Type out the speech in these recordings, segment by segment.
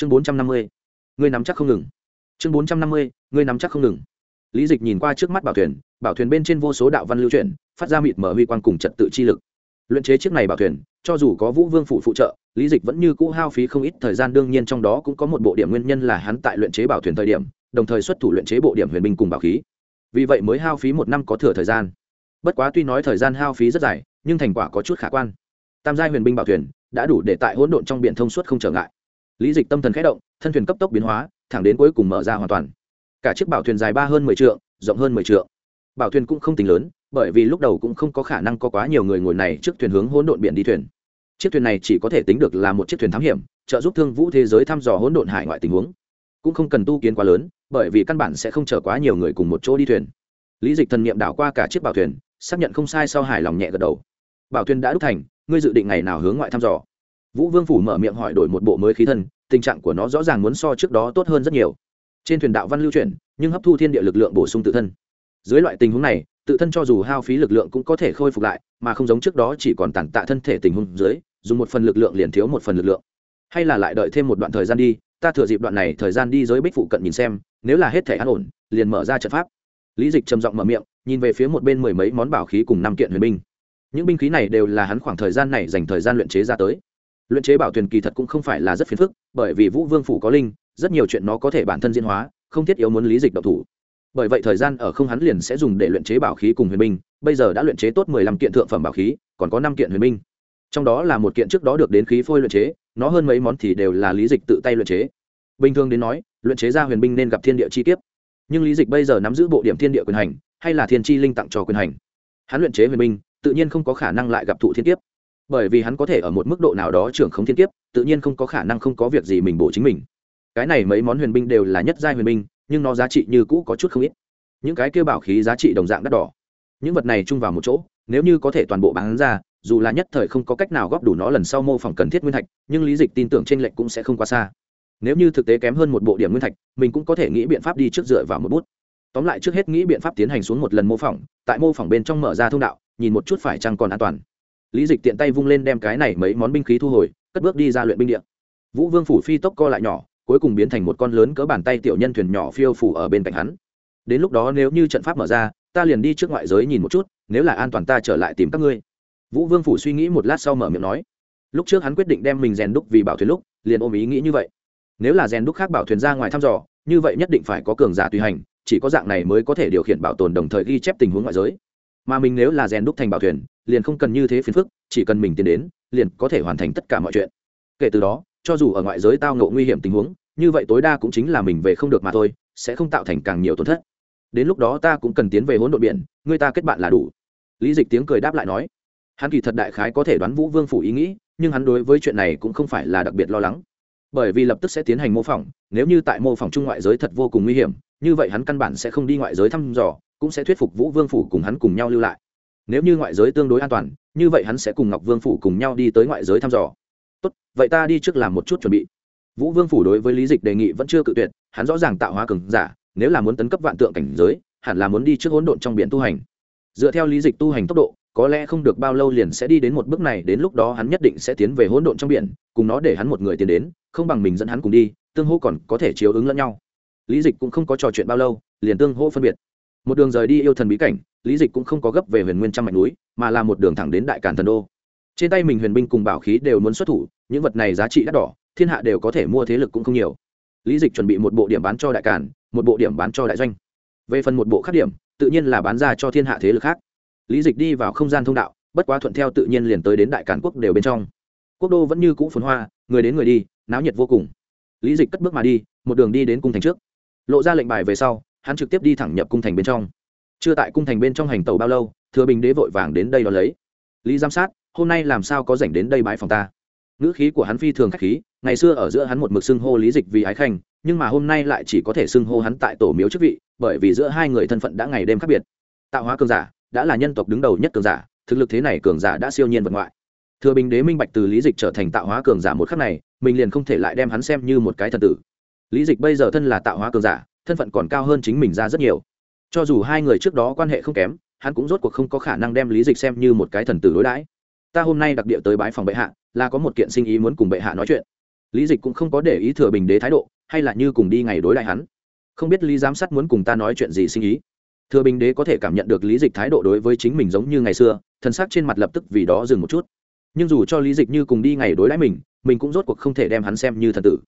chương bốn trăm năm mươi, ngươi nắm chắc không ngừng. Chương bốn trăm năm mươi, ngươi nắm chắc không ngừng. Lý dịch nhìn qua trước mắt bảo thuyền bảo thuyền bên trên vô số đạo văn lưu chuyển, phát ra mịt mở huy quan cùng trật tự chi lực. Luyện chế chiếc này bảo thuyền, cho dù có vũ vương phủ phụ trợ, lý dịch vẫn như cũ hao phí không ít thời gian, đương nhiên trong đó cũng có một bộ điểm nguyên nhân là hắn tại luyện chế bảo thuyền thời điểm, đồng thời xuất thủ luyện chế bộ điểm huyền binh cùng bảo khí. Vì vậy mới hao phí một năm có thừa thời gian. Bất quá tuy nói thời gian hao phí rất dài, nhưng thành quả có chút khả quan. Tam giai huyền binh bảo thuyền đã đủ để tại hỗn độn trong biển thông suốt không trở ngại lý dịch tâm thần khẽ động, thân thuyền cấp tốc biến hóa, thẳng đến cuối cùng mở ra hoàn toàn. Cả chiếc bảo thuyền dài ba hơn mười t rộng hơn mười t bảo thuyền cũng không tính lớn, bởi vì lúc đầu cũng không có khả năng có quá nhiều người ngồi này trước thuyền hướng hỗn độn biển đi thuyền. Chiếc thuyền này chỉ có thể tính được là một chiếc thuyền thám hiểm, trợ giúp thương vũ thế giới thăm dò hỗn độn hải ngoại tình huống. Cũng không cần tu kiến quá lớn, bởi vì căn bản sẽ không chở quá nhiều người cùng một chỗ đi thuyền. Lý dịch thần niệm đảo qua cả chiếc bảo thuyền, xác nhận không sai sau hài lòng nhẹ gật đầu. Bảo thuyền đã đúc thành, ngươi dự định ngày nào hướng ngoại thăm dò? Vũ vương phủ mở miệng hỏi đổi một bộ mới khí thân, tình trạng của nó rõ ràng muốn so trước đó tốt hơn rất nhiều. Trên thuyền đạo văn lưu chuyển, nhưng hấp thu thiên địa lực lượng bổ sung tự thân. Dưới loại tình huống này, tự thân cho dù hao phí lực lượng cũng có thể khôi phục lại, mà không giống trước đó chỉ còn tàn tạ thân thể tình huống dưới, dùng một phần lực lượng liền thiếu một phần lực lượng. Hay là lại đợi thêm một đoạn thời gian đi, ta thừa dịp đoạn này thời gian đi giới bích phụ cận nhìn xem, nếu là hết thể an ổn, liền mở ra trận pháp. Lý dịch trầm giọng mở miệng, nhìn về phía một bên mười mấy món bảo khí cùng năm kiện huyền binh. Những binh khí này đều là hắn khoảng thời gian này dành thời gian luyện chế ra tới luyện chế bảo thuyền kỳ thật cũng không phải là rất phiền phức bởi vì vũ vương phủ có linh rất nhiều chuyện nó có thể bản thân diễn hóa không thiết yếu muốn lý dịch độc thủ. Bởi vậy thời gian ở không hắn liền sẽ dùng để luyện chế bảo khí cùng huyền binh bây giờ đã luyện chế tốt mười lăm kiện thượng phẩm bảo khí còn có năm kiện huyền binh. Trong đó là một kiện trước đó được đến khí phôi luyện chế nó hơn mấy món thì đều là lý dịch tự tay luyện chế. Bình thường đến nói luyện chế ra huyền binh nên gặp thiên địa chi tiếp, nhưng lý dịch bây giờ nắm giữ bộ điểm thiên địa quyền hành hay là thiên chi linh tặng cho quyền hành. Hắn luyện chế huyền binh tự nhiên không có khả năng lại gặp thụ thiên kiếp bởi vì hắn có thể ở một mức độ nào đó trưởng không thiên kiếp, tự nhiên không có khả năng không có việc gì mình bổ chính mình. Cái này mấy món huyền binh đều là nhất giai huyền binh, nhưng nó giá trị như cũ có chút không ít. Những cái kêu bảo khí giá trị đồng dạng đắt đỏ. Những vật này chung vào một chỗ, nếu như có thể toàn bộ bán ra, dù là nhất thời không có cách nào góp đủ nó lần sau mô phỏng cần thiết nguyên thạch, nhưng lý dịch tin tưởng t r ê n lệch cũng sẽ không quá xa. Nếu như thực tế kém hơn một bộ điểm nguyên thạch, mình cũng có thể nghĩ biện pháp đi trước dựa vào một bút. Tóm lại trước hết nghĩ biện pháp tiến hành xuống một lần mô phỏng, tại mô phỏng bên trong mở ra thông đạo, nhìn một chút phải chăng còn an toàn lý dịch tiện tay vung lên đem cái này mấy món binh khí thu hồi, cất bước đi ra luyện binh điện vũ vương phủ phi tốc co lại nhỏ, cuối cùng biến thành một con lớn cỡ bàn tay tiểu nhân thuyền nhỏ phiêu phủ ở bên cạnh hắn. Đến lúc đó nếu như trận pháp mở ra, ta liền đi trước ngoại giới nhìn một chút, nếu là an toàn ta trở lại tìm các ngươi. Vũ vương phủ suy nghĩ một lát sau mở miệng nói. Lúc trước hắn quyết định đem mình rèn đúc vì bảo thuyền lúc, liền ôm ý nghĩ như vậy. Nếu là rèn đúc khác bảo thuyền ra ngoài thăm dò, như vậy nhất định phải có cường giả tùy hành, chỉ có dạng này mới có thể điều khiển bảo tồn đồng thời ghi chép tình huống ngoại giới. Mà mình nếu là rèn đúc thành bảo thuyền liền không cần như thế phiền phức, chỉ cần mình tiến đến, liền có thể hoàn thành tất cả mọi chuyện. Kể từ đó, cho dù ở ngoại giới tao ngộ nguy hiểm tình huống, như vậy tối đa cũng chính là mình về không được mà thôi, sẽ không tạo thành càng nhiều tổn thất. Đến lúc đó ta cũng cần tiến về hỗn độn biển, người ta kết bạn là đủ. Lý dịch tiếng cười đáp lại nói, hắn kỳ thật đại khái có thể đoán vũ vương phủ ý nghĩ, nhưng hắn đối với chuyện này cũng không phải là đặc biệt lo lắng. Bởi vì lập tức sẽ tiến hành mô phỏng, nếu như tại mô phỏng chung ngoại giới thật vô cùng nguy hiểm, như vậy hắn căn bản sẽ không đi ngoại giới thăm dò, cũng sẽ thuyết phục vũ vương phủ cùng hắn cùng nhau lưu lại nếu như ngoại giới tương đối an toàn, như vậy hắn sẽ cùng ngọc vương phủ cùng nhau đi tới ngoại giới thăm dò. Tốt, vậy ta đi trước làm một chút chuẩn bị. Vũ vương phủ đối với lý dịch đề nghị vẫn chưa cự tuyệt, hắn rõ ràng tạo hóa cường giả, nếu là muốn tấn cấp vạn tượng cảnh giới, hẳn là muốn đi trước hỗn độn trong biển tu hành. Dựa theo lý dịch tu hành tốc độ, có lẽ không được bao lâu liền sẽ đi đến một bước này, đến lúc đó hắn nhất định sẽ tiến về hỗn độn trong biển, cùng nó để hắn một người tiến đến, không bằng mình dẫn hắn cùng đi, tương hô còn có thể chiếu ứng lẫn nhau. Lý dịch cũng không có trò chuyện bao lâu, liền tương hô phân biệt một đường rời đi yêu thần bí cảnh, lý dịch cũng không có gấp về huyền nguyên trăm mạch núi, mà là một đường thẳng đến đại càn thần đô. Trên tay mình huyền binh cùng bảo khí đều muốn xuất thủ, những vật này giá trị đắt đỏ, thiên hạ đều có thể mua thế lực cũng không nhiều. Lý dịch chuẩn bị một bộ điểm bán cho đại càn, một bộ điểm bán cho đại doanh. Về phần một bộ khác điểm, tự nhiên là bán ra cho thiên hạ thế lực khác. Lý dịch đi vào không gian thông đạo, bất quá thuận theo tự nhiên liền tới đến đại cản quốc đều bên trong. Quốc đô vẫn như cũ phồn hoa, người đến người đi, náo nhiệt vô cùng. Lý dịch cất bước mà đi, một đường đi đến cung thành trước. Lộ ra lệnh bài về sau hắn trực tiếp đi thẳng nhập cung thành bên trong. Chưa tại cung thành bên trong hành tàu bao lâu, thừa bình đế vội vàng đến đây đón lấy. Lý giám sát, hôm nay làm sao có dành đến đây bãi phòng ta? Ngữ khí của hắn phi thường khách khí, ngày xưa ở giữa hắn một mực xưng hô lý dịch vì ái khanh, nhưng mà hôm nay lại chỉ có thể xưng hô hắn tại tổ miếu chức vị, bởi vì giữa hai người thân phận đã ngày đêm khác biệt. Tạo hóa cường giả, đã là nhân tộc đứng đầu nhất cường giả, thực lực thế này cường giả đã siêu nhiên vật ngoại. Thừa bình đế minh bạch từ lý dịch trở thành tạo hóa cường giả một khắc này, mình liền không thể lại đem hắn xem như một cái thần tử. Lý dịch bây giờ thân là tạo hóa cường giả thân phận còn cao hơn chính mình ra rất nhiều. Cho dù hai người trước đó quan hệ không kém, hắn cũng rốt cuộc không có khả năng đem lý dịch xem như một cái thần tử đối đãi. Ta hôm nay đặc địa tới bái phòng bệ hạ, là có một kiện sinh ý muốn cùng bệ hạ nói chuyện. Lý dịch cũng không có để ý thừa bình đế thái độ, hay là như cùng đi ngày đối lại hắn. Không biết lý giám sát muốn cùng ta nói chuyện gì sinh ý. Thừa bình đế có thể cảm nhận được lý dịch thái độ đối với chính mình giống như ngày xưa, thân xác trên mặt lập tức vì đó dừng một chút. Nhưng dù cho lý dịch như cùng đi ngày đối đãi mình mình cũng rốt cuộc không thể đem hắn xem như thần tử.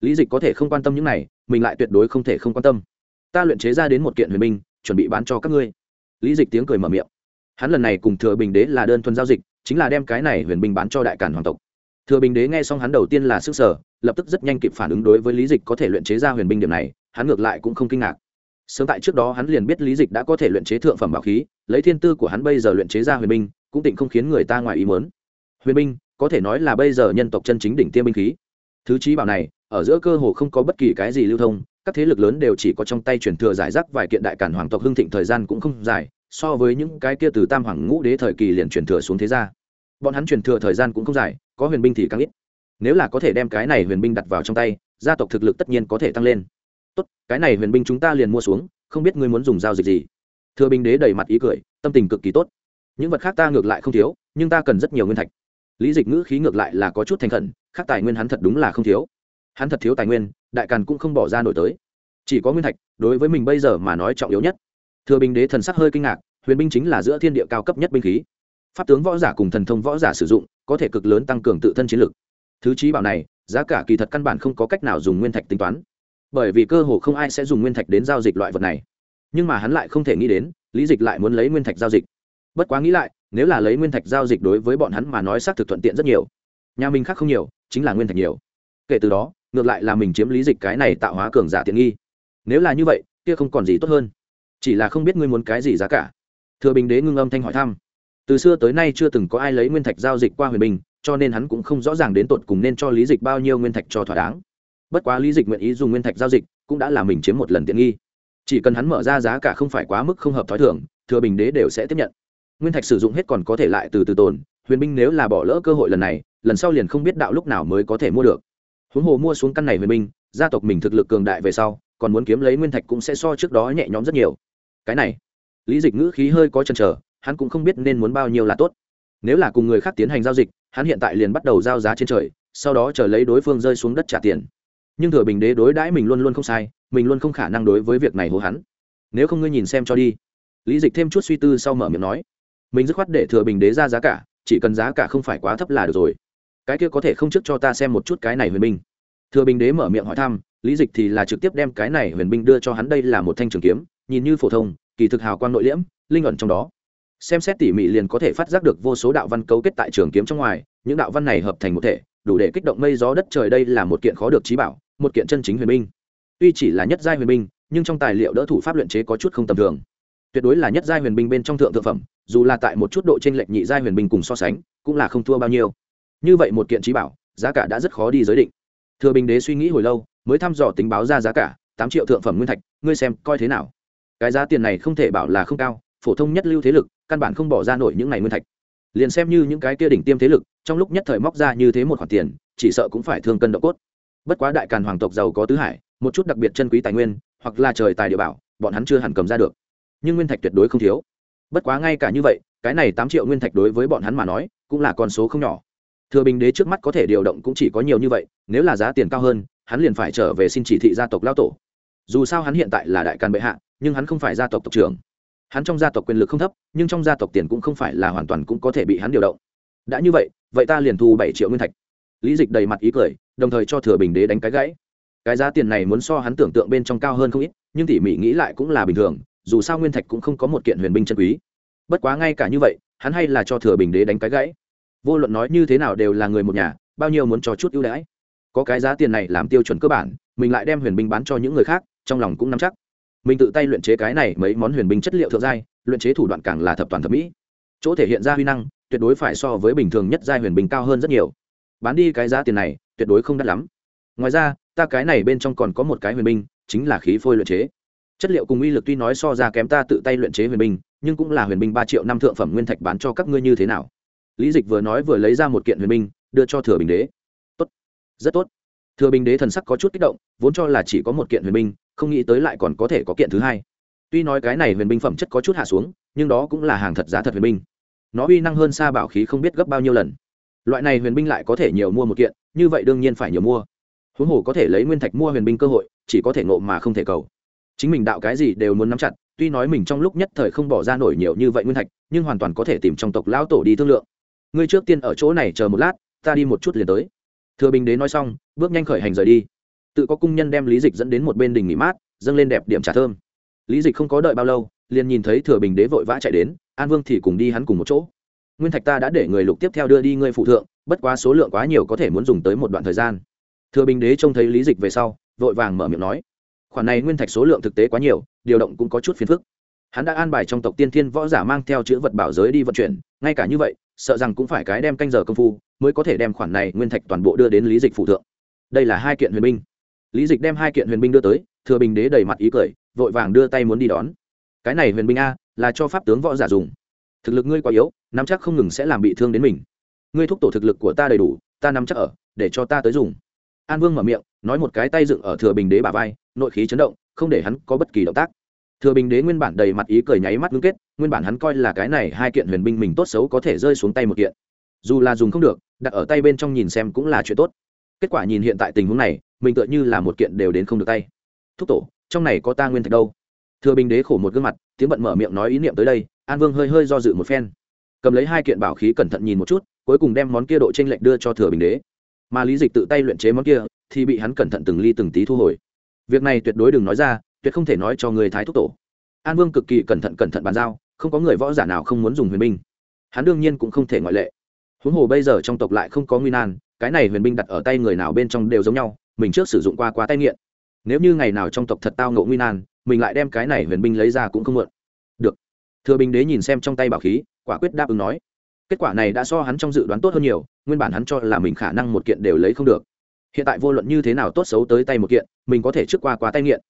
Lý dịch có thể không quan tâm những này mình lại tuyệt đối không thể không quan tâm. Ta luyện chế ra đến một kiện huyền minh, chuẩn bị bán cho các ngươi. Lý dịch tiếng cười mở miệng. Hắn lần này cùng thừa bình đế là đơn thuần giao dịch, chính là đem cái này huyền binh bán cho đại cản hoàng tộc. Thừa bình đế nghe xong hắn đầu tiên là sức sở, lập tức rất nhanh kịp phản ứng đối với lý dịch có thể luyện chế ra huyền binh điểm này, hắn ngược lại cũng không kinh ngạc. Sớm tại trước đó hắn liền biết lý dịch đã có thể luyện chế thượng phẩm bảo khí, lấy thiên tư của hắn bây giờ luyện chế ra huyền binh cũng tịnh không khiến người ta ngoài ý mớn huyền binh có thể nói là bây giờ nhân tộc chân chính đỉnh tiêm binh khí. Thứ trí bảo này ở giữa cơ hồ không có bất kỳ cái gì lưu thông, các thế lực lớn đều chỉ có trong tay truyền thừa giải rác vài kiện đại cản hoàng tộc hưng thịnh thời gian cũng không dài, so với những cái kia từ tam hoàng ngũ đế thời kỳ liền truyền thừa xuống thế gia. Bọn hắn truyền thừa thời gian cũng không dài, có huyền binh thì càng ít. Nếu là có thể đem cái này huyền binh đặt vào trong tay, gia tộc thực lực tất nhiên có thể tăng lên. Tốt, cái này huyền binh chúng ta liền mua xuống, không biết ngươi muốn dùng giao dịch gì. Thừa binh đế đầy mặt ý cười, tâm tình cực kỳ tốt. Những vật khác ta ngược lại không thiếu, nhưng ta cần rất nhiều nguyên thạch. Lý dịch ngữ khí ngược lại là có chút thành khẩn, khác tài nguyên hắn thật đúng là không thiếu hắn thật thiếu tài nguyên, đại càn cũng không bỏ ra nổi tới. Chỉ có nguyên thạch, đối với mình bây giờ mà nói trọng yếu nhất. Thừa bình đế thần sắc hơi kinh ngạc, huyền binh chính là giữa thiên địa cao cấp nhất binh khí. Pháp tướng võ giả cùng thần thông võ giả sử dụng, có thể cực lớn tăng cường tự thân chiến lực. Thứ trí bảo này, giá cả kỳ thật căn bản không có cách nào dùng nguyên thạch tính toán. Bởi vì cơ hồ không ai sẽ dùng nguyên thạch đến giao dịch loại vật này. Nhưng mà hắn lại không thể nghĩ đến, lý dịch lại muốn lấy nguyên thạch giao dịch. Bất quá nghĩ lại, nếu là lấy nguyên thạch giao dịch đối với bọn hắn mà nói xác thực thuận tiện rất nhiều. Nhà mình khác không nhiều, chính là nguyên thạch nhiều. Kể từ đó ngược lại là mình chiếm lý dịch cái này tạo hóa cường giả tiện nghi. Nếu là như vậy, kia không còn gì tốt hơn. Chỉ là không biết ngươi muốn cái gì giá cả. Thừa bình đế ngưng âm thanh hỏi thăm. Từ xưa tới nay chưa từng có ai lấy nguyên thạch giao dịch qua huyền bình, cho nên hắn cũng không rõ ràng đến tột cùng nên cho lý dịch bao nhiêu nguyên thạch cho thỏa đáng. Bất quá lý dịch nguyện ý dùng nguyên thạch giao dịch, cũng đã là mình chiếm một lần tiện nghi. Chỉ cần hắn mở ra giá cả không phải quá mức không hợp t h ó i thưởng thừa bình đế đều sẽ tiếp nhận. Nguyên thạch sử dụng hết còn có thể lại từ từ tồn, huyền binh nếu là bỏ lỡ cơ hội lần này, lần sau liền không biết đạo lúc nào mới có thể mua được huống hồ mua xuống căn này huyền binh gia tộc mình thực lực cường đại về sau, còn muốn kiếm lấy nguyên thạch cũng sẽ so trước đó nhẹ nhõm rất nhiều. Cái này, lý dịch ngữ khí hơi có chần chờ, hắn cũng không biết nên muốn bao nhiêu là tốt. Nếu là cùng người khác tiến hành giao dịch, hắn hiện tại liền bắt đầu giao giá trên trời, sau đó chờ lấy đối phương rơi xuống đất trả tiền. Nhưng thừa bình đế đối đãi mình luôn luôn không sai, mình luôn không khả năng đối với việc này hố hắn. Nếu không ngươi nhìn xem cho đi. Lý dịch thêm chút suy tư sau mở miệng nói, mình dứt khoát để thừa bình đế ra giá cả, chỉ cần giá cả không phải quá thấp là được rồi cái kia có thể không trước cho ta xem một chút cái này huyền binh. Thừa bình đế mở miệng hỏi thăm, lý dịch thì là trực tiếp đem cái này huyền binh đưa cho hắn đây là một thanh trường kiếm, nhìn như phổ thông, kỳ thực hào quang nội liễm, linh ẩn trong đó. Xem xét tỉ mỉ liền có thể phát giác được vô số đạo văn cấu kết tại trường kiếm trong ngoài, những đạo văn này hợp thành một thể, đủ để kích động mây gió đất trời đây là một kiện khó được trí bảo, một kiện chân chính huyền binh. Tuy chỉ là nhất giai huyền binh, nhưng trong tài liệu đỡ thủ pháp luyện chế có chút không tầm thường. Tuyệt đối là nhất giai huyền binh bên trong thượng thượng phẩm, dù là tại một chút độ trên lệch nhị giai huyền binh cùng so sánh, cũng là không thua bao nhiêu như vậy một kiện trí bảo, giá cả đã rất khó đi giới định. Thừa bình đế suy nghĩ hồi lâu, mới thăm dò tính báo ra giá cả, tám triệu thượng phẩm nguyên thạch, ngươi xem, coi thế nào? Cái giá tiền này không thể bảo là không cao, phổ thông nhất lưu thế lực, căn bản không bỏ ra nổi những này nguyên thạch. Liền xem như những cái kia đỉnh tiêm thế lực, trong lúc nhất thời móc ra như thế một khoản tiền, chỉ sợ cũng phải thương cân độ cốt. Bất quá đại càn hoàng tộc giàu có tứ hải, một chút đặc biệt chân quý tài nguyên, hoặc là trời tài địa bảo, bọn hắn chưa hẳn cầm ra được. Nhưng nguyên thạch tuyệt đối không thiếu. Bất quá ngay cả như vậy, cái này tám triệu nguyên thạch đối với bọn hắn mà nói, cũng là con số không nhỏ thừa bình đế trước mắt có thể điều động cũng chỉ có nhiều như vậy, nếu là giá tiền cao hơn, hắn liền phải trở về xin chỉ thị gia tộc lao tổ. Dù sao hắn hiện tại là đại càn bệ hạ, nhưng hắn không phải gia tộc tộc trưởng. Hắn trong gia tộc quyền lực không thấp, nhưng trong gia tộc tiền cũng không phải là hoàn toàn cũng có thể bị hắn điều động. Đã như vậy vậy ta liền thu bảy triệu nguyên thạch. Lý dịch đầy mặt ý cười, đồng thời cho thừa bình đế đánh cái gãy. Cái giá tiền này muốn so hắn tưởng tượng bên trong cao hơn không ít, nhưng tỉ mỉ nghĩ lại cũng là bình thường, dù sao nguyên thạch cũng không có một kiện huyền binh chân quý. Bất quá ngay cả như vậy, hắn hay là cho thừa bình đế đánh cái gãy vô luận nói như thế nào đều là người một nhà, bao nhiêu muốn cho chút ưu đãi. Có cái giá tiền này làm tiêu chuẩn cơ bản, mình lại đem huyền binh bán cho những người khác, trong lòng cũng nắm chắc. Mình tự tay luyện chế cái này mấy món huyền binh chất liệu thượng giai, luyện chế thủ đoạn càng là thập toàn thẩm mỹ. Chỗ thể hiện ra huy năng, tuyệt đối phải so với bình thường nhất giai huyền binh cao hơn rất nhiều. Bán đi cái giá tiền này, tuyệt đối không đắt lắm. Ngoài ra, ta cái này bên trong còn có một cái huyền binh, chính là khí phôi luyện chế. Chất liệu cùng uy lực tuy nói so ra kém ta tự tay luyện chế huyền binh, nhưng cũng là huyền binh ba triệu năm thượng phẩm nguyên thạch bán cho các ngươi như thế nào lý dịch vừa nói vừa lấy ra một kiện huyền binh, đưa cho thừa bình đế. Tốt, rất tốt. Thừa bình đế thần sắc có chút kích động, vốn cho là chỉ có một kiện huyền binh, không nghĩ tới lại còn có thể có kiện thứ hai. Tuy nói cái này huyền binh phẩm chất có chút hạ xuống, nhưng đó cũng là hàng thật giá thật huyền binh. Nó uy năng hơn xa bảo khí không biết gấp bao nhiêu lần. Loại này huyền binh lại có thể nhiều mua một kiện, như vậy đương nhiên phải nhiều mua. Huống hồ có thể lấy nguyên thạch mua huyền binh cơ hội, chỉ có thể ngộ mà không thể cầu. Chính mình đạo cái gì đều muốn nắm chặt, tuy nói mình trong lúc nhất thời không bỏ ra nổi nhiều như vậy nguyên thạch, nhưng hoàn toàn có thể tìm trong tộc lão tổ đi thương lượng ngươi trước tiên ở chỗ này chờ một lát, ta đi một chút liền tới. Thừa bình đế nói xong, bước nhanh khởi hành rời đi. Tự có cung nhân đem lý dịch dẫn đến một bên đình nghỉ mát, dâng lên đẹp điểm trà thơm. Lý dịch không có đợi bao lâu, liền nhìn thấy thừa bình đế vội vã chạy đến, an vương thì cùng đi hắn cùng một chỗ. Nguyên thạch ta đã để người lục tiếp theo đưa đi ngươi phụ thượng, bất quá số lượng quá nhiều có thể muốn dùng tới một đoạn thời gian. Thừa bình đế trông thấy lý dịch về sau, vội vàng mở miệng nói, khoản này nguyên thạch số lượng thực tế quá nhiều, điều động cũng có chút phiền phức hắn đã an bài trong tộc tiên thiên võ giả mang theo chữ vật bảo giới đi vận chuyển. Ngay cả như vậy, sợ rằng cũng phải cái đem canh giờ công phu mới có thể đem khoản này nguyên thạch toàn bộ đưa đến lý dịch phụ thượng. Đây là hai kiện huyền binh. Lý dịch đem hai kiện huyền binh đưa tới, thừa bình đế đầy mặt ý cười, vội vàng đưa tay muốn đi đón. Cái này huyền binh a, là cho pháp tướng võ giả dùng. Thực lực ngươi quá yếu, nắm chắc không ngừng sẽ làm bị thương đến mình. Ngươi thúc tổ thực lực của ta đầy đủ, ta nắm chắc ở, để cho ta tới dùng. An vương mở miệng, nói một cái tay dựng ở thừa bình đế bà vai, nội khí chấn động, không để hắn có bất kỳ động tác thừa bình đế nguyên bản đầy mặt ý cười nháy mắt ngưng kết, nguyên bản hắn coi là cái này hai kiện huyền binh mình tốt xấu có thể rơi xuống tay một kiện. Dù là dùng không được, đặt ở tay bên trong nhìn xem cũng là chuyện tốt. Kết quả nhìn hiện tại tình huống này, mình tựa như là một kiện đều đến không được tay. Thúc tổ, trong này có ta nguyên thạch đâu? Thừa bình đế khổ một gương mặt, tiếng bận mở miệng nói ý niệm tới đây, an vương hơi hơi do dự một phen. Cầm lấy hai kiện bảo khí cẩn thận nhìn một chút, cuối cùng đem món kia độ tranh lệch đưa cho thừa bình đế. Mà lý dịch tự tay luyện chế món kia, thì bị hắn cẩn thận từng ly từng tí thu hồi. Việc này tuyệt đối đừng nói ra tuyệt không thể nói cho người thái thúc tổ. An vương cực kỳ cẩn thận cẩn thận bàn giao, không có người võ giả nào không muốn dùng huyền binh. Hắn đương nhiên cũng không thể ngoại lệ. Huống hồ bây giờ trong tộc lại không có nguy nan, cái này huyền binh đặt ở tay người nào bên trong đều giống nhau, mình trước sử dụng qua quá tay nghiện. Nếu như ngày nào trong tộc thật tao ngộ nguy nan, mình lại đem cái này huyền binh lấy ra cũng không mượn. Được. Thừa bình đế nhìn xem trong tay bảo khí, quả quyết đáp ứng nói. Kết quả này đã so hắn trong dự đoán tốt hơn nhiều, nguyên bản hắn cho là mình khả năng một kiện đều lấy không được. Hiện tại vô luận như thế nào tốt xấu tới tay một kiện, mình có thể trước qua quá tay nghiện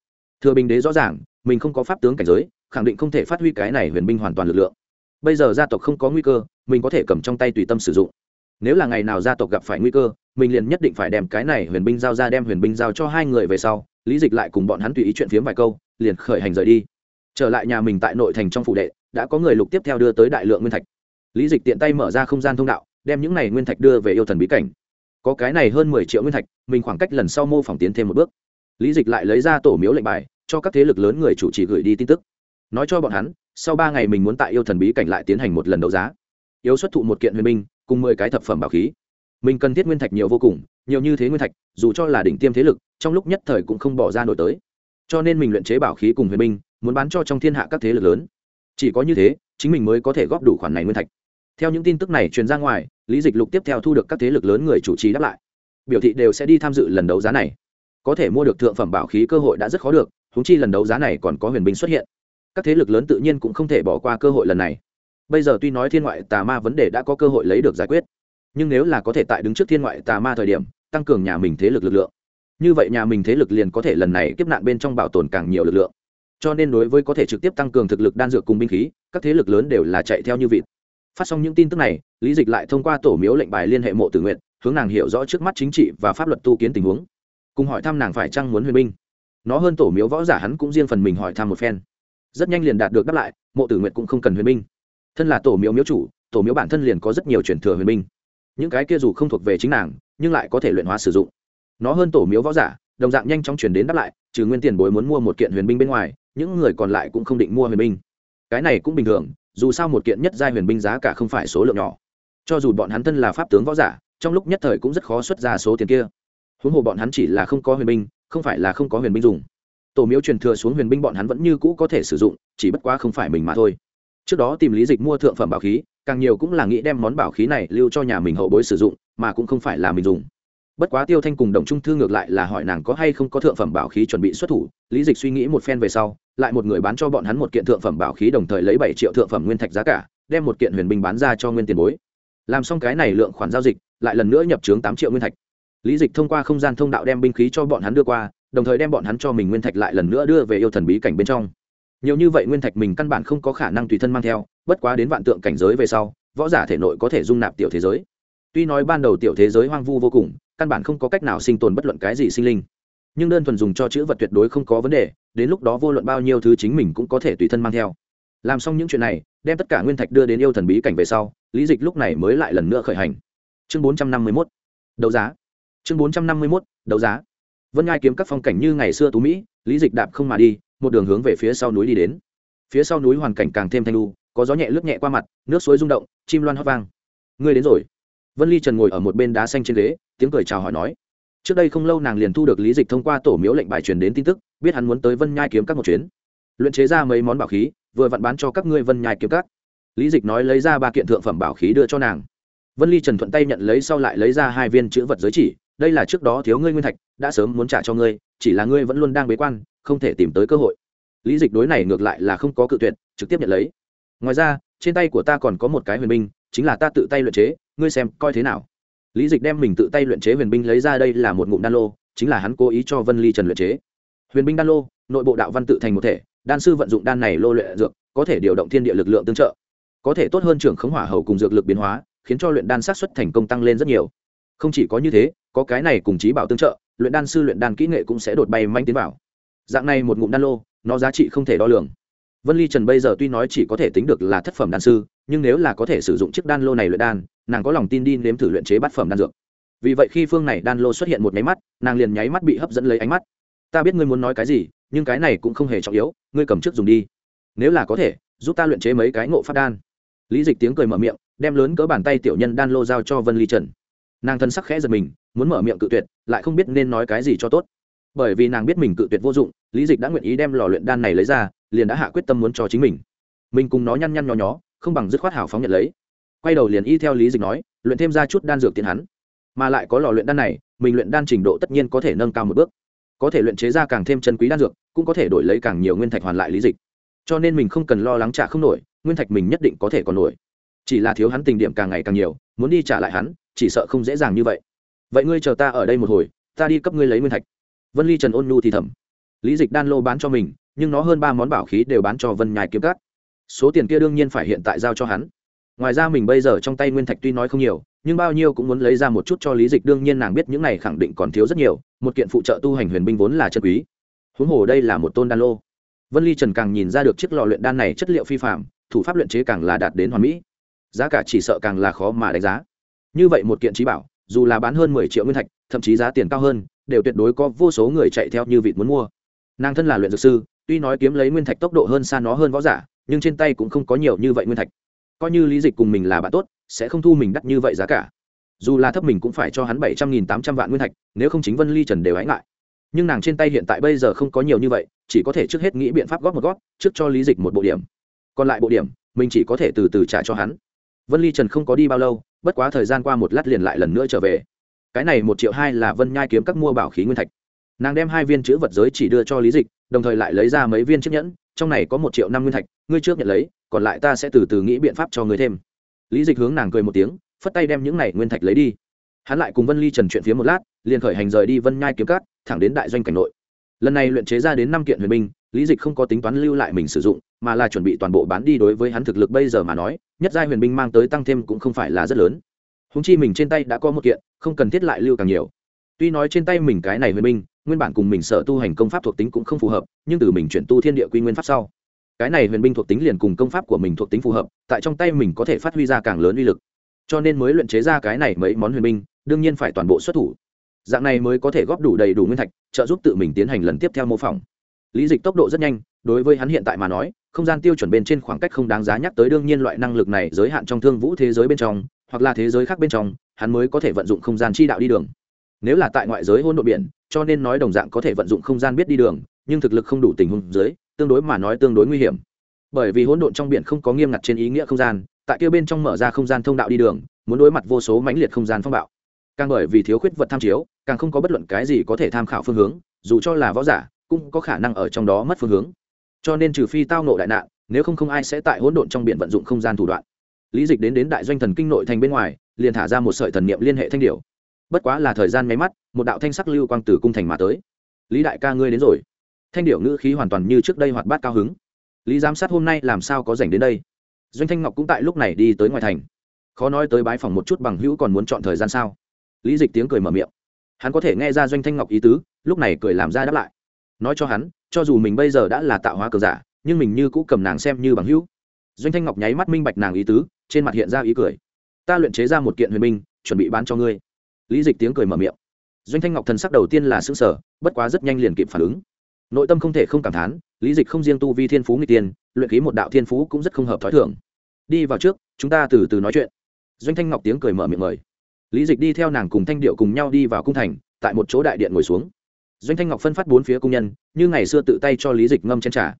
thừa bình đế rõ ràng, mình không có pháp tướng cảnh giới, khẳng định không thể phát huy cái này huyền binh hoàn toàn lực lượng. Bây giờ gia tộc không có nguy cơ, mình có thể cầm trong tay tùy tâm sử dụng. Nếu là ngày nào gia tộc gặp phải nguy cơ, mình liền nhất định phải đem cái này huyền binh giao ra đem huyền binh giao cho hai người về sau, lý dịch lại cùng bọn hắn tùy ý chuyện phiếm vài câu, liền khởi hành rời đi. Trở lại nhà mình tại nội thành trong phủ đệ, đã có người lục tiếp theo đưa tới đại lượng nguyên thạch. Lý dịch tiện tay mở ra không gian thông đạo, đem những này nguyên thạch đưa về yêu thần bí cảnh. Có cái này hơn mười triệu nguyên thạch, mình khoảng cách lần sau mô phỏng tiến thêm một bước. Lý dịch lại lấy ra tổ miếu lệnh bài cho các thế lực lớn người chủ trì gửi đi tin tức. Nói cho bọn hắn, sau ba ngày mình muốn tại yêu thần bí cảnh lại tiến hành một lần đấu giá. Yếu xuất thụ một kiện huyền binh, cùng mười cái thập phẩm bảo khí. Mình cần thiết nguyên thạch nhiều vô cùng, nhiều như thế nguyên thạch, dù cho là đỉnh tiêm thế lực, trong lúc nhất thời cũng không bỏ ra nổi tới. Cho nên mình luyện chế bảo khí cùng huyền binh, muốn bán cho trong thiên hạ các thế lực lớn. Chỉ có như thế, chính mình mới có thể góp đủ khoản này nguyên thạch. Theo những tin tức này truyền ra ngoài, lý dịch lục tiếp theo thu được các thế lực lớn người chủ trì đáp lại. Biểu thị đều sẽ đi tham dự lần đấu giá này. Có thể mua được thượng phẩm bảo khí cơ hội đã rất khó được húng chi lần đấu giá này còn có huyền binh xuất hiện. Các thế lực lớn tự nhiên cũng không thể bỏ qua cơ hội lần này. Bây giờ tuy nói thiên ngoại tà ma vấn đề đã có cơ hội lấy được giải quyết, nhưng nếu là có thể tại đứng trước thiên ngoại tà ma thời điểm, tăng cường nhà mình thế lực lực lượng, như vậy nhà mình thế lực liền có thể lần này kiếp nạn bên trong bảo tồn càng nhiều lực lượng. Cho nên đối với có thể trực tiếp tăng cường thực lực đan dược cùng binh khí, các thế lực lớn đều là chạy theo như vịt. Phát xong những tin tức này, lý dịch lại thông qua tổ miếu lệnh bài liên hệ mộ tử nguyện, hướng nàng hiểu rõ trước mắt chính trị và pháp luật tu kiến tình huống, cùng hỏi thăm nàng phải chăng muốn huyền binh nó hơn tổ miếu võ giả hắn cũng riêng phần mình hỏi thăm một phen. Rất nhanh liền đạt được đáp lại, mộ tử nguyện cũng không cần huyền binh. Thân là tổ miếu miếu chủ, tổ miếu bản thân liền có rất nhiều truyền thừa huyền binh. Những cái kia dù không thuộc về chính nàng, nhưng lại có thể luyện hóa sử dụng. Nó hơn tổ miếu võ giả, đồng dạng nhanh chóng chuyển đến đáp lại, trừ nguyên tiền bối muốn mua một kiện huyền binh bên ngoài, những người còn lại cũng không định mua huyền binh. Cái này cũng bình thường, dù sao một kiện nhất giai huyền binh giá cả không phải số lượng nhỏ. Cho dù bọn hắn thân là pháp tướng võ giả, trong lúc nhất thời cũng rất khó xuất ra số tiền kia. Huống hồ bọn hắn chỉ là không có huyền binh không phải là không có huyền binh dùng. Tổ miếu truyền thừa xuống huyền binh bọn hắn vẫn như cũ có thể sử dụng, chỉ bất quá không phải mình mà thôi. Trước đó tìm lý dịch mua thượng phẩm bảo khí, càng nhiều cũng là nghĩ đem món bảo khí này lưu cho nhà mình hậu bối sử dụng, mà cũng không phải là mình dùng. Bất quá tiêu thanh cùng đồng trung thư ngược lại là hỏi nàng có hay không có thượng phẩm bảo khí chuẩn bị xuất thủ, lý dịch suy nghĩ một phen về sau, lại một người bán cho bọn hắn một kiện thượng phẩm bảo khí đồng thời lấy bảy triệu thượng phẩm nguyên thạch giá cả, đem một kiện huyền binh bán ra cho nguyên tiền bối. Làm xong cái này lượng khoản giao dịch, lại lần nữa nhập trướng tám triệu nguyên thạch lý dịch thông qua không gian thông đạo đem binh khí cho bọn hắn đưa qua, đồng thời đem bọn hắn cho mình nguyên thạch lại lần nữa đưa về yêu thần bí cảnh bên trong. Nhiều như vậy nguyên thạch mình căn bản không có khả năng tùy thân mang theo, bất quá đến vạn tượng cảnh giới về sau, võ giả thể nội có thể dung nạp tiểu thế giới. Tuy nói ban đầu tiểu thế giới hoang vu vô cùng, căn bản không có cách nào sinh tồn bất luận cái gì sinh linh. Nhưng đơn thuần dùng cho chữ vật tuyệt đối không có vấn đề, đến lúc đó vô luận bao nhiêu thứ chính mình cũng có thể tùy thân mang theo. Làm xong những chuyện này, đem tất cả nguyên thạch đưa đến yêu thần bí cảnh về sau, lý dịch lúc này mới lại lần nữa khởi hành. Chương bốn trăm năm mươi mốt. Đấu giá chương bốn trăm năm mươi mốt, đấu giá. Vân ngai kiếm các phong cảnh như ngày xưa tú mỹ, lý dịch đạp không mà đi, một đường hướng về phía sau núi đi đến. Phía sau núi hoàn cảnh càng thêm thanh lu có gió nhẹ lướt nhẹ qua mặt, nước suối rung động, chim loan hót vang. Ngươi đến rồi. Vân ly trần ngồi ở một bên đá xanh trên ghế, tiếng cười chào hỏi nói. Trước đây không lâu nàng liền thu được lý dịch thông qua tổ miếu lệnh bài truyền đến tin tức, biết hắn muốn tới vân nhai kiếm các một chuyến. Luyện chế ra mấy món bảo khí, vừa vặn bán cho các ngươi vân nhai kiếm các. Lý dịch nói lấy ra ba kiện thượng phẩm bảo khí đưa cho nàng. Vân ly trần thuận tay nhận lấy sau lại lấy ra hai viên chữ vật giới chỉ đây là trước đó thiếu ngươi nguyên thạch, đã sớm muốn trả cho ngươi, chỉ là ngươi vẫn luôn đang bế quan, không thể tìm tới cơ hội. Lý dịch đối này ngược lại là không có cự tuyệt, trực tiếp nhận lấy. Ngoài ra, trên tay của ta còn có một cái huyền binh, chính là ta tự tay luyện chế, ngươi xem coi thế nào. Lý dịch đem mình tự tay luyện chế huyền binh lấy ra đây là một ngụm đan lô, chính là hắn cố ý cho vân ly trần luyện chế. Huyền binh đan lô, nội bộ đạo văn tự thành một thể, đan sư vận dụng đan này lô luyện dược, có thể điều động thiên địa lực lượng tương trợ. Có thể tốt hơn trưởng khống hỏa hầu cùng dược lực biến hóa, khiến cho luyện đan sát xuất thành công tăng lên rất nhiều không chỉ có như thế, có cái này cùng trí bảo tương trợ, luyện đan sư luyện đan kỹ nghệ cũng sẽ đột bay manh tiến vào. Dạng này một ngụm đan lô, nó giá trị không thể đo lường. Vân ly trần bây giờ tuy nói chỉ có thể tính được là thất phẩm đan sư, nhưng nếu là có thể sử dụng chiếc đan lô này luyện đan, nàng có lòng tin đi nếm thử luyện chế bát phẩm đan dược. Vì vậy khi phương này đan lô xuất hiện một nháy mắt, nàng liền nháy mắt bị hấp dẫn lấy ánh mắt. Ta biết ngươi muốn nói cái gì, nhưng cái này cũng không hề trọng yếu, ngươi cầm trước dùng đi. Nếu là có thể, giúp ta luyện chế mấy cái ngộ phát đan. Lý dịch tiếng cười mở miệng, đem lớn cỡ bàn tay tiểu nhân đan lô giao cho vân ly trần nàng thân sắc khẽ giật mình, muốn mở miệng cự tuyệt, lại không biết nên nói cái gì cho tốt. Bởi vì nàng biết mình cự tuyệt vô dụng, lý dịch đã nguyện ý đem lò luyện đan này lấy ra, liền đã hạ quyết tâm muốn cho chính mình. Mình cùng nó nhăn nhăn nhó nhó, không bằng dứt khoát hảo phóng nhận lấy. Quay đầu liền y theo lý dịch nói, luyện thêm ra chút đan dược tiền hắn. Mà lại có lò luyện đan này, mình luyện đan trình độ tất nhiên có thể nâng cao một bước. Có thể luyện chế ra càng thêm chân quý đan dược, cũng có thể đổi lấy càng nhiều nguyên thạch hoàn lại lý dịch. Cho nên mình không cần lo lắng trả không nổi, nguyên thạch mình nhất định có thể còn nổi. Chỉ là thiếu hắn tình điểm càng ngày càng nhiều, muốn đi trả lại hắn chỉ sợ không dễ dàng như vậy. Vậy ngươi chờ ta ở đây một hồi, ta đi cấp ngươi lấy nguyên thạch. Vân ly trần ôn nhu thì thầm. Lý dịch đan lô bán cho mình, nhưng nó hơn ba món bảo khí đều bán cho vân nhài kiếm cát số tiền kia đương nhiên phải hiện tại giao cho hắn. Ngoài ra mình bây giờ trong tay nguyên thạch tuy nói không nhiều, nhưng bao nhiêu cũng muốn lấy ra một chút cho lý dịch, đương nhiên nàng biết những này khẳng định còn thiếu rất nhiều, một kiện phụ trợ tu hành huyền binh vốn là chân quý. Huống hồ đây là một tôn đan lô. Vân ly trần càng nhìn ra được chiếc lò luyện đan này chất liệu phi phạm thủ pháp luyện chế càng là đạt đến hoàn mỹ. Giá cả chỉ sợ càng là khó mà đánh giá như vậy một kiện trí bảo, dù là bán hơn mười triệu nguyên thạch, thậm chí giá tiền cao hơn, đều tuyệt đối có vô số người chạy theo như vịt muốn mua. Nàng thân là luyện dược sư, tuy nói kiếm lấy nguyên thạch tốc độ hơn xa nó hơn võ giả, nhưng trên tay cũng không có nhiều như vậy nguyên thạch. Coi như lý dịch cùng mình là bạn tốt, sẽ không thu mình đắt như vậy giá cả. Dù là thấp mình cũng phải cho hắn bảy trăm nghìn tám trăm vạn nguyên thạch, nếu không chính vân ly trần đều hãy ngại. Nhưng nàng trên tay hiện tại bây giờ không có nhiều như vậy, chỉ có thể trước hết nghĩ biện pháp góp một góp, trước cho lý dịch một bộ điểm. Còn lại bộ điểm, mình chỉ có thể từ từ trả cho hắn. Vân ly trần không có đi bao lâu bất quá thời gian qua một lát liền lại lần nữa trở về. Cái này một triệu hai là vân nhai kiếm các mua bảo khí nguyên thạch. Nàng đem hai viên chữ vật giới chỉ đưa cho lý dịch, đồng thời lại lấy ra mấy viên chiếc nhẫn, trong này có một triệu năm nguyên thạch, ngươi trước nhận lấy, còn lại ta sẽ từ từ nghĩ biện pháp cho ngươi thêm. Lý dịch hướng nàng cười một tiếng, phất tay đem những này nguyên thạch lấy đi. Hắn lại cùng vân ly trần chuyện phía một lát, liền khởi hành rời đi vân nhai kiếm cát thẳng đến đại doanh cảnh nội. Lần này luyện chế ra đến năm kiện huyền binh, lý dịch không có tính toán lưu lại mình sử dụng mà là chuẩn bị toàn bộ bán đi đối với hắn thực lực bây giờ mà nói, nhất giai huyền binh mang tới tăng thêm cũng không phải là rất lớn. Húng chi mình trên tay đã có một kiện, không cần thiết lại lưu càng nhiều. Tuy nói trên tay mình cái này huyền binh, nguyên bản cùng mình sở tu hành công pháp thuộc tính cũng không phù hợp, nhưng từ mình chuyển tu thiên địa quy nguyên pháp sau, cái này huyền binh thuộc tính liền cùng công pháp của mình thuộc tính phù hợp, tại trong tay mình có thể phát huy ra càng lớn uy lực. Cho nên mới luyện chế ra cái này mấy món huyền binh, đương nhiên phải toàn bộ xuất thủ. Dạng này mới có thể góp đủ đầy đủ nguyên thạch, trợ giúp tự mình tiến hành lần tiếp theo mô phỏng lý dịch tốc độ rất nhanh, đối với hắn hiện tại mà nói, không gian tiêu chuẩn bên trên khoảng cách không đáng giá nhắc tới. Đương nhiên loại năng lực này giới hạn trong thương vũ thế giới bên trong, hoặc là thế giới khác bên trong, hắn mới có thể vận dụng không gian chi đạo đi đường. Nếu là tại ngoại giới hôn đ ộ biển, cho nên nói đồng dạng có thể vận dụng không gian biết đi đường, nhưng thực lực không đủ tình huống dưới, tương đối mà nói tương đối nguy hiểm. Bởi vì hỗn độn trong biển không có nghiêm ngặt trên ý nghĩa không gian, tại kia bên trong mở ra không gian thông đạo đi đường, muốn đối mặt vô số mãnh liệt không gian phong bạo. Càng bởi vì thiếu khuyết vật tham chiếu, càng không có bất luận cái gì có thể tham khảo phương hướng, dù cho là võ giả cũng có khả năng ở trong đó mất phương hướng. Cho nên trừ phi tao nộ đại nạn, nếu không không ai sẽ tại hỗn độn trong biển vận dụng không gian thủ đoạn. Lý dịch đến đến đại doanh thần kinh nội thành bên ngoài, liền thả ra một sợi thần niệm liên hệ thanh điều bất quá là thời gian máy mắt, một đạo thanh sắc lưu quang từ cung thành mà tới. Lý đại ca ngươi đến rồi. Thanh điệu ngữ khí hoàn toàn như trước đây hoạt bát cao hứng. Lý giám sát hôm nay làm sao có dành đến đây? Doanh thanh ngọc cũng tại lúc này đi tới ngoài thành. Khó nói tới bái phòng một chút bằng hữu còn muốn chọn thời gian sao? Lý dịch tiếng cười mở miệng. Hắn có thể nghe ra doanh thanh ngọc ý tứ, lúc này cười làm ra đáp lại nói cho hắn, cho dù mình bây giờ đã là tạo hóa cờ giả, nhưng mình như cũ cầm nàng xem như bằng hữu. Doanh thanh ngọc nháy mắt minh bạch nàng ý tứ, trên mặt hiện ra ý cười. Ta luyện chế ra một kiện huyền minh chuẩn bị bán cho ngươi. Lý dịch tiếng cười mở miệng. Doanh thanh ngọc thần sắc đầu tiên là xương sở bất quá rất nhanh liền kịp phản ứng. Nội tâm không thể không cảm thán, lý dịch không riêng tu vi thiên phú người tiên, luyện khí một đạo thiên phú cũng rất không hợp t h ó i thưởng đi vào trước, chúng ta từ từ nói chuyện. Doanh thanh ngọc tiếng cười mở miệng mời. Lý dịch đi theo nàng cùng thanh điệu cùng nhau đi vào cung thành, tại một chỗ đại điện ngồi xuống doanh thanh ngọc phân phát bốn phía công nhân, như ngày xưa tự tay cho lý dịch ngâm chén trả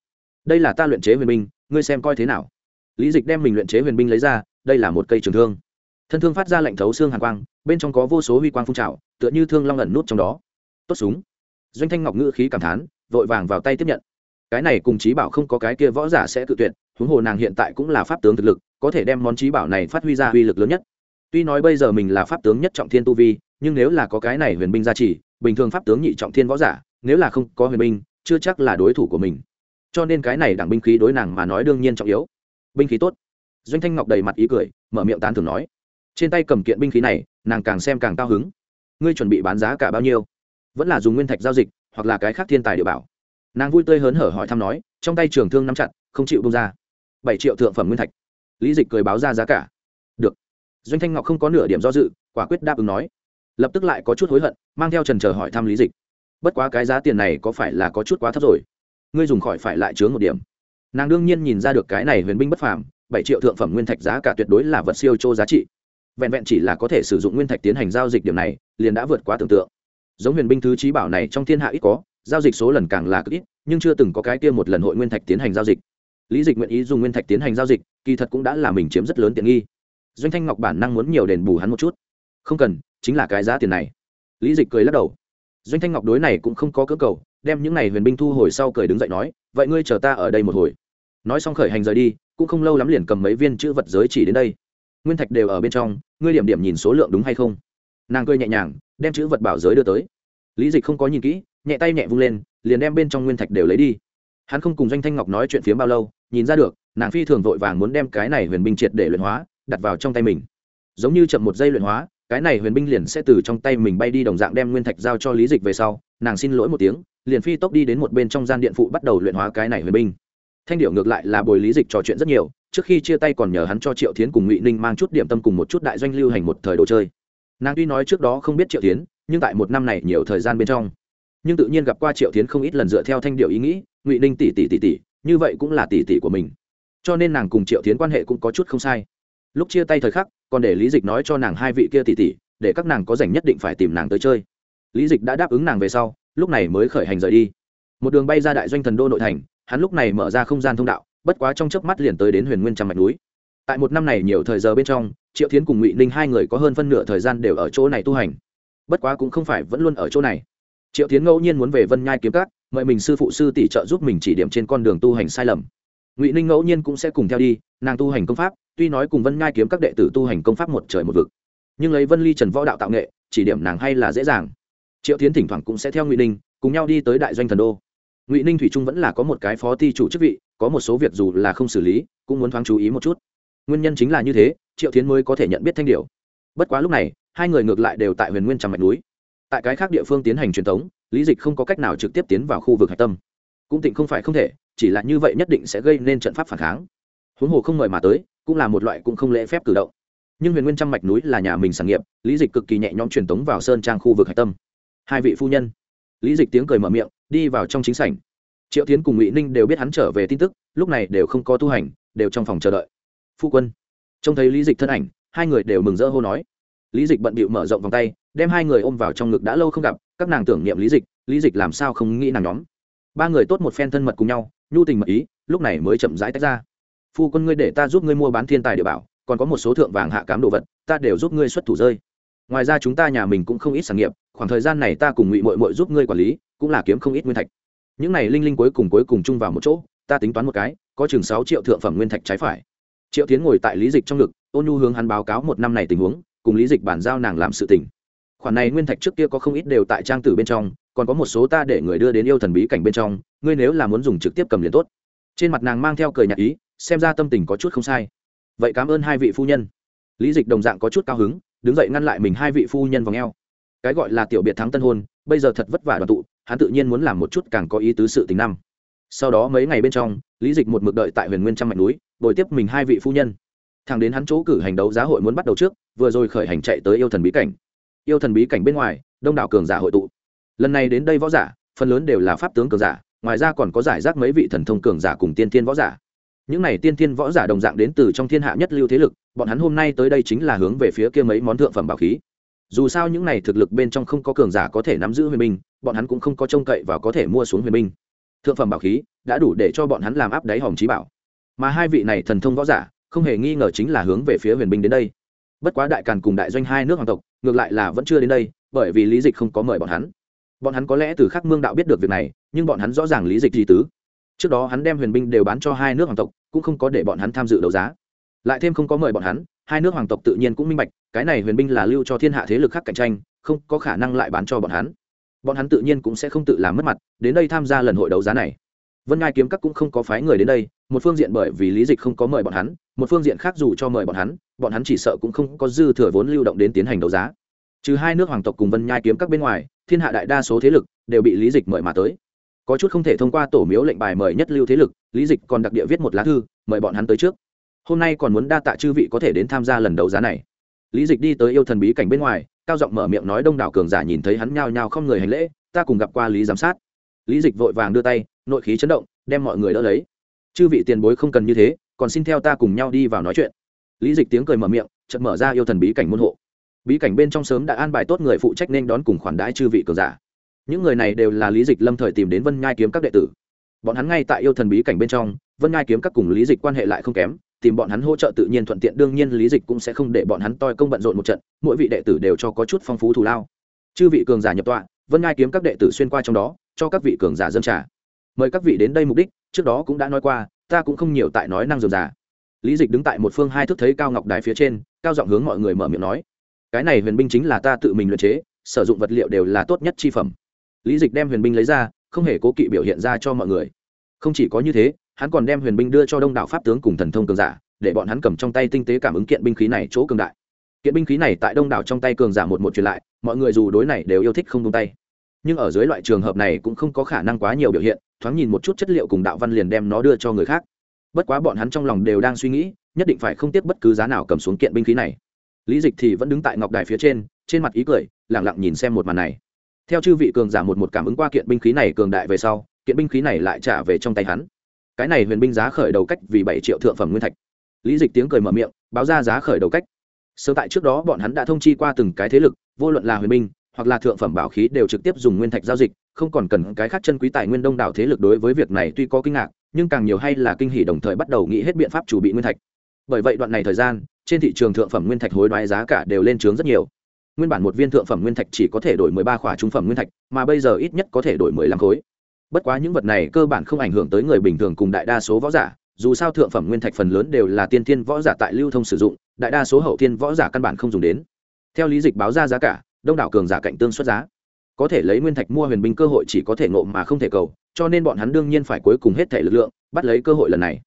đây là ta luyện chế huyền binh, ngươi xem coi thế nào. Lý dịch đem mình luyện chế huyền binh lấy ra, đây là một cây trường thương. Thân thương phát ra lệnh thấu xương hàn quang, bên trong có vô số huy quang phun trào, tựa như thương long ẩn nút trong đó. Tốt súng. Doanh thanh ngọc ngữ khí cảm thán, vội vàng vào tay tiếp nhận. Cái này cùng trí bảo không có cái kia võ giả sẽ tự tuyệt, huống hồ nàng hiện tại cũng là pháp tướng thực lực, có thể đem món trí bảo này phát huy ra uy lực lớn nhất. Tuy nói bây giờ mình là pháp tướng nhất trọng thiên tu vi, nhưng nếu là có cái này huyền binh gia trì bình thường pháp tướng nhị trọng thiên võ giả, nếu là không có huyền binh, chưa chắc là đối thủ của mình. Cho nên cái này đẳng binh khí đối nàng mà nói đương nhiên trọng yếu. Binh khí tốt. Doanh thanh ngọc đầy mặt ý cười, mở miệng tán thường nói. Trên tay cầm kiện binh khí này, nàng càng xem càng cao hứng. Ngươi chuẩn bị bán giá cả bao nhiêu? Vẫn là dùng nguyên thạch giao dịch, hoặc là cái khác thiên tài địa bảo. Nàng vui tươi hớn hở hỏi thăm nói, trong tay trường thương nắm chặt, không chịu bông ra. Bảy triệu thượng phẩm nguyên thạch. Lý dịch cười báo ra giá cả. Được. Doanh thanh ngọc không có nửa điểm do dự, quả quyết đáp ứng nói lập tức lại có chút hối hận, mang theo trần chờ hỏi thăm lý dịch. Bất quá cái giá tiền này có phải là có chút quá thấp rồi? Ngươi dùng khỏi phải lại chướng một điểm. Nàng đương nhiên nhìn ra được cái này huyền binh bất phàm, bảy triệu thượng phẩm nguyên thạch giá cả tuyệt đối là vật siêu chô giá trị. Vẹn vẹn chỉ là có thể sử dụng nguyên thạch tiến hành giao dịch điểm này, liền đã vượt quá tưởng tượng. Giống huyền binh thứ trí bảo này trong thiên hạ ít có, giao dịch số lần càng là cực ít, nhưng chưa từng có cái kia một lần hội nguyên thạch tiến hành giao dịch. Lý dịch nguyện ý dùng nguyên thạch tiến hành giao dịch, kỳ thật cũng đã là mình chiếm rất lớn tiện nghi. Doanh thanh ngọc bản năng muốn nhiều đền bù hắn một chút không cần, chính là cái giá tiền này. Lý dịch cười lắc đầu. Doanh thanh ngọc đối này cũng không có cơ cầu, đem những n à y huyền binh thu hồi sau cười đứng dậy nói, vậy ngươi chờ ta ở đây một hồi. Nói xong khởi hành rời đi, cũng không lâu lắm liền cầm mấy viên chữ vật giới chỉ đến đây. Nguyên thạch đều ở bên trong, ngươi điểm điểm nhìn số lượng đúng hay không? Nàng cười nhẹ nhàng, đem chữ vật bảo giới đưa tới. Lý dịch không có nhìn kỹ, nhẹ tay nhẹ vung lên, liền đem bên trong nguyên thạch đều lấy đi. Hắn không cùng doanh thanh ngọc nói chuyện phía bao lâu, nhìn ra được, nàng phi thường vội vàng muốn đem cái này huyền binh triệt để luyện hóa, đặt vào trong tay mình. Giống như chậm một giây luyện hóa cái này huyền binh liền sẽ từ trong tay mình bay đi đồng dạng đem nguyên thạch giao cho lý dịch về sau, nàng xin lỗi một tiếng, liền phi tốc đi đến một bên trong gian điện phụ bắt đầu luyện hóa cái này huyền binh. Thanh điệu ngược lại là bồi lý dịch trò chuyện rất nhiều, trước khi chia tay còn nhờ hắn cho triệu tiến cùng ngụy ninh mang chút điểm tâm cùng một chút đại doanh lưu hành một thời đồ chơi. Nàng tuy nói trước đó không biết triệu tiến nhưng tại một năm này nhiều thời gian bên trong, nhưng tự nhiên gặp qua triệu tiến không ít lần dựa theo thanh điệu ý nghĩ, ngụy ninh tỷ tỷ tỷ tỷ, như vậy cũng là tỷ tỷ của mình. Cho nên nàng cùng triệu tiến quan hệ cũng có chút không sai lúc chia tay thời khắc còn để lý dịch nói cho nàng hai vị kia tỉ tỉ, để các nàng có dành nhất định phải tìm nàng tới chơi. Lý dịch đã đáp ứng nàng về sau lúc này mới khởi hành rời đi. Một đường bay ra đại doanh thần đô nội thành hắn lúc này mở ra không gian thông đạo bất quá trong chớp mắt liền tới đến huyền nguyên trăm mạch núi. Tại một năm này nhiều thời giờ bên trong triệu tiến cùng ngụy ninh hai người có hơn phân nửa thời gian đều ở chỗ này tu hành. Bất quá cũng không phải vẫn luôn ở chỗ này. Triệu tiến ngẫu nhiên muốn về vân nhai kiếm cát mời mình sư phụ sư tỷ trợ giúp mình chỉ điểm trên con đường tu hành sai lầm. Ngụy ninh ngẫu nhiên cũng sẽ cùng theo đi nàng tu hành công pháp tuy nói cùng vân nhai kiếm các đệ tử tu hành công pháp một trời một vực, nhưng lấy vân ly trần võ đạo tạo nghệ, chỉ điểm nàng hay là dễ dàng. Triệu tiến thỉnh thoảng cũng sẽ theo ngụy ninh, cùng nhau đi tới đại doanh thần đô. Ngụy ninh thủy trung vẫn là có một cái phó ti chủ chức vị, có một số việc dù là không xử lý, cũng muốn thoáng chú ý một chút. Nguyên nhân chính là như thế, triệu tiến mới có thể nhận biết thanh điệu bất quá lúc này, hai người ngược lại đều tại huyền nguyên trầm mạch núi. Tại cái khác địa phương tiến hành truyền thống, lý dịch không có cách nào trực tiếp tiến vào khu vực hạch tâm. Cũng tịnh không phải không thể, chỉ là như vậy nhất định sẽ gây nên trận pháp phản kháng. Huống hồ không mời mà tới cũng là một loại cũng không lễ phép cử động. Nhưng huyền nguyên trăm mạch núi là nhà mình sản nghiệp, lý dịch cực kỳ nhẹ nhõm truyền tống vào sơn trang khu vực hạch tâm. Hai vị phu nhân. Lý dịch tiếng cười mở miệng, đi vào trong chính sảnh. Triệu tiến cùng ngụy ninh đều biết hắn trở về tin tức, lúc này đều không có tu hành, đều trong phòng chờ đợi. Phu quân. Trông thấy lý dịch thân ảnh, hai người đều mừng rỡ hô nói. Lý dịch bận bịu mở rộng vòng tay, đem hai người ôm vào trong ngực đã lâu không gặp, các nàng tưởng niệm lý dịch lý dịch làm sao không nghĩ nàng nhóm. Ba người tốt một phen thân mật cùng nhau, nhu tình mật ý, lúc này mới chậm rãi tách ra phu quân ngươi để ta giúp ngươi mua bán thiên tài địa bảo, còn có một số thượng vàng hạ cám đồ vật, ta đều giúp ngươi xuất thủ rơi. Ngoài ra chúng ta nhà mình cũng không ít sản nghiệp, khoảng thời gian này ta cùng ngụy mội mội giúp ngươi quản lý, cũng là kiếm không ít nguyên thạch. Những này linh linh cuối cùng cuối cùng chung vào một chỗ, ta tính toán một cái, có chừng sáu triệu thượng phẩm nguyên thạch trái phải. Triệu tiến ngồi tại lý dịch trong ngực, ôn nhu hướng hắn báo cáo một năm này tình huống, cùng lý dịch bàn giao nàng làm sự tình. Khoản này nguyên thạch trước kia có không ít đều tại trang tử bên trong, còn có một số ta để người đưa đến yêu thần bí cảnh bên trong, ngươi nếu là muốn dùng trực tiếp cầm liền tốt. Trên mặt nàng mang theo cười nhạc ý xem ra tâm tình có chút không sai. Vậy cảm ơn hai vị phu nhân. Lý dịch đồng dạng có chút cao hứng, đứng dậy ngăn lại mình hai vị phu nhân v ò cái gọi là tiểu biệt thắng tân hôn, bây giờ thật vất vả đoàn tụ, hắn tự nhiên muốn làm một chút càng có ý tứ sự tình năm. Sau đó mấy ngày bên trong, lý dịch một mực đợi tại huyền nguyên trăm mạch núi đổi tiếp mình hai vị phu nhân. Thằng đến hắn chỗ cử hành đấu giá hội muốn bắt đầu trước, vừa rồi khởi hành chạy tới yêu thần bí cảnh. Yêu thần bí cảnh bên ngoài, đông đảo cường giả hội tụ. Lần này đến đây võ giả, phần lớn đều là pháp tướng cường giả, ngoài ra còn có giải rác mấy vị thần thông cường giả cùng tiên thiên võ giả những này tiên thiên võ giả đồng dạng đến từ trong thiên hạ nhất lưu thế lực, bọn hắn hôm nay tới đây chính là hướng về phía kia mấy món thượng phẩm bảo khí. Dù sao những này thực lực bên trong không có cường giả có thể nắm giữ huyền binh, bọn hắn cũng không có trông cậy và có thể mua xuống huyền binh. Thượng phẩm bảo khí đã đủ để cho bọn hắn làm áp đáy hòm trí bảo. Mà hai vị này thần thông võ giả, không hề nghi ngờ chính là hướng về phía huyền binh đến đây. Bất quá đại càn cùng đại doanh hai nước hoàng tộc, ngược lại là vẫn chưa đến đây, bởi vì lý dịch không có mời bọn hắn. Bọn hắn có lẽ từ khắc mương đạo biết được việc này, nhưng bọn hắn rõ ràng lý dịch di tứ trước đó hắn đem huyền binh đều bán cho hai nước hoàng tộc, cũng không có để bọn hắn tham dự đấu giá. Lại thêm không có mời bọn hắn, hai nước hoàng tộc tự nhiên cũng minh bạch, cái này huyền binh là lưu cho thiên hạ thế lực khác cạnh tranh, không có khả năng lại bán cho bọn hắn. Bọn hắn tự nhiên cũng sẽ không tự làm mất mặt, đến đây tham gia lần hội đấu giá này. Vân ngai kiếm các cũng không có phái người đến đây, một phương diện bởi vì lý dịch không có mời bọn hắn, một phương diện khác dù cho mời bọn hắn bọn hắn chỉ sợ cũng không có dư thừa vốn lưu động đến tiến hành đấu giá. Trừ hai nước hoàng tộc cùng vân nhai kiếm các bên ngoài, thiên hạ đại đa số thế lực đều bị lý dịch mời mà tới có chút không thể thông qua tổ miếu lệnh bài mời nhất lưu thế lực, lý dịch còn đặc địa viết một lá thư, mời bọn hắn tới trước. Hôm nay còn muốn đa tạ chư vị có thể đến tham gia lần đấu giá này. Lý dịch đi tới yêu thần bí cảnh bên ngoài, cao giọng mở miệng nói đông đảo cường giả nhìn thấy hắn nhao nhao không người hành lễ, ta cùng gặp qua lý giám sát. Lý dịch vội vàng đưa tay, nội khí chấn động, đem mọi người đỡ lấy. Chư vị tiền bối không cần như thế, còn xin theo ta cùng nhau đi vào nói chuyện. Lý dịch tiếng cười mở miệng, chợt mở ra yêu thần bí cảnh môn hộ. Bí cảnh bên trong sớm đã an bài tốt người phụ trách nên đón cùng khoản đãi chư vị cường giả những người này đều là lý dịch lâm thời tìm đến vân nhai kiếm các đệ tử. Bọn hắn ngay tại yêu thần bí cảnh bên trong, vân nhai kiếm các cùng lý dịch quan hệ lại không kém, tìm bọn hắn hỗ trợ tự nhiên thuận tiện, đương nhiên lý dịch cũng sẽ không để bọn hắn toi công bận rộn một trận, mỗi vị đệ tử đều cho có chút phong phú thù lao. Chư vị cường giả nhập tọa, vân nhai kiếm các đệ tử xuyên qua trong đó, cho các vị cường giả dân trả mời các vị đến đây mục đích, trước đó cũng đã nói qua, ta cũng không nhiều tại nói năng dườm giả lý dịch đứng tại một phương hai thức thấy cao ngọc đài phía trên, cao giọng hướng mọi người mở miệng nói, cái này huyền binh chính là ta tự mình luyện chế, sử dụng vật liệu đều là tốt nhất chi phẩm lý dịch đem huyền binh lấy ra, không hề cố kỵ biểu hiện ra cho mọi người. Không chỉ có như thế, hắn còn đem huyền binh đưa cho đông đảo pháp tướng cùng thần thông cường giả, để bọn hắn cầm trong tay tinh tế cảm ứng kiện binh khí này chỗ cường đại. Kiện binh khí này tại đông đảo trong tay cường giả một một truyền lại, mọi người dù đối này đều yêu thích không tung tay. Nhưng ở dưới loại trường hợp này cũng không có khả năng quá nhiều biểu hiện, thoáng nhìn một chút chất liệu cùng đạo văn liền đem nó đưa cho người khác. Bất quá bọn hắn trong lòng đều đang suy nghĩ, nhất định phải không tiếc bất cứ giá nào cầm xuống kiện binh khí này. Lý dịch thì vẫn đứng tại ngọc đài phía trên trên mặt ý cười lẳng lặng nhìn xem một màn này theo chư vị cường giả một một cảm ứng qua kiện binh khí này cường đại về sau, kiện binh khí này lại trả về trong tay hắn. Cái này huyền binh giá khởi đầu cách vì bảy triệu thượng phẩm nguyên thạch. Lý dịch tiếng cười mở miệng, báo ra giá khởi đầu cách. Sớm tại trước đó bọn hắn đã thông chi qua từng cái thế lực, vô luận là huyền binh, hoặc là thượng phẩm bảo khí đều trực tiếp dùng nguyên thạch giao dịch, không còn cần cái khác chân quý tài nguyên đông đảo thế lực đối với việc này tuy có kinh ngạc, nhưng càng nhiều hay là kinh hỉ đồng thời bắt đầu nghĩ hết biện pháp chủ bị nguyên thạch. Bởi vậy đoạn này thời gian, trên thị trường thượng phẩm nguyên thạch hối đoái giá cả đều lên trướng rất nhiều nguyên bản một viên thượng phẩm nguyên thạch chỉ có thể đổi mười ba khỏa trung phẩm nguyên thạch, mà bây giờ ít nhất có thể đổi mười lăm khối. Bất quá những vật này cơ bản không ảnh hưởng tới người bình thường cùng đại đa số võ giả, dù sao thượng phẩm nguyên thạch phần lớn đều là tiên thiên võ giả tại lưu thông sử dụng, đại đa số hậu thiên võ giả căn bản không dùng đến. Theo lý dịch báo ra giá cả, đông đảo cường giả cạnh tương xuất giá. Có thể lấy nguyên thạch mua huyền binh cơ hội chỉ có thể nộm mà không thể cầu, cho nên bọn hắn đương nhiên phải cuối cùng hết thể lực lượng, bắt lấy cơ hội lần này.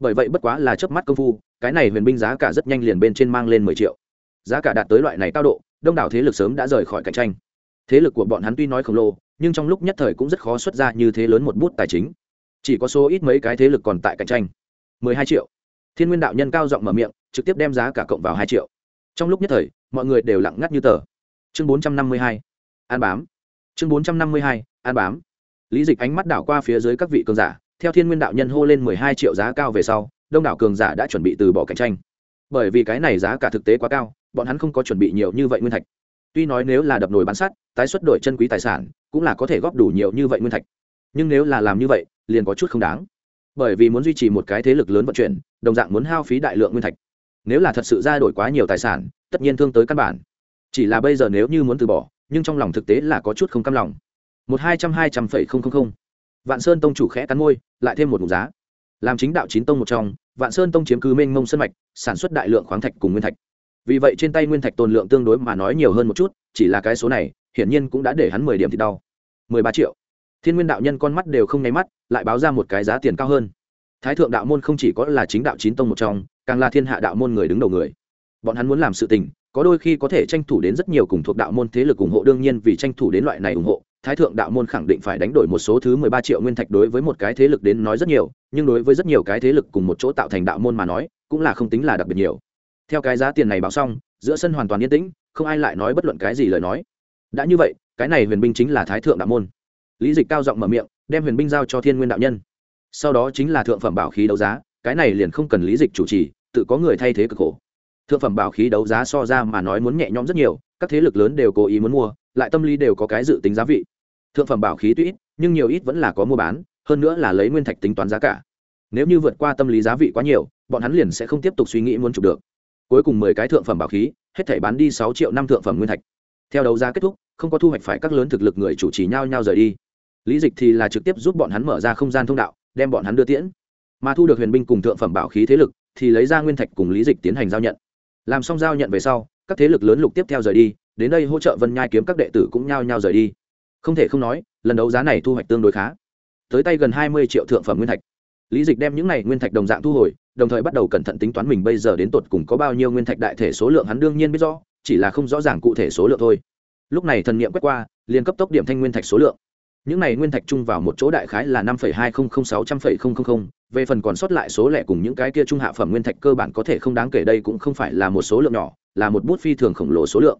Bởi vậy bất quá là chớp mắt công phu, cái này huyền binh giá cả rất nhanh liền bên trên mang lên mười triệu. Giá cả đạt tới loại này cao độ đông đảo thế lực sớm đã rời khỏi cạnh tranh. Thế lực của bọn hắn tuy nói khổng lồ, nhưng trong lúc nhất thời cũng rất khó xuất ra như thế lớn một bút tài chính. Chỉ có số ít mấy cái thế lực còn tại cạnh tranh. Mười hai triệu. Thiên nguyên đạo nhân cao giọng mở miệng, trực tiếp đem giá cả cộng vào hai triệu. Trong lúc nhất thời, mọi người đều lặng ngắt như tờ. Chương bốn trăm năm mươi hai. An bám. Chương bốn trăm năm mươi hai. An bám. Lý dịch ánh mắt đảo qua phía dưới các vị cường giả, theo thiên nguyên đạo nhân hô lên mười hai triệu giá cao về sau, đông đảo cường giả đã chuẩn bị từ bỏ cạnh tranh. Bởi vì cái này giá cả thực tế quá cao bọn hắn không có chuẩn bị nhiều như vậy nguyên thạch. Tuy nói nếu là đập nồi bán sắt, tái xuất đổi chân quý tài sản, cũng là có thể góp đủ nhiều như vậy nguyên thạch. Nhưng nếu là làm như vậy, liền có chút không đáng. Bởi vì muốn duy trì một cái thế lực lớn vận chuyển, đồng dạng muốn hao phí đại lượng nguyên thạch. Nếu là thật sự ra đổi quá nhiều tài sản, tất nhiên thương tới căn bản. Chỉ là bây giờ nếu như muốn từ bỏ, nhưng trong lòng thực tế là có chút không cam lòng. Một hai trăm hai trăm phẩy không không không. Vạn sơn tông chủ khẽ cắn môi, lại thêm một mục giá. Làm chính đạo chín tông một trong, vạn sơn tông chiếm cứ mênh mông sân mạch, sản xuất đại lượng khoáng thạch cùng nguyên thạch vì vậy trên tay nguyên thạch tồn lượng tương đối mà nói nhiều hơn một chút, chỉ là cái số này, hiển nhiên cũng đã để hắn mười điểm thì đau. mười ba triệu. Thiên nguyên đạo nhân con mắt đều không nháy mắt, lại báo ra một cái giá tiền cao hơn. Thái thượng đạo môn không chỉ có là chính đạo chín tông một trong, càng là thiên hạ đạo môn người đứng đầu người. Bọn hắn muốn làm sự tình, có đôi khi có thể tranh thủ đến rất nhiều cùng thuộc đạo môn thế lực ủng hộ, đương nhiên vì tranh thủ đến loại này ủng hộ, thái thượng đạo môn khẳng định phải đánh đổi một số thứ mười ba triệu nguyên thạch đối với một cái thế lực đến nói rất nhiều, nhưng đối với rất nhiều cái thế lực cùng một chỗ tạo thành đạo môn mà nói, cũng là không tính là đặc biệt nhiều theo cái giá tiền này báo xong, giữa sân hoàn toàn yên tĩnh, không ai lại nói bất luận cái gì lời nói. Đã như vậy, cái này huyền binh chính là thái thượng đạo môn. Lý dịch cao giọng mở miệng, đem huyền binh giao cho thiên nguyên đạo nhân. Sau đó chính là thượng phẩm bảo khí đấu giá, cái này liền không cần lý dịch chủ trì, tự có người thay thế cực khổ. Thượng phẩm bảo khí đấu giá so ra mà nói muốn nhẹ nhõm rất nhiều, các thế lực lớn đều cố ý muốn mua, lại tâm lý đều có cái dự tính giá vị. Thượng phẩm bảo khí tuy ít, nhưng nhiều ít vẫn là có mua bán, hơn nữa là lấy nguyên thạch tính toán giá cả. Nếu như vượt qua tâm lý giá vị quá nhiều, bọn hắn liền sẽ không tiếp tục suy nghĩ muốn chụp được cuối cùng mười cái thượng phẩm bảo khí, hết thể bán đi sáu triệu năm thượng phẩm nguyên thạch. Theo đấu giá kết thúc, không có thu hoạch phải các lớn thực lực người chủ trì nhau nhau rời đi. Lý dịch thì là trực tiếp giúp bọn hắn mở ra không gian thông đạo, đem bọn hắn đưa tiễn. Mà thu được huyền binh cùng thượng phẩm bảo khí thế lực, thì lấy ra nguyên thạch cùng lý dịch tiến hành giao nhận. Làm xong giao nhận về sau, các thế lực lớn lục tiếp theo rời đi, đến đây hỗ trợ vân nhai kiếm các đệ tử cũng nhao nhao rời đi. Không thể không nói, lần đấu giá này thu hoạch tương đối khá. Tới tay gần hai mươi triệu thượng phẩm nguyên thạch. Lý dịch đem những này nguyên thạch đồng dạng thu hồi đồng thời bắt đầu cẩn thận tính toán mình bây giờ đến tột cùng có bao nhiêu nguyên thạch đại thể số lượng hắn đương nhiên biết rõ, chỉ là không rõ ràng cụ thể số lượng thôi. Lúc này thần niệm quét qua, liền cấp tốc điểm thanh nguyên thạch số lượng. Những này nguyên thạch chung vào một chỗ đại khái là năm hai nghìn sáu trăm linh về phần còn sót lại số lẻ cùng những cái kia trung hạ phẩm nguyên thạch cơ bản có thể không đáng kể đây cũng không phải là một số lượng nhỏ, là một bút phi thường khổng lồ số lượng.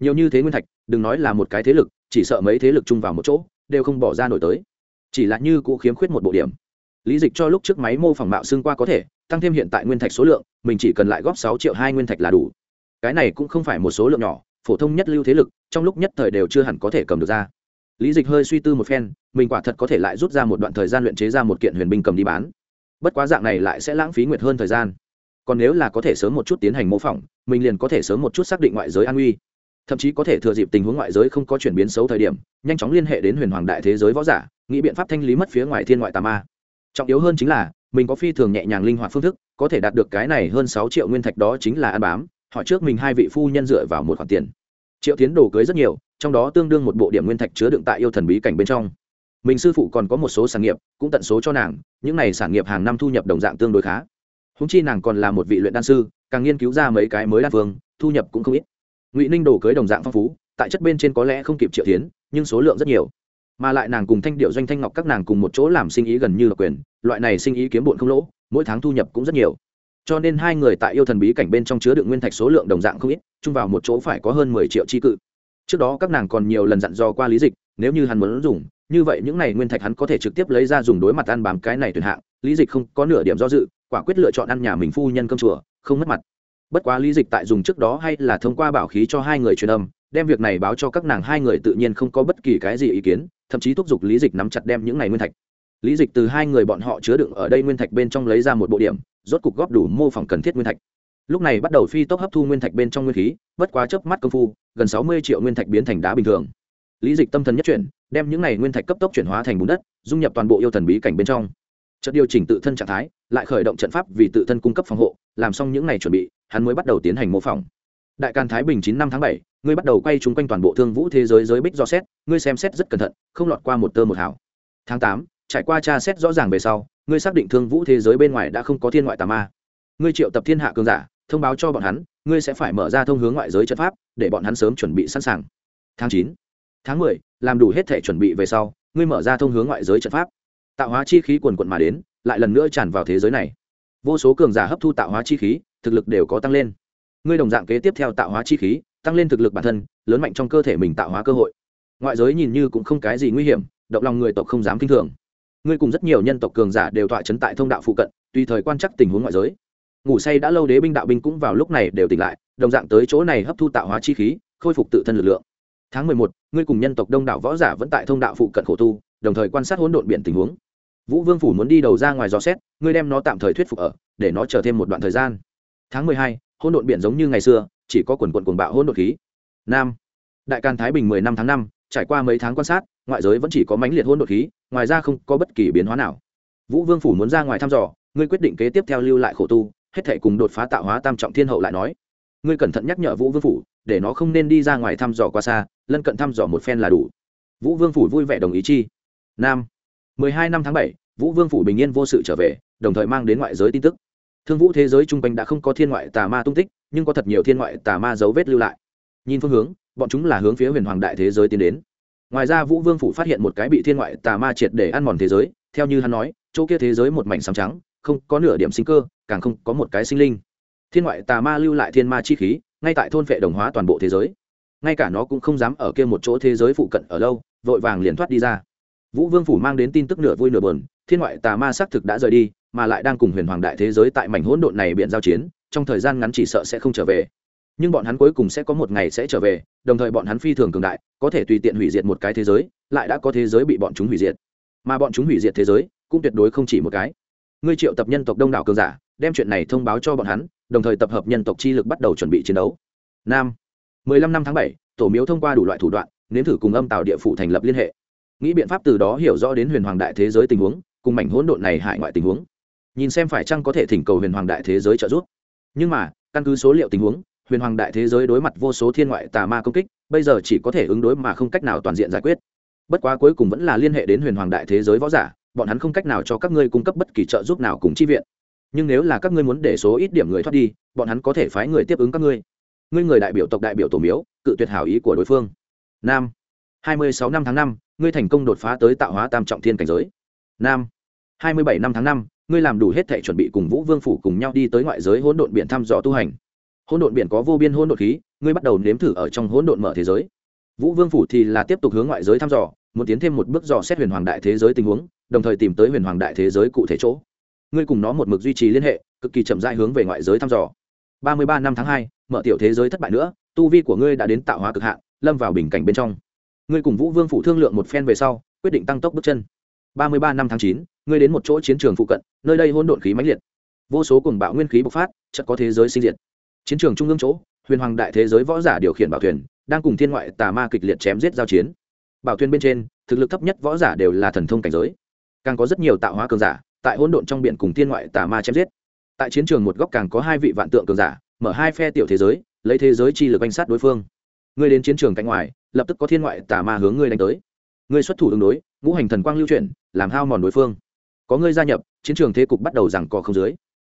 Nhiều như thế nguyên thạch, đừng nói là một cái thế lực, chỉ sợ mấy thế lực chung vào một chỗ, đều không bỏ ra nổi tới. Chỉ là như cũ khiếm khuyết một bộ điểm. Lý dịch cho lúc trước máy mô phỏng mạo xương qua có thể tăng thêm hiện tại nguyên thạch số lượng, mình chỉ cần lại góp sáu triệu hai nguyên thạch là đủ. Cái này cũng không phải một số lượng nhỏ, phổ thông nhất lưu thế lực, trong lúc nhất thời đều chưa hẳn có thể cầm được ra. Lý dịch hơi suy tư một phen, mình quả thật có thể lại rút ra một đoạn thời gian luyện chế ra một kiện huyền binh cầm đi bán. Bất quá dạng này lại sẽ lãng phí nguyệt hơn thời gian. Còn nếu là có thể sớm một chút tiến hành mô phỏng, mình liền có thể sớm một chút xác định ngoại giới an uy thậm chí có thể thừa dịp tình huống ngoại giới không có chuyển biến xấu thời điểm, nhanh chóng liên hệ đến huyền hoàng đại thế giới võ giả, nghĩ biện pháp thanh lý mất phía ngoài thiên ngoại tà ma. Trọng yếu hơn chính là mình có phi thường nhẹ nhàng linh hoạt phương thức, có thể đạt được cái này hơn sáu triệu nguyên thạch đó chính là ăn bám họ trước mình hai vị phu nhân dựa vào một khoản tiền. Triệu tiến đồ cưới rất nhiều, trong đó tương đương một bộ điểm nguyên thạch chứa đựng tại yêu thần bí cảnh bên trong. Mình sư phụ còn có một số sản nghiệp, cũng tận số cho nàng, những này sản nghiệp hàng năm thu nhập đồng dạng tương đối khá. Húng chi nàng còn là một vị luyện đan sư, càng nghiên cứu ra mấy cái mới đa phương, thu nhập cũng không ít. Ngụy ninh đồ cưới đồng dạng phong phú, tại chất bên trên có lẽ không kịp triệu tiến nhưng số lượng rất nhiều mà lại nàng cùng thanh điệu doanh thanh ngọc các nàng cùng một chỗ làm sinh ý gần như là quyền, loại này sinh ý kiếm bụn không lỗ, mỗi tháng thu nhập cũng rất nhiều. Cho nên hai người tại yêu thần bí cảnh bên trong chứa đựng nguyên thạch số lượng đồng dạng không ít, chung vào một chỗ phải có hơn mười triệu chi cự. Trước đó các nàng còn nhiều lần dặn dò qua lý dịch, nếu như hắn muốn dùng, như vậy những này nguyên thạch hắn có thể trực tiếp lấy ra dùng đối mặt ăn bám cái này tuyển hạng. Lý dịch không có nửa điểm do dự, quả quyết lựa chọn ăn nhà mình phu nhân cơm chùa, không mất mặt. Bất quá lý dịch tại dùng trước đó hay là thông qua bảo khí cho hai người truyền âm, đem việc này báo cho các nàng hai người tự nhiên không có bất kỳ cái gì ý kiến thậm chí thúc giục lý dịch nắm chặt đem những này nguyên thạch. Lý dịch từ hai người bọn họ chứa đựng ở đây nguyên thạch bên trong lấy ra một bộ điểm, rốt cục góp đủ mô phỏng cần thiết nguyên thạch. Lúc này bắt đầu phi tốc hấp thu nguyên thạch bên trong nguyên khí, bất quá chớp mắt công phu, gần sáu mươi triệu nguyên thạch biến thành đá bình thường. Lý dịch tâm thần nhất chuyển, đem những này nguyên thạch cấp tốc chuyển hóa thành bùn đất, dung nhập toàn bộ yêu thần bí cảnh bên trong. Chợt điều chỉnh tự thân trạng thái, lại khởi động trận pháp vì tự thân cung cấp phòng hộ, làm xong những ngày chuẩn bị, hắn mới bắt đầu tiến hành mô phỏng đại can thái bình chín năm tháng bảy, ngươi bắt đầu quay chung quanh toàn bộ thương vũ thế giới giới bích do xét, ngươi xem xét rất cẩn thận, không lọt qua một tơ một hảo tháng tám, trải qua tra xét rõ ràng về sau, ngươi xác định thương vũ thế giới bên ngoài đã không có thiên ngoại tà ma. Ngươi triệu tập thiên hạ cường giả, thông báo cho bọn hắn, ngươi sẽ phải mở ra thông hướng ngoại giới trận pháp, để bọn hắn sớm chuẩn bị sẵn sàng. Tháng chín, tháng mười, làm đủ hết thể chuẩn bị về sau, ngươi mở ra thông hướng ngoại giới trận pháp. Tạo hóa chi khí quần quận mà đến, lại lần nữa tràn vào thế giới này. Vô số cường giả hấp thu tạo hóa chi khí, thực lực đều có tăng lên ngươi đồng dạng kế tiếp theo tạo hóa chi khí, tăng lên thực lực bản thân, lớn mạnh trong cơ thể mình tạo hóa cơ hội. Ngoại giới nhìn như cũng không cái gì nguy hiểm, động lòng người tộc không dám kinh thường. Ngươi cùng rất nhiều nhân tộc cường giả đều tọa chấn tại thông đạo phụ cận, tùy thời quan chắc tình huống ngoại giới. Ngủ say đã lâu đế binh đạo binh cũng vào lúc này đều tỉnh lại, đồng dạng tới chỗ này hấp thu tạo hóa chi khí, khôi phục tự thân lực lượng. Tháng mười một, ngươi cùng nhân tộc đông đảo võ giả vẫn tại thông đạo phụ cận khổ tu, đồng thời quan sát hỗn độn biển tình huống. Vũ vương phủ muốn đi đầu ra ngoài dò xét, ngươi đem nó tạm thời thuyết phục ở, để nó chờ thêm một đoạn thời gian. Tháng mười hai hỗn độn biển giống như ngày xưa, chỉ có quần quần cuồng bạo hỗn độn khí. Nam. Đại can thái bình mười năm tháng năm, trải qua mấy tháng quan sát, ngoại giới vẫn chỉ có mãnh liệt hỗn độn khí, ngoài ra không có bất kỳ biến hóa nào. Vũ vương phủ muốn ra ngoài thăm dò, ngươi quyết định kế tiếp theo lưu lại khổ tu, hết thể cùng đột phá tạo hóa tam trọng thiên hậu lại nói. Ngươi cẩn thận nhắc nhở vũ vương phủ, để nó không nên đi ra ngoài thăm dò qua xa, lân cận thăm dò một phen là đủ. Vũ vương phủ vui vẻ đồng ý chi. Nam. Mười hai năm tháng bảy, vũ vương phủ bình yên vô sự trở về, đồng thời mang đến ngoại giới tin tức thương vũ thế giới chung quanh đã không có thiên ngoại tà ma tung tích, nhưng có thật nhiều thiên ngoại tà ma dấu vết lưu lại. Nhìn phương hướng, bọn chúng là hướng phía huyền hoàng đại thế giới tiến đến. Ngoài ra vũ vương phủ phát hiện một cái bị thiên ngoại tà ma triệt để ăn mòn thế giới, theo như hắn nói, chỗ kia thế giới một mảnh sáng trắng, không có nửa điểm sinh cơ, càng không có một cái sinh linh. Thiên ngoại tà ma lưu lại thiên ma chi khí, ngay tại thôn vệ đồng hóa toàn bộ thế giới. Ngay cả nó cũng không dám ở kia một chỗ thế giới phụ cận ở lâu, vội vàng liền thoát đi ra. Vũ vương phủ mang đến tin tức nửa vui nửa buồn, thiên ngoại tà ma xác thực đã rời đi mà lại đang cùng huyền hoàng đại thế giới tại mảnh hỗn độn này biện giao chiến trong thời gian ngắn chỉ sợ sẽ không trở về. Nhưng bọn hắn cuối cùng sẽ có một ngày sẽ trở về đồng thời bọn hắn phi thường cường đại có thể tùy tiện hủy diệt một cái thế giới lại đã có thế giới bị bọn chúng hủy diệt. Mà bọn chúng hủy diệt thế giới cũng tuyệt đối không chỉ một cái. Ngươi triệu tập nhân tộc đông đảo cường giả đem chuyện này thông báo cho bọn hắn đồng thời tập hợp nhân tộc chi lực bắt đầu chuẩn bị chiến đấu. Nam 15 năm tháng 7, tổ miếu thông qua đủ loại thủ đoạn nếm thử cùng âm tạo địa phủ thành lập liên hệ. Nghĩ biện pháp từ đó hiểu rõ đến huyền hoàng đại thế giới tình huống cùng mảnh hỗn độn này hại ngoại tình huống nhìn xem phải chăng có thể thỉnh cầu huyền hoàng đại thế giới trợ giúp. Nhưng mà, căn cứ số liệu tình huống, huyền hoàng đại thế giới đối mặt vô số thiên ngoại tà ma công kích, bây giờ chỉ có thể ứng đối mà không cách nào toàn diện giải quyết. Bất quá cuối cùng vẫn là liên hệ đến huyền hoàng đại thế giới võ giả, bọn hắn không cách nào cho các ngươi cung cấp bất kỳ trợ giúp nào cùng chi viện. Nhưng nếu là các ngươi muốn để số ít điểm người thoát đi, bọn hắn có thể phái người tiếp ứng các ngươi. Ngươi người đại biểu tộc đại biểu tổ miếu, cự tuyệt hảo ý của đối phương. Nam, hai mươi sáu năm tháng năm, ngươi thành công đột phá tới tạo hóa tam trọng thiên cảnh giới. Nam, hai mươi bảy năm tháng năm ngươi làm đủ hết thể chuẩn bị cùng vũ vương phủ cùng nhau đi tới ngoại giới hỗn độn biển thăm dò tu hành. Hỗn độn biển có vô biên hỗn độn khí, ngươi bắt đầu nếm thử ở trong hỗn độn mở thế giới. Vũ vương phủ thì là tiếp tục hướng ngoại giới thăm dò, muốn tiến thêm một bước dò xét huyền hoàng đại thế giới tình huống, đồng thời tìm tới huyền hoàng đại thế giới cụ thể chỗ. Ngươi cùng nó một mực duy trì liên hệ, cực kỳ chậm rãi hướng về ngoại giới thăm dò. Ba mươi ba năm tháng hai, mở tiểu thế giới thất bại nữa, tu vi của ngươi đã đến tạo hóa cực hạn, lâm vào bình cảnh bên trong. Ngươi cùng vũ vương phủ thương lượng một phen về sau, quyết định tăng tốc bước chân. Ba mươi ba năm tháng chín ngươi đến một chỗ chiến trường phụ cận, nơi đây hỗn độn khí mãnh liệt. Vô số cùng bạo nguyên khí bộc phát, chợt có thế giới sinh diệt. Chiến trường trung ương chỗ, huyền hoàng đại thế giới võ giả điều khiển bảo thuyền, đang cùng thiên ngoại tà ma kịch liệt chém giết giao chiến. Bảo thuyền bên trên, thực lực thấp nhất võ giả đều là thần thông cảnh giới. Càng có rất nhiều tạo hóa cường giả, tại hỗn độn trong biển cùng thiên ngoại tà ma chém giết. Tại chiến trường một góc càng có hai vị vạn tượng cường giả, mở hai phe tiểu thế giới, lấy thế giới chi lực anh sát đối phương. Ngươi đến chiến trường cạnh ngoài, lập tức có thiên ngoại tà ma hướng ngươi đánh tới. Ngươi xuất thủ ứng đối, ngũ hành thần quang lưu chuyển, làm hao mòn đối phương có ngươi gia nhập, chiến trường thế cục bắt đầu rằng cò không dưới.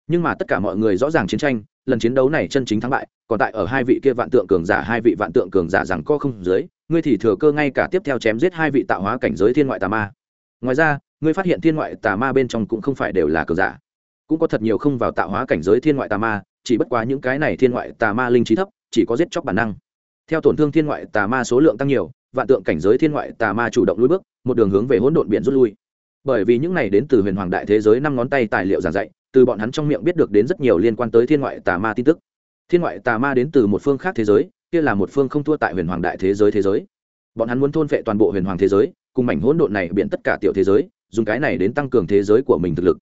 Nhưng mà tất cả mọi người rõ ràng chiến tranh, lần chiến đấu này chân chính thắng bại, còn tại ở hai vị kia vạn tượng cường giả, hai vị vạn tượng cường giả rằng co không dưới, ngươi thì thừa cơ ngay cả tiếp theo chém giết hai vị tạo hóa cảnh giới thiên ngoại tà ma. Ngoài ra, ngươi phát hiện thiên ngoại tà ma bên trong cũng không phải đều là cường giả. Cũng có thật nhiều không vào tạo hóa cảnh giới thiên ngoại tà ma, chỉ bất quá những cái này thiên ngoại tà ma linh trí thấp, chỉ có giết chóc bản năng. Theo tổn thương thiên ngoại tà ma số lượng tăng nhiều, vạn tượng cảnh giới thiên ngoại tà ma chủ động lui bước, một đường hướng về hỗn độn biển rút lui bởi vì những này đến từ huyền hoàng đại thế giới năm ngón tay tài liệu giảng dạy, từ bọn hắn trong miệng biết được đến rất nhiều liên quan tới thiên ngoại tà ma tin tức. Thiên ngoại tà ma đến từ một phương khác thế giới, kia là một phương không thua tại huyền hoàng đại thế giới thế giới. Bọn hắn muốn thôn vệ toàn bộ huyền hoàng thế giới, cùng mảnh hỗn độn này biện tất cả tiểu thế giới, dùng cái này đến tăng cường thế giới của mình thực lực.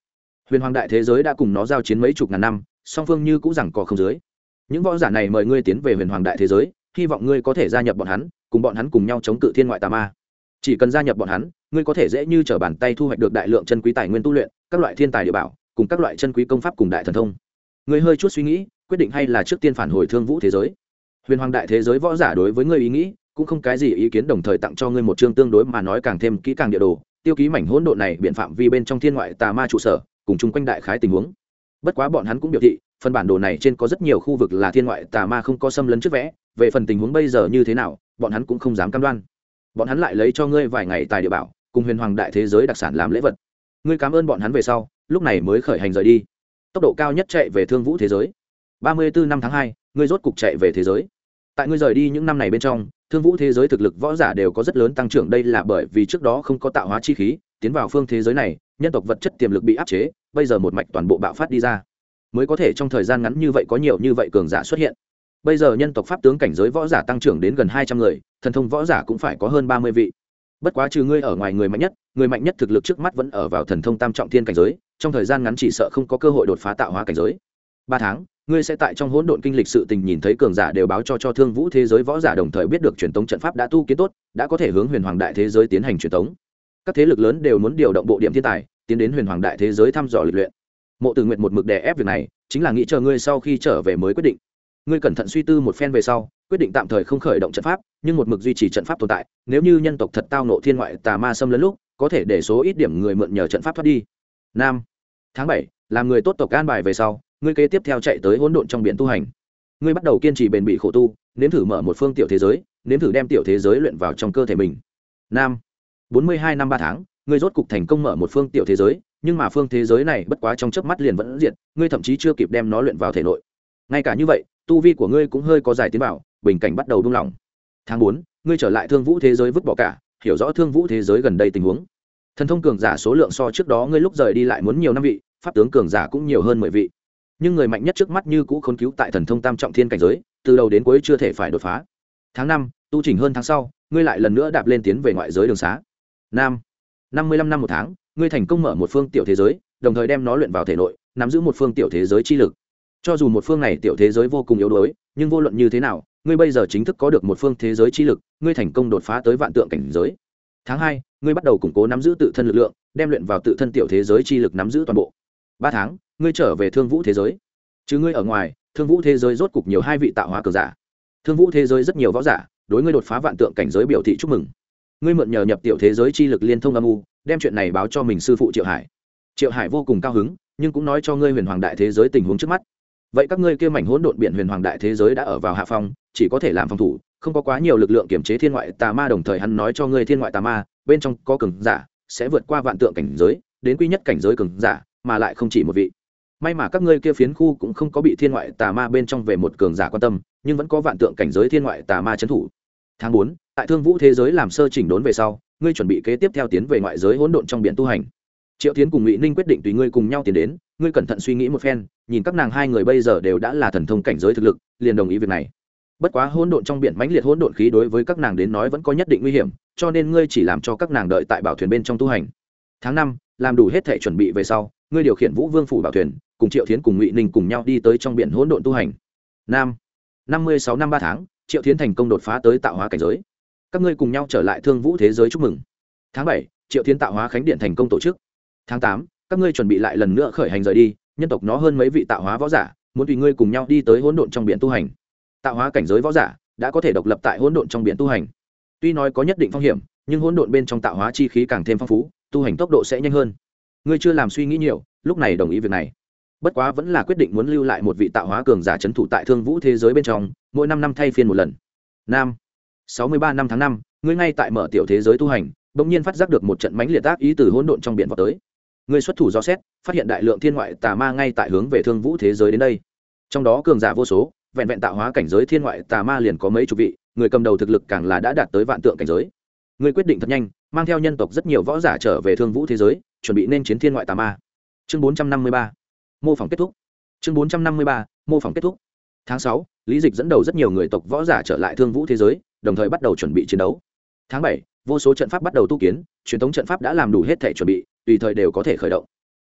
Huyền hoàng đại thế giới đã cùng nó giao chiến mấy chục ngàn năm, song phương như cũng rằng có không dưới. Những võ giả này mời ngươi tiến về huyền hoàng đại thế giới, hy vọng ngươi có thể gia nhập bọn hắn, cùng bọn hắn cùng nhau chống cự thiên ngoại tà ma chỉ cần gia nhập bọn hắn, ngươi có thể dễ như t r ở bàn tay thu hoạch được đại lượng chân quý tài nguyên tu luyện, các loại thiên tài địa bảo, cùng các loại chân quý công pháp cùng đại thần thông. Ngươi hơi chút suy nghĩ, quyết định hay là trước tiên phản hồi thương vũ thế giới. Huyền hoàng đại thế giới võ giả đối với ngươi ý nghĩ, cũng không cái gì ý kiến đồng thời tặng cho ngươi một chương tương đối mà nói càng thêm kỹ càng địa đồ, tiêu ký mảnh hỗn độn này biện phạm vi bên trong thiên ngoại tà ma trụ sở, cùng chung quanh đại khái tình huống. Bất quá bọn hắn cũng biểu thị, phần bản đồ này trên có rất nhiều khu vực là thiên ngoại tà ma không có xâm lấn trước vẽ, về phần tình huống bây giờ như thế nào, bọn hắn cũng không dám cam đoan bọn hắn lại lấy cho ngươi vài ngày tài địa bảo, cùng huyền hoàng đại thế giới đặc sản làm lễ vật. Ngươi cảm ơn bọn hắn về sau, lúc này mới khởi hành rời đi. Tốc độ cao nhất chạy về thương vũ thế giới. Ba mươi bốn năm tháng hai, ngươi rốt cục chạy về thế giới. Tại ngươi rời đi những năm này bên trong, thương vũ thế giới thực lực võ giả đều có rất lớn tăng trưởng, đây là bởi vì trước đó không có tạo hóa chi khí, tiến vào phương thế giới này, nhân tộc vật chất tiềm lực bị áp chế, bây giờ một mạch toàn bộ bạo phát đi ra. Mới có thể trong thời gian ngắn như vậy có nhiều như vậy cường giả xuất hiện bây giờ nhân tộc pháp tướng cảnh giới võ giả tăng trưởng đến gần hai trăm người, thần thông võ giả cũng phải có hơn ba mươi vị. Bất quá trừ ngươi ở ngoài người mạnh nhất, người mạnh nhất thực lực trước mắt vẫn ở vào thần thông tam trọng thiên cảnh giới, trong thời gian ngắn chỉ sợ không có cơ hội đột phá tạo hóa cảnh giới. Ba tháng, ngươi sẽ tại trong hỗn độn kinh lịch sự tình nhìn thấy cường giả đều báo cho cho thương vũ thế giới võ giả đồng thời biết được truyền tống trận pháp đã tu kiến tốt, đã có thể hướng huyền hoàng đại thế giới tiến hành truyền tống. Các thế lực lớn đều muốn điều động bộ điểm thiên tài, tiến đến huyền hoàng đại thế giới thăm dò lịch luyện. Mộ từ nguyện một mực đè ép việc này, chính là nghĩ chờ ngươi sau khi trở về mới quyết định ngươi cẩn thận suy tư một phen về sau, quyết định tạm thời không khởi động trận pháp, nhưng một mực duy trì trận pháp tồn tại, nếu như nhân tộc thật tao nộ thiên ngoại tà ma xâm lấn lúc, có thể để số ít điểm người mượn nhờ trận pháp thoát đi. Nam, tháng bảy, làm người tốt tộc an bài về sau, ngươi kế tiếp theo chạy tới hỗn độn trong biển tu hành. Ngươi bắt đầu kiên trì bền bỉ khổ tu, nếm thử mở một phương tiểu thế giới, nếm thử đem tiểu thế giới luyện vào trong cơ thể mình. Nam, bốn mươi hai năm ba tháng, ngươi rốt cục thành công mở một phương tiểu thế giới, nhưng mà phương thế giới này bất quá trong chớp mắt liền vẫn diện ngươi thậm chí chưa kịp đem nó luyện vào thể nội. Ngay cả như vậy tu vi của ngươi cũng hơi có giải tiến bảo bình cảnh bắt đầu đung lòng tháng bốn, ngươi trở lại thương vũ thế giới vứt bỏ cả, hiểu rõ thương vũ thế giới gần đây tình huống. Thần thông cường giả số lượng so trước đó ngươi lúc rời đi lại muốn nhiều năm vị, pháp tướng cường giả cũng nhiều hơn mười vị. Nhưng người mạnh nhất trước mắt như cũ khốn cứu tại thần thông tam trọng thiên cảnh giới, từ đầu đến cuối chưa thể phải đột phá. Tháng năm, tu trình hơn tháng sau, ngươi lại lần nữa đạp lên tiến về ngoại giới đường xá. Nam, năm mươi lăm năm một tháng, ngươi thành công mở một phương tiểu thế giới, đồng thời đem nó luyện vào thể nội, nắm giữ một phương tiểu thế giới chi lực cho dù một phương này tiểu thế giới vô cùng yếu đuối, nhưng vô luận như thế nào, ngươi bây giờ chính thức có được một phương thế giới chi lực, ngươi thành công đột phá tới vạn tượng cảnh giới. Tháng hai, ngươi bắt đầu củng cố nắm giữ tự thân lực lượng, đem luyện vào tự thân tiểu thế giới chi lực nắm giữ toàn bộ. Ba tháng, ngươi trở về thương vũ thế giới. Chứ ngươi ở ngoài, thương vũ thế giới rốt cục nhiều hai vị tạo hóa cờ giả. Thương vũ thế giới rất nhiều võ giả, đối ngươi đột phá vạn tượng cảnh giới biểu thị chúc mừng. Ngươi mượn nhờ nhập tiểu thế giới chi lực liên thông âm u, đem chuyện này báo cho mình sư phụ triệu hải. Triệu hải vô cùng cao hứng, nhưng cũng nói cho ngươi huyền hoàng đại thế giới tình huống trước mắt vậy các ngươi kia mảnh hỗn độn biển huyền hoàng đại thế giới đã ở vào hạ phong, chỉ có thể làm phòng thủ, không có quá nhiều lực lượng kiểm chế thiên ngoại tà ma đồng thời hắn nói cho ngươi thiên ngoại tà ma, bên trong có cường giả, sẽ vượt qua vạn tượng cảnh giới, đến quy nhất cảnh giới cường giả, mà lại không chỉ một vị. May mà các ngươi kia phiến khu cũng không có bị thiên ngoại tà ma bên trong về một cường giả quan tâm, nhưng vẫn có vạn tượng cảnh giới thiên ngoại tà ma trấn thủ. Tháng bốn, tại thương vũ thế giới làm sơ chỉnh đốn về sau, ngươi chuẩn bị kế tiếp theo tiến về ngoại giới hỗn độn trong biển tu hành triệu tiến cùng ngụy ninh quyết định tùy ngươi cùng nhau tiến đến, ngươi cẩn thận suy nghĩ một phen, nhìn các nàng hai người bây giờ đều đã là thần thông cảnh giới thực lực, liền đồng ý việc này. Bất quá hỗn độn trong biển mãnh liệt hỗn độn khí đối với các nàng đến nói vẫn có nhất định nguy hiểm, cho nên ngươi chỉ làm cho các nàng đợi tại bảo thuyền bên trong tu hành. Tháng năm, làm đủ hết thể chuẩn bị về sau, ngươi điều khiển vũ vương phủ bảo thuyền, cùng triệu thiến cùng ngụy ninh cùng nhau đi tới trong biển hỗn độn tu hành. Nam, năm mươi sáu năm ba tháng, triệu thiến thành công đột phá tới tạo hóa cảnh giới. Các ngươi cùng nhau trở lại thương vũ thế giới chúc mừng. Tháng bảy, triệu thiến tạo hóa khánh điện thành công tổ chức tháng tám, các ngươi chuẩn bị lại lần nữa khởi hành rời đi, nhân tộc nó hơn mấy vị tạo hóa võ giả, muốn tùy ngươi cùng nhau đi tới hỗn độn trong biển tu hành. Tạo hóa cảnh giới võ giả đã có thể độc lập tại hỗn độn trong biển tu hành. Tuy nói có nhất định phong hiểm, nhưng hỗn độn bên trong tạo hóa chi khí càng thêm phong phú, tu hành tốc độ sẽ nhanh hơn. Ngươi chưa làm suy nghĩ nhiều, lúc này đồng ý việc này. Bất quá vẫn là quyết định muốn lưu lại một vị tạo hóa cường giả c h ấ n thủ tại thương vũ thế giới bên trong, mỗi năm năm thay phiên một lần. Nam, sáu mươi ba năm tháng năm, ngươi ngay tại mở tiểu thế giới tu hành đ ỗ n g nhiên phát giác được một trận mánh liệt tác ý từ hỗn độn trong biển vào tới ngươi xuất thủ do xét, phát hiện đại lượng thiên ngoại tà ma ngay tại hướng về thương vũ thế giới đến đây. Trong đó cường giả vô số, vẹn vẹn tạo hóa cảnh giới thiên ngoại tà ma liền có mấy chục vị, người cầm đầu thực lực càng là đã đạt tới vạn tượng cảnh giới. Ngươi quyết định thật nhanh, mang theo nhân tộc rất nhiều võ giả trở về thương vũ thế giới, chuẩn bị nên chiến thiên ngoại tà ma. Chương bốn trăm năm mươi ba, mô phỏng kết thúc. Chương bốn trăm năm mươi ba, mô phỏng kết thúc. Tháng sáu, lý dịch dẫn đầu rất nhiều người tộc võ giả trở lại thương vũ thế giới, đồng thời bắt đầu chuẩn bị chiến đấu. Tháng bảy vô số trận pháp bắt đầu tu kiến, truyền thống trận pháp đã làm đủ hết thể chuẩn bị, tùy thời đều có thể khởi động.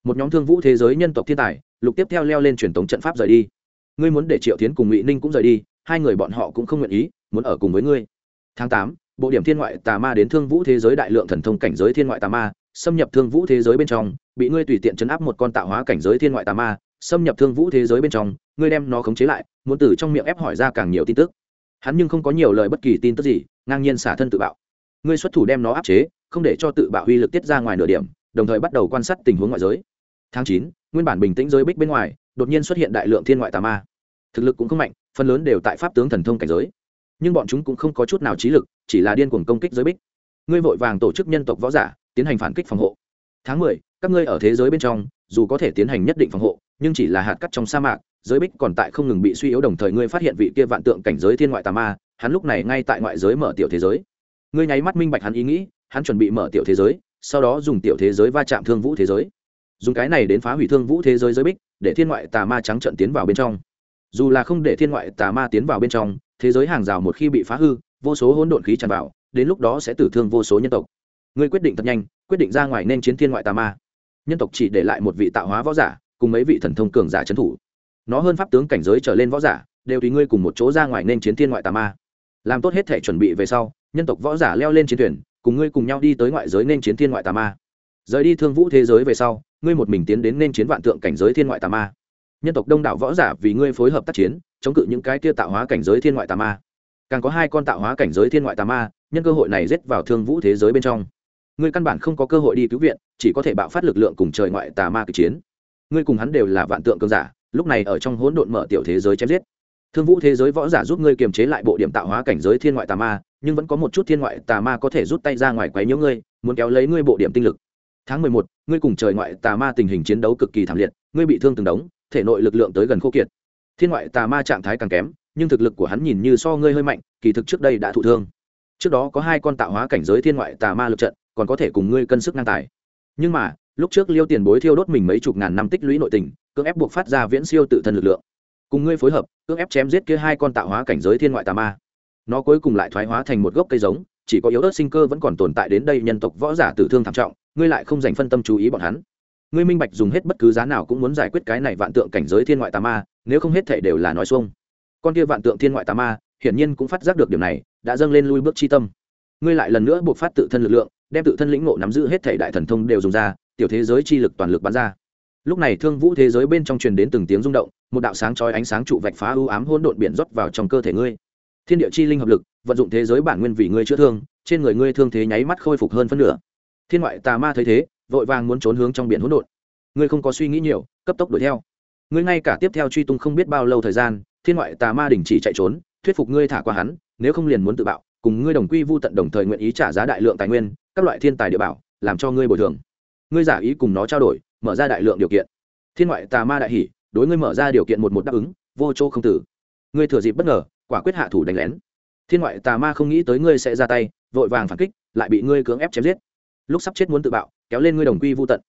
Một nhóm thương vũ thế giới nhân tộc thiên tài, lục tiếp theo leo lên truyền thống trận pháp rời đi. Ngươi muốn để triệu tiến cùng ngụy ninh cũng rời đi, hai người bọn họ cũng không nguyện ý, muốn ở cùng với ngươi. Tháng tám, bộ điểm thiên ngoại tà ma đến thương vũ thế giới đại lượng thần thông cảnh giới thiên ngoại tà ma, xâm nhập thương vũ thế giới bên trong, bị ngươi tùy tiện chấn áp một con tạo hóa cảnh giới thiên ngoại tà ma, xâm nhập thương vũ thế giới bên trong, ngươi đem nó khống chế lại, muốn từ trong miệng ép hỏi ra càng nhiều tin tức. Hắn nhưng không có nhiều lời bất kỳ tin tức gì, ngang nhiên xả thân tự bạo ngươi xuất thủ đem nó áp chế, không để cho tự bạo huy lực tiết ra ngoài nửa điểm, đồng thời bắt đầu quan sát tình huống ngoại giới. Tháng chín, nguyên bản bình tĩnh giới bích bên ngoài, đột nhiên xuất hiện đại lượng thiên ngoại tà ma. Thực lực cũng không mạnh, phần lớn đều tại pháp tướng thần thông cảnh giới. Nhưng bọn chúng cũng không có chút nào trí lực, chỉ là điên cuồng công kích giới bích. Ngươi vội vàng tổ chức nhân tộc võ giả, tiến hành phản kích phòng hộ. Tháng mười, các ngươi ở thế giới bên trong, dù có thể tiến hành nhất định phòng hộ, nhưng chỉ là hạt cắt trong sa mạc, giới bích còn tại không ngừng bị suy yếu đồng thời ngươi phát hiện vị kia vạn tượng cảnh giới thiên ngoại tà ma, hắn lúc này ngay tại ngoại giới mở tiểu thế giới ngươi nháy mắt minh bạch hắn ý nghĩ, hắn chuẩn bị mở tiểu thế giới, sau đó dùng tiểu thế giới va chạm thương vũ thế giới. Dùng cái này đến phá hủy thương vũ thế giới giới bích, để thiên ngoại tà ma trắng trận tiến vào bên trong. Dù là không để thiên ngoại tà ma tiến vào bên trong, thế giới hàng rào một khi bị phá hư, vô số hỗn độn khí tràn vào, đến lúc đó sẽ tử thương vô số nhân tộc. Ngươi quyết định thật nhanh, quyết định ra ngoài nên chiến thiên ngoại tà ma. Nhân tộc chỉ để lại một vị tạo hóa võ giả, cùng mấy vị thần thông cường giả trấn thủ. Nó hơn pháp tướng cảnh giới trở lên võ giả, đều tùy ngươi cùng một chỗ ra ngoài nên chiến thiên ngoại tà ma. Làm tốt hết thể chuẩn bị về sau nhân tộc võ giả leo lên chiến thuyền, cùng ngươi cùng nhau đi tới ngoại giới nên chiến thiên ngoại tà ma. Rời đi thương vũ thế giới về sau, ngươi một mình tiến đến nên chiến vạn tượng cảnh giới thiên ngoại tà ma. Nhân tộc đông đảo võ giả vì ngươi phối hợp tác chiến, chống cự những cái kia tạo hóa cảnh giới thiên ngoại tà ma. Càng có hai con tạo hóa cảnh giới thiên ngoại tà ma, nhân cơ hội này rết vào thương vũ thế giới bên trong. Ngươi căn bản không có cơ hội đi cứu viện, chỉ có thể bạo phát lực lượng cùng trời ngoại tà ma kịch chiến. Ngươi cùng hắn đều là vạn tượng cường giả, lúc này ở trong hỗn độn mở tiểu thế giới chém giết. Thương vũ thế giới võ giả giúp ngươi kiềm chế lại bộ điểm tạo hóa cảnh giới thiên ngoại tà ma nhưng vẫn có một chút thiên ngoại tà ma có thể rút tay ra ngoài quấy nhiễu ngươi, muốn kéo lấy ngươi bộ điểm tinh lực. Tháng mười một, ngươi cùng trời ngoại tà ma tình hình chiến đấu cực kỳ thảm liệt, ngươi bị thương từng đống, thể nội lực lượng tới gần khô kiệt. Thiên ngoại tà ma trạng thái càng kém, nhưng thực lực của hắn nhìn như so ngươi hơi mạnh, kỳ thực trước đây đã thụ thương. Trước đó có hai con tạo hóa cảnh giới thiên ngoại tà ma lực trận, còn có thể cùng ngươi cân sức ngang tài. Nhưng mà, lúc trước liêu tiền bối thiêu đốt mình mấy chục ngàn năm tích lũy nội tình, cưỡng ép buộc phát ra viễn siêu tự thân lực lượng. Cùng ngươi phối hợp, cưỡng ép chém giết kia hai con tạo hóa cảnh giới thiên ngoại tà ma nó cuối cùng lại thoái hóa thành một gốc cây giống, chỉ có yếu ớt sinh cơ vẫn còn tồn tại đến đây nhân tộc võ giả tử thương thảm trọng, ngươi lại không dành phân tâm chú ý bọn hắn. Ngươi minh bạch dùng hết bất cứ giá nào cũng muốn giải quyết cái này vạn tượng cảnh giới thiên ngoại tà ma, nếu không hết thể đều là nói xuông. Con kia vạn tượng thiên ngoại tà ma, hiển nhiên cũng phát giác được điều này, đã dâng lên lui bước chi tâm. Ngươi lại lần nữa buộc phát tự thân lực lượng, đem tự thân lĩnh ngộ nắm giữ hết thể đại thần thông đều dùng ra, tiểu thế giới chi lực toàn lực bắn ra. Lúc này thương vũ thế giới bên trong truyền đến từng tiếng rung động, một đạo sáng chói ánh sáng trụ vạch phá ưu ám hỗn độn biển rót vào trong cơ thể ngươi thiên địa chi linh hợp lực, vận dụng thế giới bản nguyên vì ngươi chữa thương, trên người ngươi thương thế nháy mắt khôi phục hơn phân nửa. Thiên ngoại tà ma thấy thế, vội vàng muốn trốn hướng trong biển hỗn độn. Ngươi không có suy nghĩ nhiều, cấp tốc đuổi theo. Ngươi ngay cả tiếp theo truy tung không biết bao lâu thời gian, thiên ngoại tà ma đình chỉ chạy trốn, thuyết phục ngươi thả qua hắn, nếu không liền muốn tự bạo, cùng ngươi đồng quy vu tận đồng thời nguyện ý trả giá đại lượng tài nguyên, các loại thiên tài địa bảo, làm cho ngươi bồi thường. Ngươi giả ý cùng nó trao đổi, mở ra đại lượng điều kiện. Thiên ngoại tà ma đại hỷ đối ngươi mở ra điều kiện một một đáp ứng, vô chỗ không tử. Ngươi thừa dịp bất ngờ quả quyết hạ thủ đánh lén. Thiên ngoại tà ma không nghĩ tới ngươi sẽ ra tay, vội vàng phản kích, lại bị ngươi cưỡng ép chém giết. Lúc sắp chết muốn tự bạo, kéo lên ngươi đồng quy vô tận.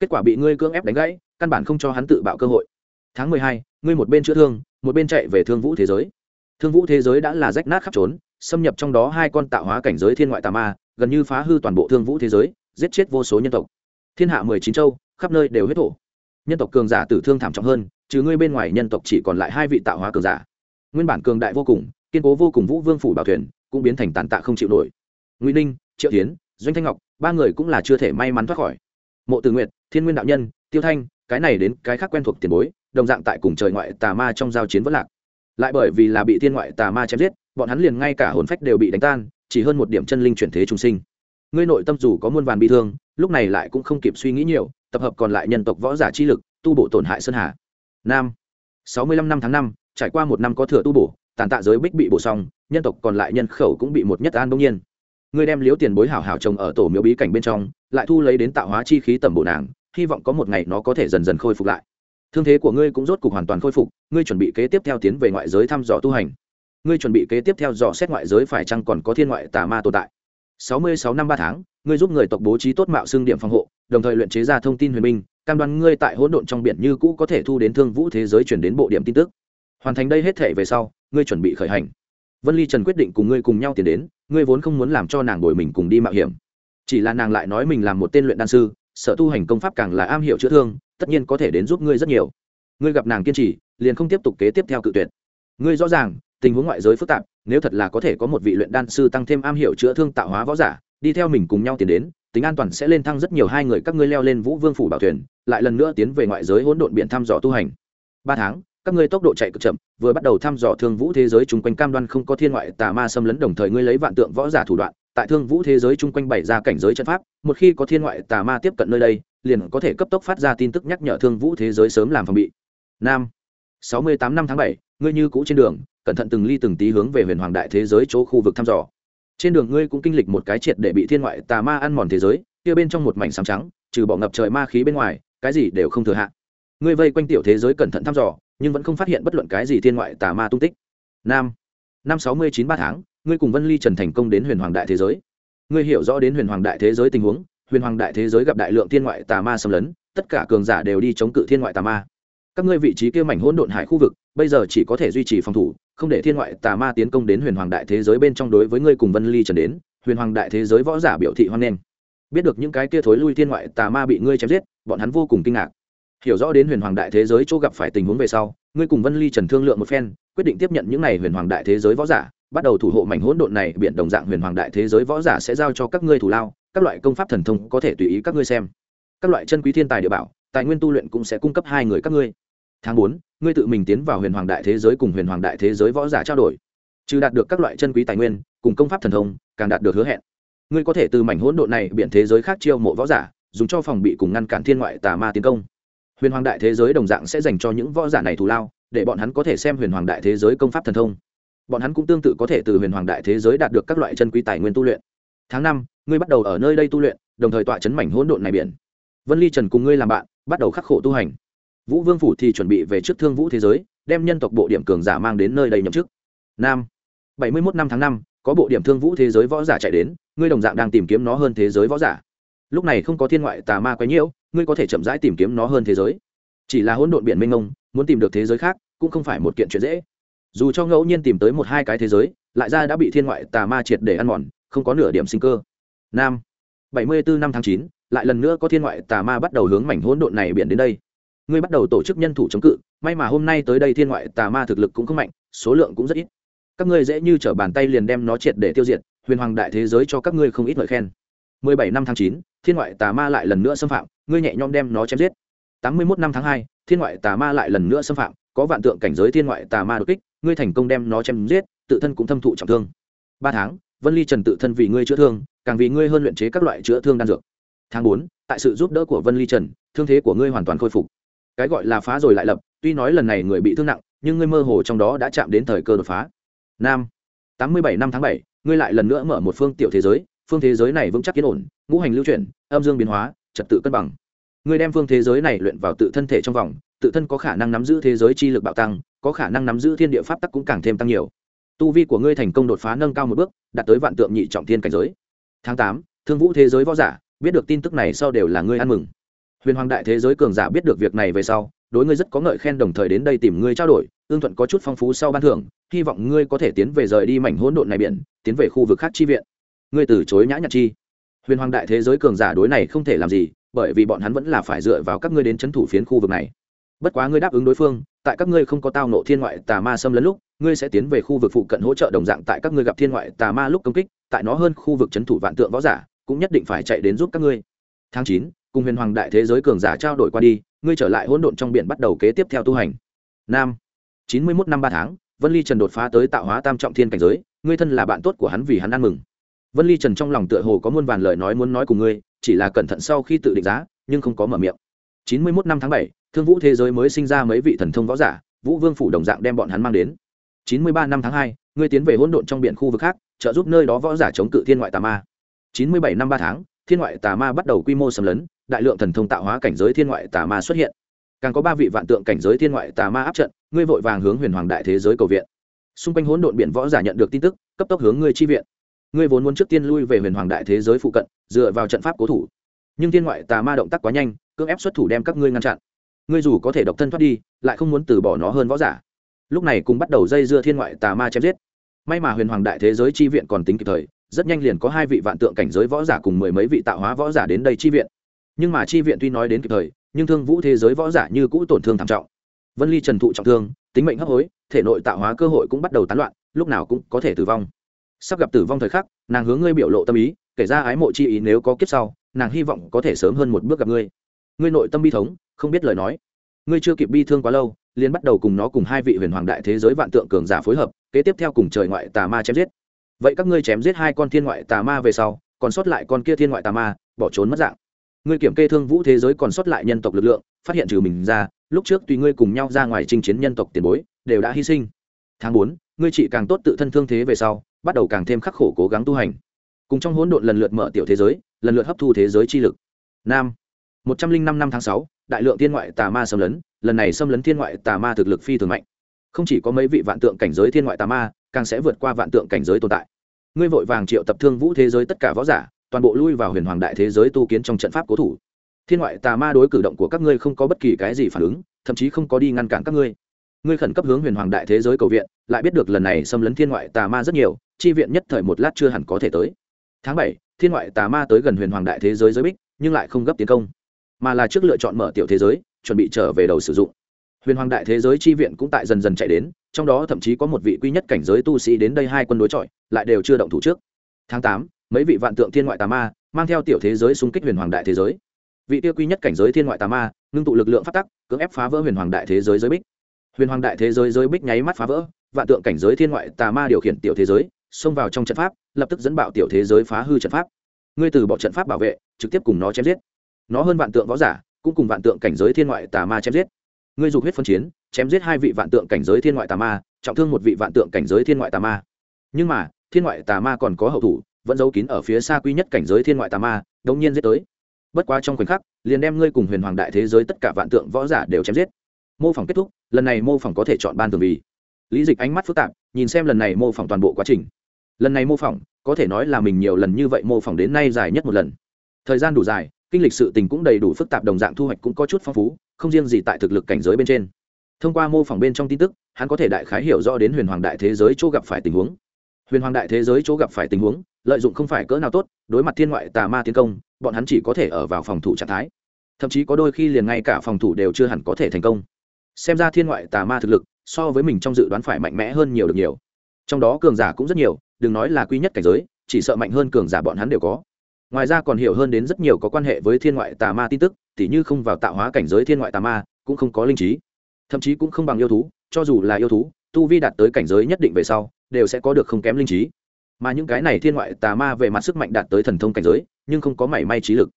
Kết quả bị ngươi cưỡng ép đánh gãy, căn bản không cho hắn tự bạo cơ hội. Tháng mười hai, ngươi một bên chữa thương, một bên chạy về thương vũ thế giới. Thương vũ thế giới đã là rách nát khắp trốn xâm nhập trong đó hai con tạo hóa cảnh giới thiên ngoại tà ma, gần như phá hư toàn bộ thương vũ thế giới, giết chết vô số nhân tộc. Thiên hạ mười chín châu, khắp nơi đều huyết thổ. Nhân tộc cường giả tử thương thảm trọng hơn, trừ ngươi bên ngoài nhân tộc chỉ còn lại hai vị tạo hóa cường giả nguyên bản cường đại vô cùng, kiên cố vô cùng vũ vương phủ bảo thuyền cũng biến thành tàn tạ không chịu nổi. Nguy ninh, triệu tiến doanh thanh ngọc, ba người cũng là chưa thể may mắn thoát khỏi. Mộ từ nguyệt, thiên nguyên đạo nhân, tiêu thanh, cái này đến cái khác quen thuộc tiền bối, đồng dạng tại cùng trời ngoại tà ma trong giao chiến vẫn lạc. Lại bởi vì là bị thiên ngoại tà ma chém giết, bọn hắn liền ngay cả hồn phách đều bị đánh tan, chỉ hơn một điểm chân linh chuyển thế trung sinh. Ngươi nội tâm dù có muôn vàn bi thương, lúc này lại cũng không kịp suy nghĩ nhiều, tập hợp còn lại nhân tộc võ giả chi lực, tu bổ tổn hại sơn hà. Nam, sáu mươi lăm năm tháng năm trải qua một năm có thừa tu bổ, tàn tạ giới bích bị bổ xong, nhân tộc còn lại nhân khẩu cũng bị một nhất an đông nhiên. Ngươi đem liếu tiền bối hảo hảo trồng ở tổ miếu bí cảnh bên trong, lại thu lấy đến tạo hóa chi khí tầm bổ nàng, hy vọng có một ngày nó có thể dần dần khôi phục lại. Thương thế của ngươi cũng rốt cục hoàn toàn khôi phục, ngươi chuẩn bị kế tiếp theo tiến về ngoại giới thăm dò tu hành. Ngươi chuẩn bị kế tiếp theo dò xét ngoại giới phải chăng còn có thiên ngoại tà ma tồn tại. Sáu mươi sáu năm ba tháng, ngươi giúp người tộc bố trí tốt mạo xương điểm phòng hộ, đồng thời luyện chế ra thông tin huyền minh, cam đoan ngươi tại hỗn độn trong biển như cũ có thể thu đến thương vũ thế giới chuyển đến bộ điểm tin tức hoàn thành đây hết thể về sau, ngươi chuẩn bị khởi hành. Vân ly trần quyết định cùng ngươi cùng nhau tiến đến, ngươi vốn không muốn làm cho nàng đổi mình cùng đi mạo hiểm. Chỉ là nàng lại nói mình làm một tên luyện đan sư sở tu hành công pháp càng là am hiểu chữa thương, tất nhiên có thể đến giúp ngươi rất nhiều. Ngươi gặp nàng kiên trì, liền không tiếp tục kế tiếp theo cự tuyệt. Ngươi rõ ràng, tình huống ngoại giới phức tạp, nếu thật là có thể có một vị luyện đan sư tăng thêm am hiểu chữa thương tạo hóa võ giả, đi theo mình cùng nhau tiến đến, tính an toàn sẽ lên thăng rất nhiều hai người các ngươi leo lên vũ vương phủ bảo thuyền, lại lần nữa tiến về ngoại giới hỗn độn biển thăm dò tu hành. Ba tháng các ngươi tốc độ chạy cực chậm, vừa bắt đầu thăm dò thương vũ thế giới chung quanh cam đoan không có thiên ngoại tà ma xâm lấn đồng thời ngươi lấy vạn tượng võ giả thủ đoạn, tại thương vũ thế giới chung quanh bày ra cảnh giới trận pháp, một khi có thiên ngoại tà ma tiếp cận nơi đây, liền có thể cấp tốc phát ra tin tức nhắc nhở thương vũ thế giới sớm làm phòng bị. Nam, sáu mươi tám năm tháng bảy, ngươi như cũ trên đường, cẩn thận từng ly từng tí hướng về huyền hoàng đại thế giới chỗ khu vực thăm dò. Trên đường ngươi cũng kinh lịch một cái triệt để bị thiên ngoại tà ma ăn mòn thế giới, kia bên trong một mảnh sáng trắng, trừ bỏ ngập trời ma khí bên ngoài, cái gì đều không thừa hạ. Ngươi vây quanh tiểu thế giới cẩn thận thăm dò nhưng vẫn không phát hiện bất luận cái gì thiên ngoại tà ma tung tích. Nam, năm sáu mươi chín ba tháng, ngươi cùng vân ly trần thành công đến huyền hoàng đại thế giới. Ngươi hiểu rõ đến huyền hoàng đại thế giới tình huống, huyền hoàng đại thế giới gặp đại lượng thiên ngoại tà ma xâm lấn, tất cả cường giả đều đi chống cự thiên ngoại tà ma. Các ngươi vị trí kia mảnh hỗn độn hải khu vực, bây giờ chỉ có thể duy trì phòng thủ, không để thiên ngoại tà ma tiến công đến huyền hoàng đại thế giới bên trong đối với ngươi cùng vân ly trần đến, huyền hoàng đại thế giới võ giả biểu thị hoan nghênh. Biết được những cái kia thối lui thiên ngoại tà ma bị ngươi chém giết, bọn hắn vô cùng kinh ngạc hiểu rõ đến huyền hoàng đại thế giới chỗ gặp phải tình huống về sau, ngươi cùng vân ly trần thương lượng một phen, quyết định tiếp nhận những n à y huyền hoàng đại thế giới võ giả, bắt đầu thủ hộ mảnh hỗn độn này biện đồng dạng huyền hoàng đại thế giới võ giả sẽ giao cho các ngươi thủ lao, các loại công pháp thần thông có thể tùy ý các ngươi xem. Các loại chân quý thiên tài địa bảo, tài nguyên tu luyện cũng sẽ cung cấp hai người các ngươi. Tháng bốn, ngươi tự mình tiến vào huyền hoàng đại thế giới cùng huyền hoàng đại thế giới võ giả trao đổi. Trừ đạt được các loại chân quý tài nguyên, cùng công pháp thần thông, càng đạt được hứa hẹn. Ngươi có thể từ mảnh hỗn độn này biện thế giới khác chiêu mộ võ giả, dùng cho phòng bị cùng ngăn cản thiên ngoại tà ma tiến công huyền hoàng đại thế giới đồng dạng sẽ dành cho những võ giả này thù lao, để bọn hắn có thể xem huyền hoàng đại thế giới công pháp thần thông. Bọn hắn cũng tương tự có thể từ huyền hoàng đại thế giới đạt được các loại chân quý tài nguyên tu luyện. Tháng năm, ngươi bắt đầu ở nơi đây tu luyện, đồng thời tọa chấn mảnh hỗn độn này biển. Vân ly trần cùng ngươi làm bạn, bắt đầu khắc khổ tu hành. Vũ vương phủ thì chuẩn bị về trước thương vũ thế giới, đem nhân tộc bộ điểm cường giả mang đến nơi đây nhậm chức. Nam, bảy mươi mốt năm tháng năm, có bộ điểm thương vũ thế giới võ giả chạy đến, ngươi đồng dạng đang tìm kiếm nó hơn thế giới võ giả. Lúc này không có thiên ngoại tà ma quấy nhiễu ngươi có thể chậm rãi tìm kiếm nó hơn thế giới. Chỉ là hỗn độn biển mênh mông, muốn tìm được thế giới khác, cũng không phải một kiện chuyện dễ. Dù cho ngẫu nhiên tìm tới một hai cái thế giới, lại ra đã bị thiên ngoại tà ma triệt để ăn mòn, không có nửa điểm sinh cơ. Nam, bảy mươi bốn năm tháng chín, lại lần nữa có thiên ngoại tà ma bắt đầu hướng mảnh hỗn độn này biển đến đây. Ngươi bắt đầu tổ chức nhân thủ chống cự, may mà hôm nay tới đây thiên ngoại tà ma thực lực cũng không mạnh, số lượng cũng rất ít. Các ngươi dễ như trở bàn tay liền đem nó triệt để tiêu diệt, huyền hoàng đại thế giới cho các ngươi không ít lời khen. mười bảy năm tháng chín, thiên ngoại tà ma lại lần nữa xâm phạm ngươi nhẹ nhõm đem nó chém giết. Tám mươi mốt năm tháng hai, thiên ngoại tà ma lại lần nữa xâm phạm, có vạn tượng cảnh giới thiên ngoại tà ma đột kích, ngươi thành công đem nó chém giết, tự thân cũng thâm thụ trọng thương. Ba tháng, vân ly trần tự thân vì ngươi chữa thương, càng vì ngươi hơn luyện chế các loại chữa thương đan dược. Tháng bốn, tại sự giúp đỡ của vân ly trần, thương thế của ngươi hoàn toàn khôi phục. Cái gọi là phá rồi lại lập, tuy nói lần này người bị thương nặng, nhưng ngươi mơ hồ trong đó đã chạm đến thời cơ đột phá. Nam, tám mươi bảy năm tháng bảy, ngươi lại lần nữa mở một phương tiểu thế giới, phương thế giới này vững chắc kiên ổn, ngũ hành lưu chuyển, âm dương biến hóa trật tự cân bằng. Ngươi đem phương thế giới này luyện vào tự thân thể trong vòng, tự thân có khả năng nắm giữ thế giới chi lực bạo tăng, có khả năng nắm giữ thiên địa pháp tắc cũng càng thêm tăng nhiều. Tu vi của ngươi thành công đột phá nâng cao một bước, đạt tới vạn tượng nhị trọng thiên cảnh giới. Tháng tám, thương vũ thế giới võ giả, biết được tin tức này sau đều là ngươi ăn mừng. Huyền hoàng đại thế giới cường giả biết được việc này về sau, đối ngươi rất có ngợi khen đồng thời đến đây tìm ngươi trao đổi, ương thuận có chút phong phú sau ban thưởng, hy vọng ngươi có thể tiến về rời đi mảnh hỗn độn này biển, tiến về khu vực khác chi viện. Ngươi từ chối nhã nhặn chi huyền hoàng đại thế giới cường giả đối này không thể làm gì, bởi vì bọn hắn vẫn là phải dựa vào các ngươi đến c h ấ n thủ phiến khu vực này. Bất quá ngươi đáp ứng đối phương, tại các ngươi không có tao nộ thiên ngoại tà ma xâm lấn lúc, ngươi sẽ tiến về khu vực phụ cận hỗ trợ đồng dạng tại các ngươi gặp thiên ngoại tà ma lúc công kích, tại nó hơn khu vực c h ấ n thủ vạn tượng võ giả, cũng nhất định phải chạy đến giúp các ngươi. Tháng chín, cùng huyền hoàng đại thế giới cường giả trao đổi qua đi, ngươi trở lại hỗn độn trong biển bắt đầu kế tiếp theo tu hành. Nam, chín mươi mốt năm ba tháng, vân ly trần đột phá tới tạo hóa tam trọng thiên cảnh giới, ngươi thân là bạn tốt của hắn vì hắn ăn mừng vân ly trần trong lòng tựa hồ có muôn vàn lời nói muốn nói cùng ngươi, chỉ là cẩn thận sau khi tự định giá, nhưng không có mở miệng. Chín mươi mốt năm tháng bảy, thương vũ thế giới mới sinh ra mấy vị thần thông võ giả, vũ vương phủ đồng dạng đem bọn hắn mang đến. Chín mươi ba năm tháng hai, ngươi tiến về hỗn độn trong biển khu vực khác, trợ giúp nơi đó võ giả chống cự thiên ngoại tà ma. Chín mươi bảy năm ba tháng, thiên ngoại tà ma bắt đầu quy mô xâm lấn, đại lượng thần thông tạo hóa cảnh giới thiên ngoại tà ma xuất hiện. Càng có ba vị vạn tượng cảnh giới thiên ngoại tà ma áp trận, ngươi vội vàng hướng huyền hoàng đại thế giới cầu viện. Xung quanh hỗn độn biển võ giả nhận được tin tức, cấp tốc hướng ngươi chi viện ngươi vốn muốn trước tiên lui về huyền hoàng đại thế giới phụ cận, dựa vào trận pháp cố thủ. Nhưng thiên ngoại tà ma động tác quá nhanh, cưỡng ép xuất thủ đem các ngươi ngăn chặn. Ngươi dù có thể độc thân thoát đi, lại không muốn từ bỏ nó hơn võ giả. Lúc này cùng bắt đầu dây dưa thiên ngoại tà ma chém giết. May mà huyền hoàng đại thế giới chi viện còn tính kịp thời, rất nhanh liền có hai vị vạn tượng cảnh giới võ giả cùng mười mấy vị tạo hóa võ giả đến đây chi viện. Nhưng mà chi viện tuy nói đến kịp thời, nhưng thương vũ thế giới võ giả như cũ tổn thương thảm trọng. Vân ly trần thụ trọng thương, tính mệnh hấp hối, thể nội tạo hóa cơ hội cũng bắt đầu tán loạn, lúc nào cũng có thể tử vong sắp gặp tử vong thời khắc, nàng hướng ngươi biểu lộ tâm ý, kể ra ái mộ chi ý nếu có kiếp sau, nàng hy vọng có thể sớm hơn một bước gặp ngươi. Ngươi nội tâm bi thống, không biết lời nói. Ngươi chưa kịp bi thương quá lâu, liền bắt đầu cùng nó cùng hai vị huyền hoàng đại thế giới vạn tượng cường giả phối hợp, kế tiếp theo cùng trời ngoại tà ma chém giết. Vậy các ngươi chém giết hai con thiên ngoại tà ma về sau, còn sót lại con kia thiên ngoại tà ma, bỏ trốn mất dạng. Ngươi kiểm kê thương vũ thế giới còn sót lại nhân tộc lực lượng, phát hiện trừ mình ra, lúc trước tùy ngươi cùng nhau ra ngoài chinh chiến nhân tộc tiền bối, đều đã hy sinh. Tháng bốn, ngươi chỉ càng tốt tự thân thương thế về sau bắt đầu càng thêm khắc khổ cố gắng tu hành. Cùng trong hỗn độn lần lượt mở tiểu thế giới, lần lượt hấp thu thế giới chi lực. Nam, một trăm linh năm năm tháng sáu, đại lượng thiên ngoại tà ma xâm lấn, lần này xâm lấn thiên ngoại tà ma thực lực phi thường mạnh. Không chỉ có mấy vị vạn tượng cảnh giới thiên ngoại tà ma, càng sẽ vượt qua vạn tượng cảnh giới tồn tại. Ngươi vội vàng triệu tập thương vũ thế giới tất cả võ giả, toàn bộ lui vào huyền hoàng đại thế giới tu kiến trong trận pháp cố thủ. Thiên ngoại tà ma đối cử động của các ngươi không có bất kỳ cái gì phản ứng, thậm chí không có đi ngăn cản các ngươi ngươi khẩn cấp hướng huyền hoàng đại thế giới cầu viện, lại biết được lần này xâm lấn thiên ngoại tà ma rất nhiều, chi viện nhất thời một lát chưa hẳn có thể tới. Tháng bảy, thiên ngoại tà ma tới gần huyền hoàng đại thế giới giới bích, nhưng lại không gấp tiến công, mà là trước lựa chọn mở tiểu thế giới, chuẩn bị trở về đầu sử dụng. Huyền hoàng đại thế giới chi viện cũng tại dần dần chạy đến, trong đó thậm chí có một vị quy nhất cảnh giới tu sĩ đến đây hai quân đối chọi, lại đều chưa động thủ trước. Tháng tám, mấy vị vạn tượng thiên ngoại tà ma mang theo tiểu thế giới xung kích huyền hoàng đại thế giới. Vị tiêu quy nhất cảnh giới thiên ngoại tà ma ngưng tụ lực lượng phát tắc, cưỡng ép phá vỡ huyền hoàng đại thế giới giới bích huyền hoàng đại thế giới giới bích nháy mắt phá vỡ, vạn tượng cảnh giới thiên ngoại tà ma điều khiển tiểu thế giới, xông vào trong trận pháp, lập tức dẫn bạo tiểu thế giới phá hư trận pháp. Ngươi từ bỏ trận pháp bảo vệ, trực tiếp cùng nó chém giết. Nó hơn vạn tượng võ giả, cũng cùng vạn tượng cảnh giới thiên ngoại tà ma chém giết. Ngươi dục huyết phân chiến, chém giết hai vị vạn tượng cảnh giới thiên ngoại tà ma, trọng thương một vị vạn tượng cảnh giới thiên ngoại tà ma. Nhưng mà, thiên ngoại tà ma còn có hậu thủ, vẫn giấu kín ở phía xa quy nhất cảnh giới thiên ngoại tà ma, đống nhiên giết tới. Bất quá trong khoảnh khắc, liền đem ngươi cùng huyền hoàng đại thế giới tất cả vạn tượng võ giả đều chém giết mô phỏng kết thúc, lần này mô phỏng có thể chọn ban thường vì. Lý dịch ánh mắt phức tạp, nhìn xem lần này mô phỏng toàn bộ quá trình. Lần này mô phỏng, có thể nói là mình nhiều lần như vậy mô phỏng đến nay dài nhất một lần. Thời gian đủ dài, kinh lịch sự tình cũng đầy đủ phức tạp đồng dạng thu hoạch cũng có chút phong phú, không riêng gì tại thực lực cảnh giới bên trên. Thông qua mô phỏng bên trong tin tức, hắn có thể đại khái hiểu rõ đến huyền hoàng đại thế giới chỗ gặp phải tình huống. Huyền hoàng đại thế giới chỗ gặp phải tình huống, lợi dụng không phải cỡ nào tốt, đối mặt thiên ngoại tà ma tiến công, bọn hắn chỉ có thể ở vào phòng thủ trạng thái. Thậm chí có đôi khi liền ngay cả phòng thủ đều chưa hẳn có thể thành công xem ra thiên ngoại tà ma thực lực, so với mình trong dự đoán phải mạnh mẽ hơn nhiều được nhiều. Trong đó cường giả cũng rất nhiều, đừng nói là quy nhất cảnh giới, chỉ sợ mạnh hơn cường giả bọn hắn đều có. Ngoài ra còn hiểu hơn đến rất nhiều có quan hệ với thiên ngoại tà ma tin tức, tỉ như không vào tạo hóa cảnh giới thiên ngoại tà ma, cũng không có linh trí. Thậm chí cũng không bằng yêu thú, cho dù là yêu thú, tu vi đạt tới cảnh giới nhất định về sau, đều sẽ có được không kém linh trí. Mà những cái này thiên ngoại tà ma về mặt sức mạnh đạt tới thần thông cảnh giới, nhưng không có mảy may trí lực.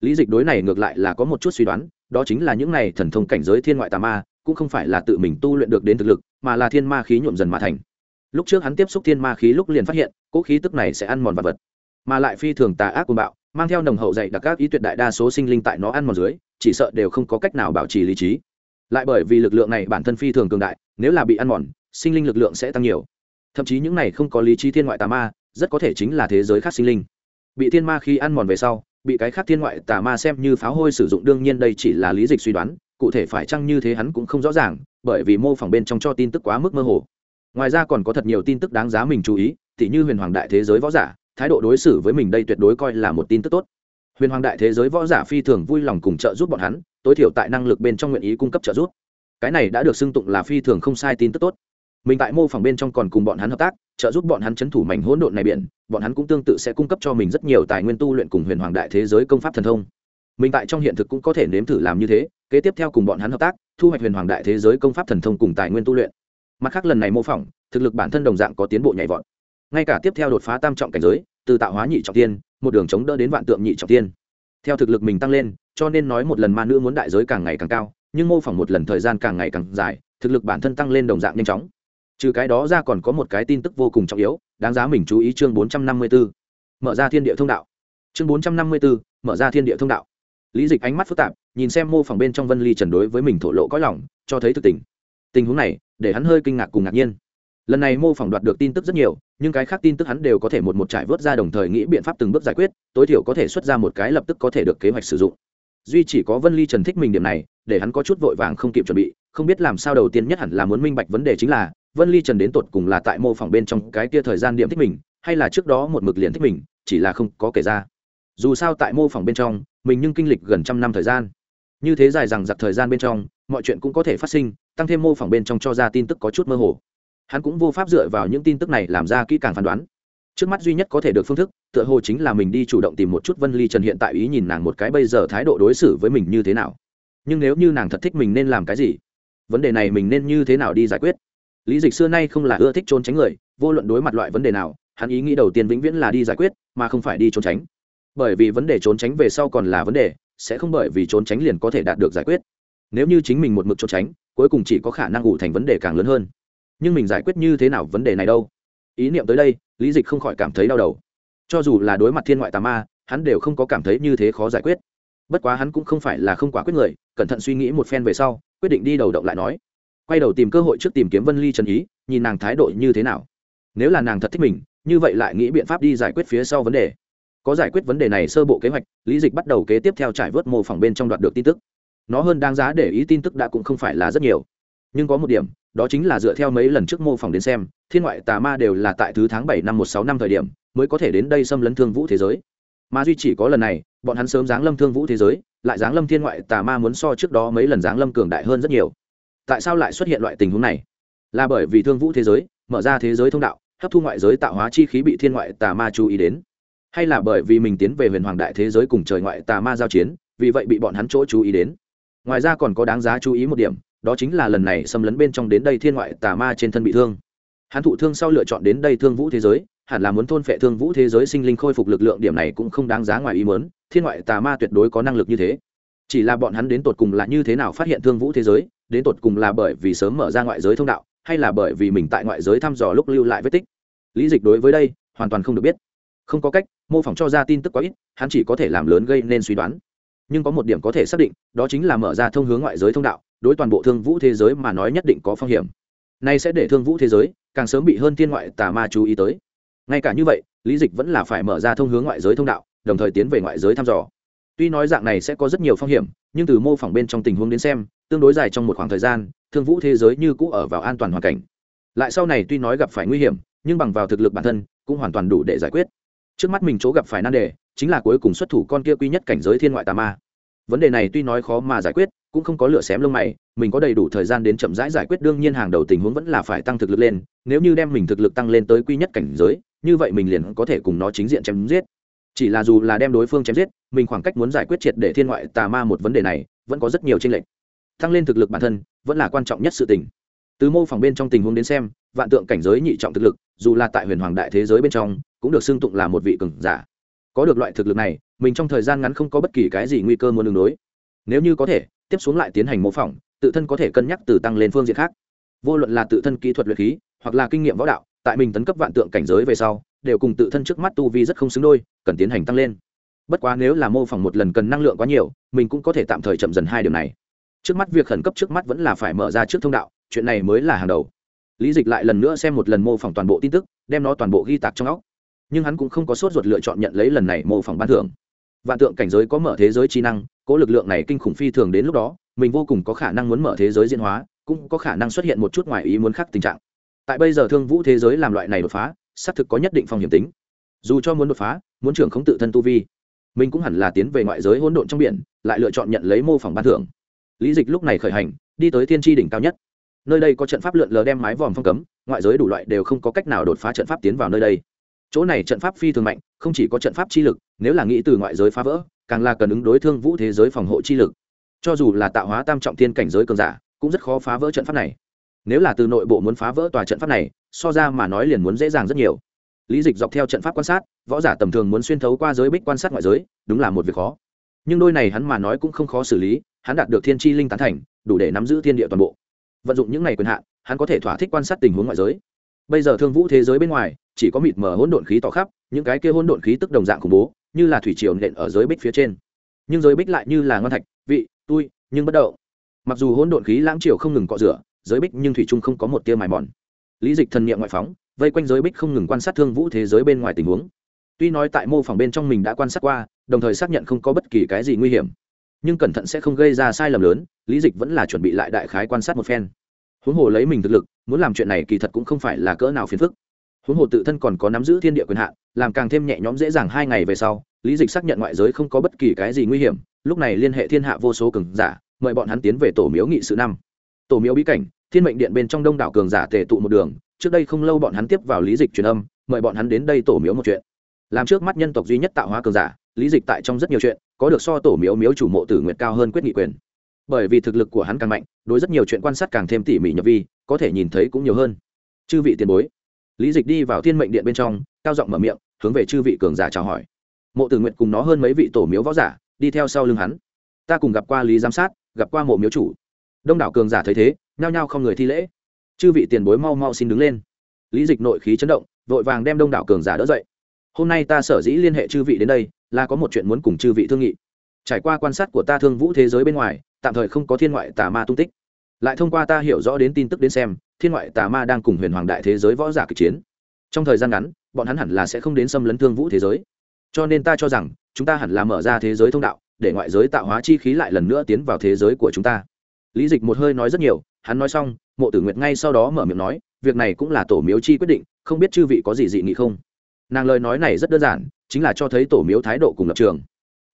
Lý dịch đối này ngược lại là có một chút suy đoán, đó chính là những này thần thông cảnh giới thiên ngoại tà ma cũng không phải là tự mình tu luyện được đến thực lực, mà là thiên ma khí nhuộm dần mà thành. Lúc trước hắn tiếp xúc thiên ma khí lúc liền phát hiện, cỗ khí tức này sẽ ăn mòn vật vật, mà lại phi thường tà ác cuồng bạo, mang theo nồng hậu dạy đặc các ý tuyệt đại đa số sinh linh tại nó ăn mòn dưới, chỉ sợ đều không có cách nào bảo trì lý trí. Lại bởi vì lực lượng này bản thân phi thường cường đại, nếu là bị ăn mòn, sinh linh lực lượng sẽ tăng nhiều. Thậm chí những này không có lý trí thiên ngoại tà ma, rất có thể chính là thế giới khác sinh linh. Bị thiên ma khi ăn mòn về sau, bị cái khác thiên ngoại tà ma xem như pháo hôi sử dụng, đương nhiên đây chỉ là lý dịch suy đoán cụ thể phải chăng như thế hắn cũng không rõ ràng, bởi vì mô phỏng bên trong cho tin tức quá mức mơ hồ. Ngoài ra còn có thật nhiều tin tức đáng giá mình chú ý t h như huyền hoàng đại thế giới võ giả, thái độ đối xử với mình đây tuyệt đối coi là một tin tức tốt. Huyền hoàng đại thế giới võ giả phi thường vui lòng cùng trợ giúp bọn hắn, tối thiểu tại năng lực bên trong nguyện ý cung cấp trợ giúp. Cái này đã được xưng tụng là phi thường không sai tin tức tốt. Mình tại mô phỏng bên trong còn cùng bọn hắn hợp tác, trợ giúp bọn hắn c h ấ n thủ mảnh hỗn độn này biển, bọn hắn cũng tương tự sẽ cung cấp cho mình rất nhiều tài nguyên tu luyện cùng huyền hoàng đại thế giới công pháp thần thông. Mình tại trong hiện thực cũng có thể nếm thử làm như thế kế tiếp theo cùng bọn hắn hợp tác thu hoạch huyền hoàng đại thế giới công pháp thần thông cùng tài nguyên tu luyện. Mặt khác lần này mô phỏng thực lực bản thân đồng dạng có tiến bộ nhảy vọt. Ngay cả tiếp theo đột phá tam trọng cảnh giới từ tạo hóa nhị trọng tiên một đường chống đỡ đến vạn tượng nhị trọng tiên. Theo thực lực mình tăng lên cho nên nói một lần ma nữ muốn đại giới càng ngày càng cao nhưng mô phỏng một lần thời gian càng ngày càng dài thực lực bản thân tăng lên đồng dạng nhanh chóng. Trừ cái đó ra còn có một cái tin tức vô cùng trọng yếu đáng giá mình chú ý chương bốn trăm năm mươi 454. mở ra thiên địa thông đạo. Chương bốn trăm năm mươi 454, mở ra thiên địa thông đạo lý dịch ánh mắt phức tạp, nhìn xem mô phỏng bên trong vân ly trần đối với mình thổ lộ có lòng, cho thấy thực tình. Tình huống này, để hắn hơi kinh ngạc cùng ngạc nhiên. Lần này mô phỏng đoạt được tin tức rất nhiều, nhưng cái khác tin tức hắn đều có thể một một trải vớt ra đồng thời nghĩ biện pháp từng bước giải quyết, tối thiểu có thể xuất ra một cái lập tức có thể được kế hoạch sử dụng. Duy chỉ có vân ly trần thích mình điểm này, để hắn có chút vội vàng không kịp chuẩn bị, không biết làm sao đầu tiên nhất hẳn là muốn minh bạch vấn đề chính là, vân ly trần đến tột cùng là tại mô phỏng bên trong cái kia thời gian điểm thích mình, hay là trước đó một mực liền thích mình, chỉ là không có kể ra. Dù sao tại mô phỏng bên trong mình nhưng kinh lịch gần trăm năm thời gian. Như thế dài rằng giặc thời gian bên trong, mọi chuyện cũng có thể phát sinh, tăng thêm mô phỏng bên trong cho ra tin tức có chút mơ hồ. Hắn cũng vô pháp dựa vào những tin tức này làm ra kỹ càng phán đoán. Trước mắt duy nhất có thể được phương thức, tựa hồ chính là mình đi chủ động tìm một chút vân ly trần hiện tại ý nhìn nàng một cái bây giờ thái độ đối xử với mình như thế nào. Nhưng nếu như nàng thật thích mình nên làm cái gì? Vấn đề này mình nên như thế nào đi giải quyết? Lý dịch xưa nay không là ưa thích trốn tránh người, vô luận đối mặt loại vấn đề nào, hắn ý nghĩ đầu tiên vĩnh viễn là đi giải quyết, mà không phải đi trốn tránh bởi vì vấn đề trốn tránh về sau còn là vấn đề, sẽ không bởi vì trốn tránh liền có thể đạt được giải quyết. Nếu như chính mình một mực trốn tránh, cuối cùng chỉ có khả năng ủ thành vấn đề càng lớn hơn. Nhưng mình giải quyết như thế nào vấn đề này đâu? Ý niệm tới đây, lý dịch không khỏi cảm thấy đau đầu. Cho dù là đối mặt thiên ngoại tà ma, hắn đều không có cảm thấy như thế khó giải quyết. Bất quá hắn cũng không phải là không quả quyết người, cẩn thận suy nghĩ một phen về sau, quyết định đi đầu động lại nói. Quay đầu tìm cơ hội trước tìm kiếm vân ly trần ý, nhìn nàng thái độ như thế nào. Nếu là nàng thật thích mình, như vậy lại nghĩ biện pháp đi giải quyết phía sau vấn đề có giải quyết vấn đề này sơ bộ kế hoạch, lý dịch bắt đầu kế tiếp theo trải vớt mô phỏng bên trong đoạt được tin tức. Nó hơn đáng giá để ý tin tức đã cũng không phải là rất nhiều. Nhưng có một điểm, đó chính là dựa theo mấy lần trước mô phỏng đến xem, thiên ngoại tà ma đều là tại thứ tháng bảy năm một sáu năm thời điểm mới có thể đến đây xâm lấn thương vũ thế giới. Mà duy chỉ có lần này, bọn hắn sớm giáng lâm thương vũ thế giới, lại giáng lâm thiên ngoại tà ma muốn so trước đó mấy lần giáng lâm cường đại hơn rất nhiều. Tại sao lại xuất hiện loại tình huống này? Là bởi vì thương vũ thế giới mở ra thế giới thông đạo, hấp thu ngoại giới tạo hóa chi khí bị thiên ngoại tà ma chú ý đến hay là bởi vì mình tiến về huyền hoàng đại thế giới cùng trời ngoại tà ma giao chiến, vì vậy bị bọn hắn chỗ chú ý đến. Ngoài ra còn có đáng giá chú ý một điểm, đó chính là lần này xâm lấn bên trong đến đây thiên ngoại tà ma trên thân bị thương. Hắn thụ thương sau lựa chọn đến đây thương vũ thế giới, hẳn là muốn thôn phệ thương vũ thế giới sinh linh khôi phục lực lượng, điểm này cũng không đáng giá ngoài ý mớn thiên ngoại tà ma tuyệt đối có năng lực như thế. Chỉ là bọn hắn đến tột cùng là như thế nào phát hiện thương vũ thế giới, đến tột cùng là bởi vì sớm mở ra ngoại giới thông đạo, hay là bởi vì mình tại ngoại giới thăm dò lúc lưu lại vết tích. Lý dịch đối với đây hoàn toàn không được biết không có cách, mô phỏng cho ra tin tức quá ít, hắn chỉ có thể làm lớn gây nên suy đoán. Nhưng có một điểm có thể xác định, đó chính là mở ra thông hướng ngoại giới thông đạo, đối toàn bộ thương vũ thế giới mà nói nhất định có phong hiểm. Nay sẽ để thương vũ thế giới càng sớm bị hơn thiên ngoại tà ma chú ý tới. Ngay cả như vậy, lý dịch vẫn là phải mở ra thông hướng ngoại giới thông đạo, đồng thời tiến về ngoại giới thăm dò. Tuy nói dạng này sẽ có rất nhiều phong hiểm, nhưng từ mô phỏng bên trong tình huống đến xem, tương đối dài trong một khoảng thời gian, thương vũ thế giới như cũ ở vào an toàn hoàn cảnh. Lại sau này tuy nói gặp phải nguy hiểm, nhưng bằng vào thực lực bản thân, cũng hoàn toàn đủ để giải quyết trước mắt mình chỗ gặp phải nan đề chính là cuối cùng xuất thủ con kia quy nhất cảnh giới thiên ngoại tà ma. Vấn đề này tuy nói khó mà giải quyết cũng không có lửa xém lông mày mình có đầy đủ thời gian đến chậm rãi giải, giải quyết đương nhiên hàng đầu tình huống vẫn là phải tăng thực lực lên nếu như đem mình thực lực tăng lên tới quy nhất cảnh giới như vậy mình liền có thể cùng nó chính diện chém giết. Chỉ là dù là đem đối phương chém giết mình khoảng cách muốn giải quyết triệt để thiên ngoại tà ma một vấn đề này vẫn có rất nhiều tranh lệch. Tăng lên thực lực bản thân vẫn là quan trọng nhất sự tình. Từ mô phỏng bên trong tình huống đến xem vạn tượng cảnh giới nhị trọng thực lực, dù là tại huyền hoàng đại thế giới bên trong, cũng được xưng tụng là một vị cường giả. Có được loại thực lực này, mình trong thời gian ngắn không có bất kỳ cái gì nguy cơ muốn đường đối. Nếu như có thể, tiếp xuống lại tiến hành mô phỏng, tự thân có thể cân nhắc từ tăng lên phương diện khác. Vô luận là tự thân kỹ thuật luyện khí, hoặc là kinh nghiệm võ đạo, tại mình tấn cấp vạn tượng cảnh giới về sau, đều cùng tự thân trước mắt tu vi rất không xứng đôi, cần tiến hành tăng lên. Bất quá nếu là mô phỏng một lần cần năng lượng quá nhiều, mình cũng có thể tạm thời chậm dần hai điều này. Trước mắt việc khẩn cấp trước mắt vẫn là phải mở ra trước thông đạo, chuyện này mới là hàng đầu lý dịch lại lần nữa xem một lần mô phỏng toàn bộ tin tức, đem nó toàn bộ ghi tạc trong óc. Nhưng hắn cũng không có sốt ruột lựa chọn nhận lấy lần này mô phỏng ban thưởng. Vạn tượng cảnh giới có mở thế giới trí năng, cố lực lượng này kinh khủng phi thường đến lúc đó, mình vô cùng có khả năng muốn mở thế giới diễn hóa, cũng có khả năng xuất hiện một chút ngoài ý muốn khác tình trạng. Tại bây giờ thương vũ thế giới làm loại này đột phá, xác thực có nhất định phong hiểm tính. Dù cho muốn đột phá, muốn trưởng không tự thân tu vi, mình cũng hẳn là tiến về ngoại giới hỗn độn trong biển, lại lựa chọn nhận lấy mô phỏng ban thưởng. Lý dịch lúc này khởi hành, đi tới thiên tri đỉnh cao nhất nơi đây có trận pháp lượn lờ đem mái vòm phong cấm, ngoại giới đủ loại đều không có cách nào đột phá trận pháp tiến vào nơi đây. Chỗ này trận pháp phi thường mạnh, không chỉ có trận pháp chi lực, nếu là nghĩ từ ngoại giới phá vỡ, càng là cần ứng đối thương vũ thế giới phòng hộ chi lực. Cho dù là tạo hóa tam trọng thiên cảnh giới cường giả, cũng rất khó phá vỡ trận pháp này. Nếu là từ nội bộ muốn phá vỡ tòa trận pháp này, so ra mà nói liền muốn dễ dàng rất nhiều. Lý dịch dọc theo trận pháp quan sát, võ giả tầm thường muốn xuyên thấu qua giới bích quan sát ngoại giới, đúng là một việc khó. Nhưng đôi này hắn mà nói cũng không khó xử lý, hắn đạt được thiên tri linh tán thành, đủ để nắm giữ thiên địa toàn bộ vận dụng những này quyền hạn, hắn có thể thỏa thích quan sát tình huống ngoại giới. Bây giờ thương vũ thế giới bên ngoài, chỉ có mịt mờ hỗn độn khí tỏ khắp, những cái kia hỗn độn khí tức đồng dạng khủng bố, như là thủy triều nện ở giới bích phía trên. Nhưng giới bích lại như là ngon thạch, vị, tui, nhưng bất động. Mặc dù hỗn độn khí lãng triều không ngừng cọ rửa, giới bích nhưng thủy trung không có một tia mài mòn. Lý dịch thần niệm ngoại phóng, vây quanh giới bích không ngừng quan sát thương vũ thế giới bên ngoài tình huống. Tuy nói tại mô phỏng bên trong mình đã quan sát qua, đồng thời xác nhận không có bất kỳ cái gì nguy hiểm nhưng cẩn thận sẽ không gây ra sai lầm lớn, lý dịch vẫn là chuẩn bị lại đại khái quan sát một phen. Huống hồ lấy mình thực lực, muốn làm chuyện này kỳ thật cũng không phải là cỡ nào phiền phức. Huống hồ tự thân còn có nắm giữ thiên địa quyền hạn, làm càng thêm nhẹ nhõm dễ dàng hai ngày về sau, lý dịch xác nhận ngoại giới không có bất kỳ cái gì nguy hiểm, lúc này liên hệ thiên hạ vô số cường giả, mời bọn hắn tiến về tổ miếu nghị sự năm. Tổ miếu bí cảnh, thiên mệnh điện bên trong đông đảo cường giả tề tụ một đường, trước đây không lâu bọn hắn tiếp vào lý dịch truyền âm, mời bọn hắn đến đây tổ miếu một chuyện. Làm trước mắt nhân tộc duy nhất tạo hóa cường giả, lý dịch tại trong rất nhiều chuyện có được so tổ miếu miếu chủ mộ tử nguyệt cao hơn quyết nghị quyền. Bởi vì thực lực của hắn càng mạnh, đối rất nhiều chuyện quan sát càng thêm tỉ mỉ nhập vi, có thể nhìn thấy cũng nhiều hơn. Chư vị tiền bối. Lý dịch đi vào thiên mệnh điện bên trong, cao giọng mở miệng, hướng về chư vị cường giả chào hỏi. Mộ tử nguyện cùng nó hơn mấy vị tổ miếu võ giả, đi theo sau lưng hắn. Ta cùng gặp qua lý giám sát, gặp qua mộ miếu chủ. Đông đảo cường giả thấy thế, nhao nhao không người thi lễ. Chư vị tiền bối mau mau xin đứng lên. Lý dịch nội khí chấn động, vội vàng đem đông đảo cường giả đỡ dậy. Hôm nay ta sở dĩ liên hệ chư vị đến đây là có một chuyện muốn cùng chư vị thương nghị. Trải qua quan sát của ta thương vũ thế giới bên ngoài, tạm thời không có thiên ngoại tà ma tung tích. Lại thông qua ta hiểu rõ đến tin tức đến xem, thiên ngoại tà ma đang cùng huyền hoàng đại thế giới võ giả kịch chiến. Trong thời gian ngắn, bọn hắn hẳn là sẽ không đến xâm lấn thương vũ thế giới. Cho nên ta cho rằng, chúng ta hẳn là mở ra thế giới thông đạo, để ngoại giới tạo hóa chi khí lại lần nữa tiến vào thế giới của chúng ta. Lý dịch một hơi nói rất nhiều, hắn nói xong, mộ tử nguyệt ngay sau đó mở miệng nói, việc này cũng là tổ miếu chi quyết định, không biết chư vị có gì dị nghị không? Nàng lời nói này rất đơn giản chính là cho thấy tổ miếu thái độ cùng lập trường.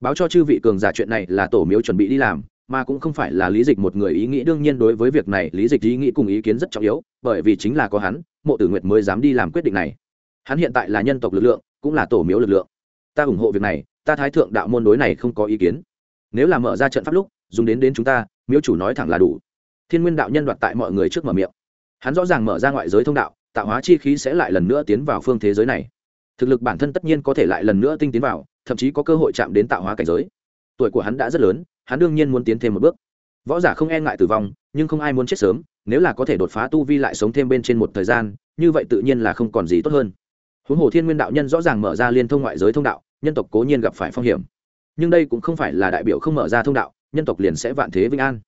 Báo cho chư vị cường giả chuyện này là tổ miếu chuẩn bị đi làm, mà cũng không phải là lý dịch một người ý nghĩ đương nhiên đối với việc này lý dịch ý nghĩ cùng ý kiến rất trọng yếu, bởi vì chính là có hắn, mộ tử nguyệt mới dám đi làm quyết định này. Hắn hiện tại là nhân tộc lực lượng, cũng là tổ miếu lực lượng. Ta ủng hộ việc này, ta thái thượng đạo môn đối này không có ý kiến. Nếu là mở ra trận pháp lúc, dùng đến đến chúng ta, miếu chủ nói thẳng là đủ. Thiên nguyên đạo nhân đoạt tại mọi người trước mở miệng. Hắn rõ ràng mở ra ngoại giới thông đạo, tạo hóa chi khí sẽ lại lần nữa tiến vào phương thế giới này thực lực bản thân tất nhiên có thể lại lần nữa tinh tiến vào, thậm chí có cơ hội chạm đến tạo hóa cảnh giới. Tuổi của hắn đã rất lớn, hắn đương nhiên muốn tiến thêm một bước. Võ giả không e ngại tử vong, nhưng không ai muốn chết sớm, nếu là có thể đột phá tu vi lại sống thêm bên trên một thời gian, như vậy tự nhiên là không còn gì tốt hơn. Huống hồ thiên nguyên đạo nhân rõ ràng mở ra liên thông ngoại giới thông đạo, nhân tộc cố nhiên gặp phải phong hiểm. Nhưng đây cũng không phải là đại biểu không mở ra thông đạo, nhân tộc liền sẽ vạn thế vinh an.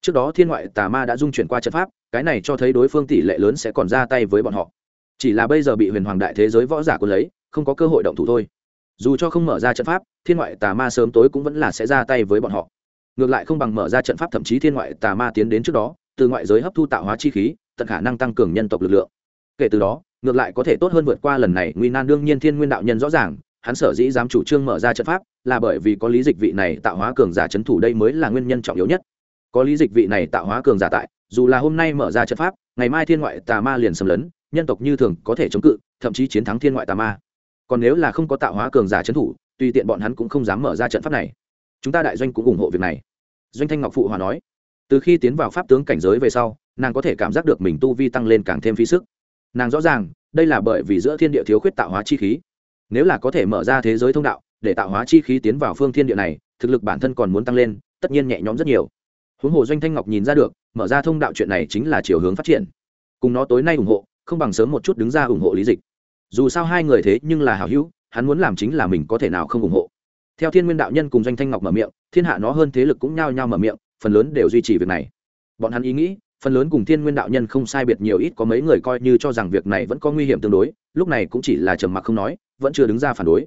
Trước đó thiên ngoại tà ma đã dung chuyển qua trận pháp, cái này cho thấy đối phương tỷ lệ lớn sẽ còn ra tay với bọn họ chỉ là bây giờ bị huyền hoàng đại thế giới võ giả quân lấy, không có cơ hội động thủ thôi. Dù cho không mở ra trận pháp, thiên ngoại tà ma sớm tối cũng vẫn là sẽ ra tay với bọn họ. Ngược lại không bằng mở ra trận pháp, thậm chí thiên ngoại tà ma tiến đến trước đó, từ ngoại giới hấp thu tạo hóa chi khí, tận khả năng tăng cường nhân tộc lực lượng. Kể từ đó, ngược lại có thể tốt hơn vượt qua lần này nguy nan đương nhiên thiên nguyên đạo nhân rõ ràng, hắn sở dĩ dám chủ trương mở ra trận pháp, là bởi vì có lý dịch vị này tạo hóa cường giả c h ấ n thủ đây mới là nguyên nhân trọng yếu nhất. Có lý dịch vị này tạo hóa cường giả tại, dù là hôm nay mở ra trận pháp, ngày mai thiên ngoại tà ma liền xâm lấn nhân tộc như thường có thể chống cự, thậm chí chiến thắng thiên ngoại tà ma. Còn nếu là không có tạo hóa cường giả trấn thủ, tùy tiện bọn hắn cũng không dám mở ra trận pháp này. Chúng ta đại doanh cũng ủng hộ việc này. Doanh thanh ngọc phụ hòa nói. Từ khi tiến vào pháp tướng cảnh giới về sau, nàng có thể cảm giác được mình tu vi tăng lên càng thêm phi sức. Nàng rõ ràng, đây là bởi vì giữa thiên địa thiếu khuyết tạo hóa chi khí. Nếu là có thể mở ra thế giới thông đạo, để tạo hóa chi khí tiến vào phương thiên địa này, thực lực bản thân còn muốn tăng lên, tất nhiên nhẹ nhõm rất nhiều. Huống hồ doanh thanh ngọc nhìn ra được, mở ra thông đạo chuyện này chính là chiều hướng phát triển. Cùng nó tối nay ủng hộ không bằng sớm một chút đứng ra ủng hộ lý dịch. Dù sao hai người thế nhưng là hảo hữu, hắn muốn làm chính là mình có thể nào không ủng hộ. Theo thiên nguyên đạo nhân cùng doanh thanh ngọc mở miệng, thiên hạ nó hơn thế lực cũng nhao nhao mở miệng, phần lớn đều duy trì việc này. Bọn hắn ý nghĩ, phần lớn cùng thiên nguyên đạo nhân không sai biệt nhiều ít có mấy người coi như cho rằng việc này vẫn có nguy hiểm tương đối, lúc này cũng chỉ là trầm mặc không nói, vẫn chưa đứng ra phản đối.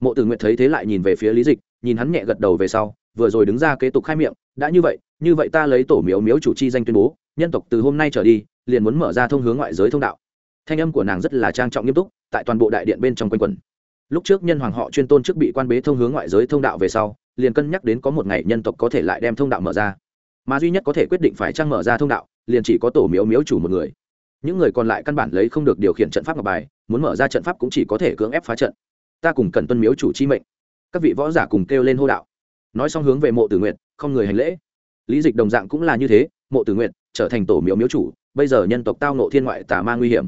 Mộ tử nguyện thấy thế lại nhìn về phía lý dịch, nhìn hắn nhẹ gật đầu về sau, vừa rồi đứng ra kế tục khai miệng, đã như vậy như vậy ta lấy tổ miếu miếu chủ chi danh tuyên bố, nhân tộc từ hôm nay trở đi, liền muốn mở ra thông hướng ngoại giới thông đạo thanh âm của nàng rất là trang trọng nghiêm túc, tại toàn bộ đại điện bên trong quanh quần lúc trước nhân hoàng họ chuyên tôn trước bị quan bế thông hướng ngoại giới thông đạo về sau, liền cân nhắc đến có một ngày nhân tộc có thể lại đem thông đạo mở ra. Mà duy nhất có thể quyết định phải trang mở ra thông đạo, liền chỉ có tổ miếu miếu chủ một người. Những người còn lại căn bản lấy không được điều khiển trận pháp ngọc bài, muốn mở ra trận pháp cũng chỉ có thể cưỡng ép phá trận. Ta cùng cần tuân miếu chủ chi mệnh. Các vị võ giả cùng kêu lên hô đạo. Nói xong hướng về mộ tử nguyện không người hành lễ. Lý dịch đồng dạng cũng là như thế, mộ tử nguyện trở thành tổ miếu miếu chủ, bây giờ nhân tộc tao nộ thiên ngoại tà ma nguy hiểm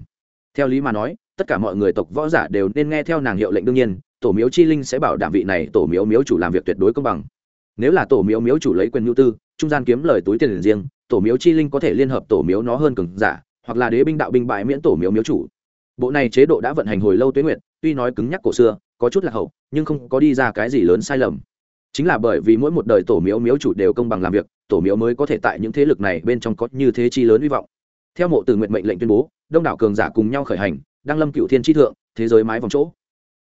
theo lý mà nói, tất cả mọi người tộc võ giả đều nên nghe theo nàng hiệu lệnh đương nhiên, tổ miếu chi linh sẽ bảo đảm vị này tổ miếu miếu chủ làm việc tuyệt đối công bằng. Nếu là tổ miếu miếu chủ lấy quyền nhu tư, trung gian kiếm lời túi tiền riêng, tổ miếu chi linh có thể liên hợp tổ miếu nó hơn cường giả, hoặc là đế binh đạo binh bại miễn tổ miếu miếu chủ. Bộ này chế độ đã vận hành hồi lâu tuế nguyện tuy nói cứng nhắc cổ xưa, có chút là hậu, nhưng không có đi ra cái gì lớn sai lầm. Chính là bởi vì mỗi một đời tổ miếu miếu chủ đều công bằng làm việc, tổ miếu mới có thể tại những thế lực này bên trong có như thế chi lớn hy vọng theo mộ từ nguyện mệnh lệnh tuyên bố, đông đảo cường giả cùng nhau khởi hành đăng lâm cựu thiên tri thượng, thế giới mái vòng chỗ.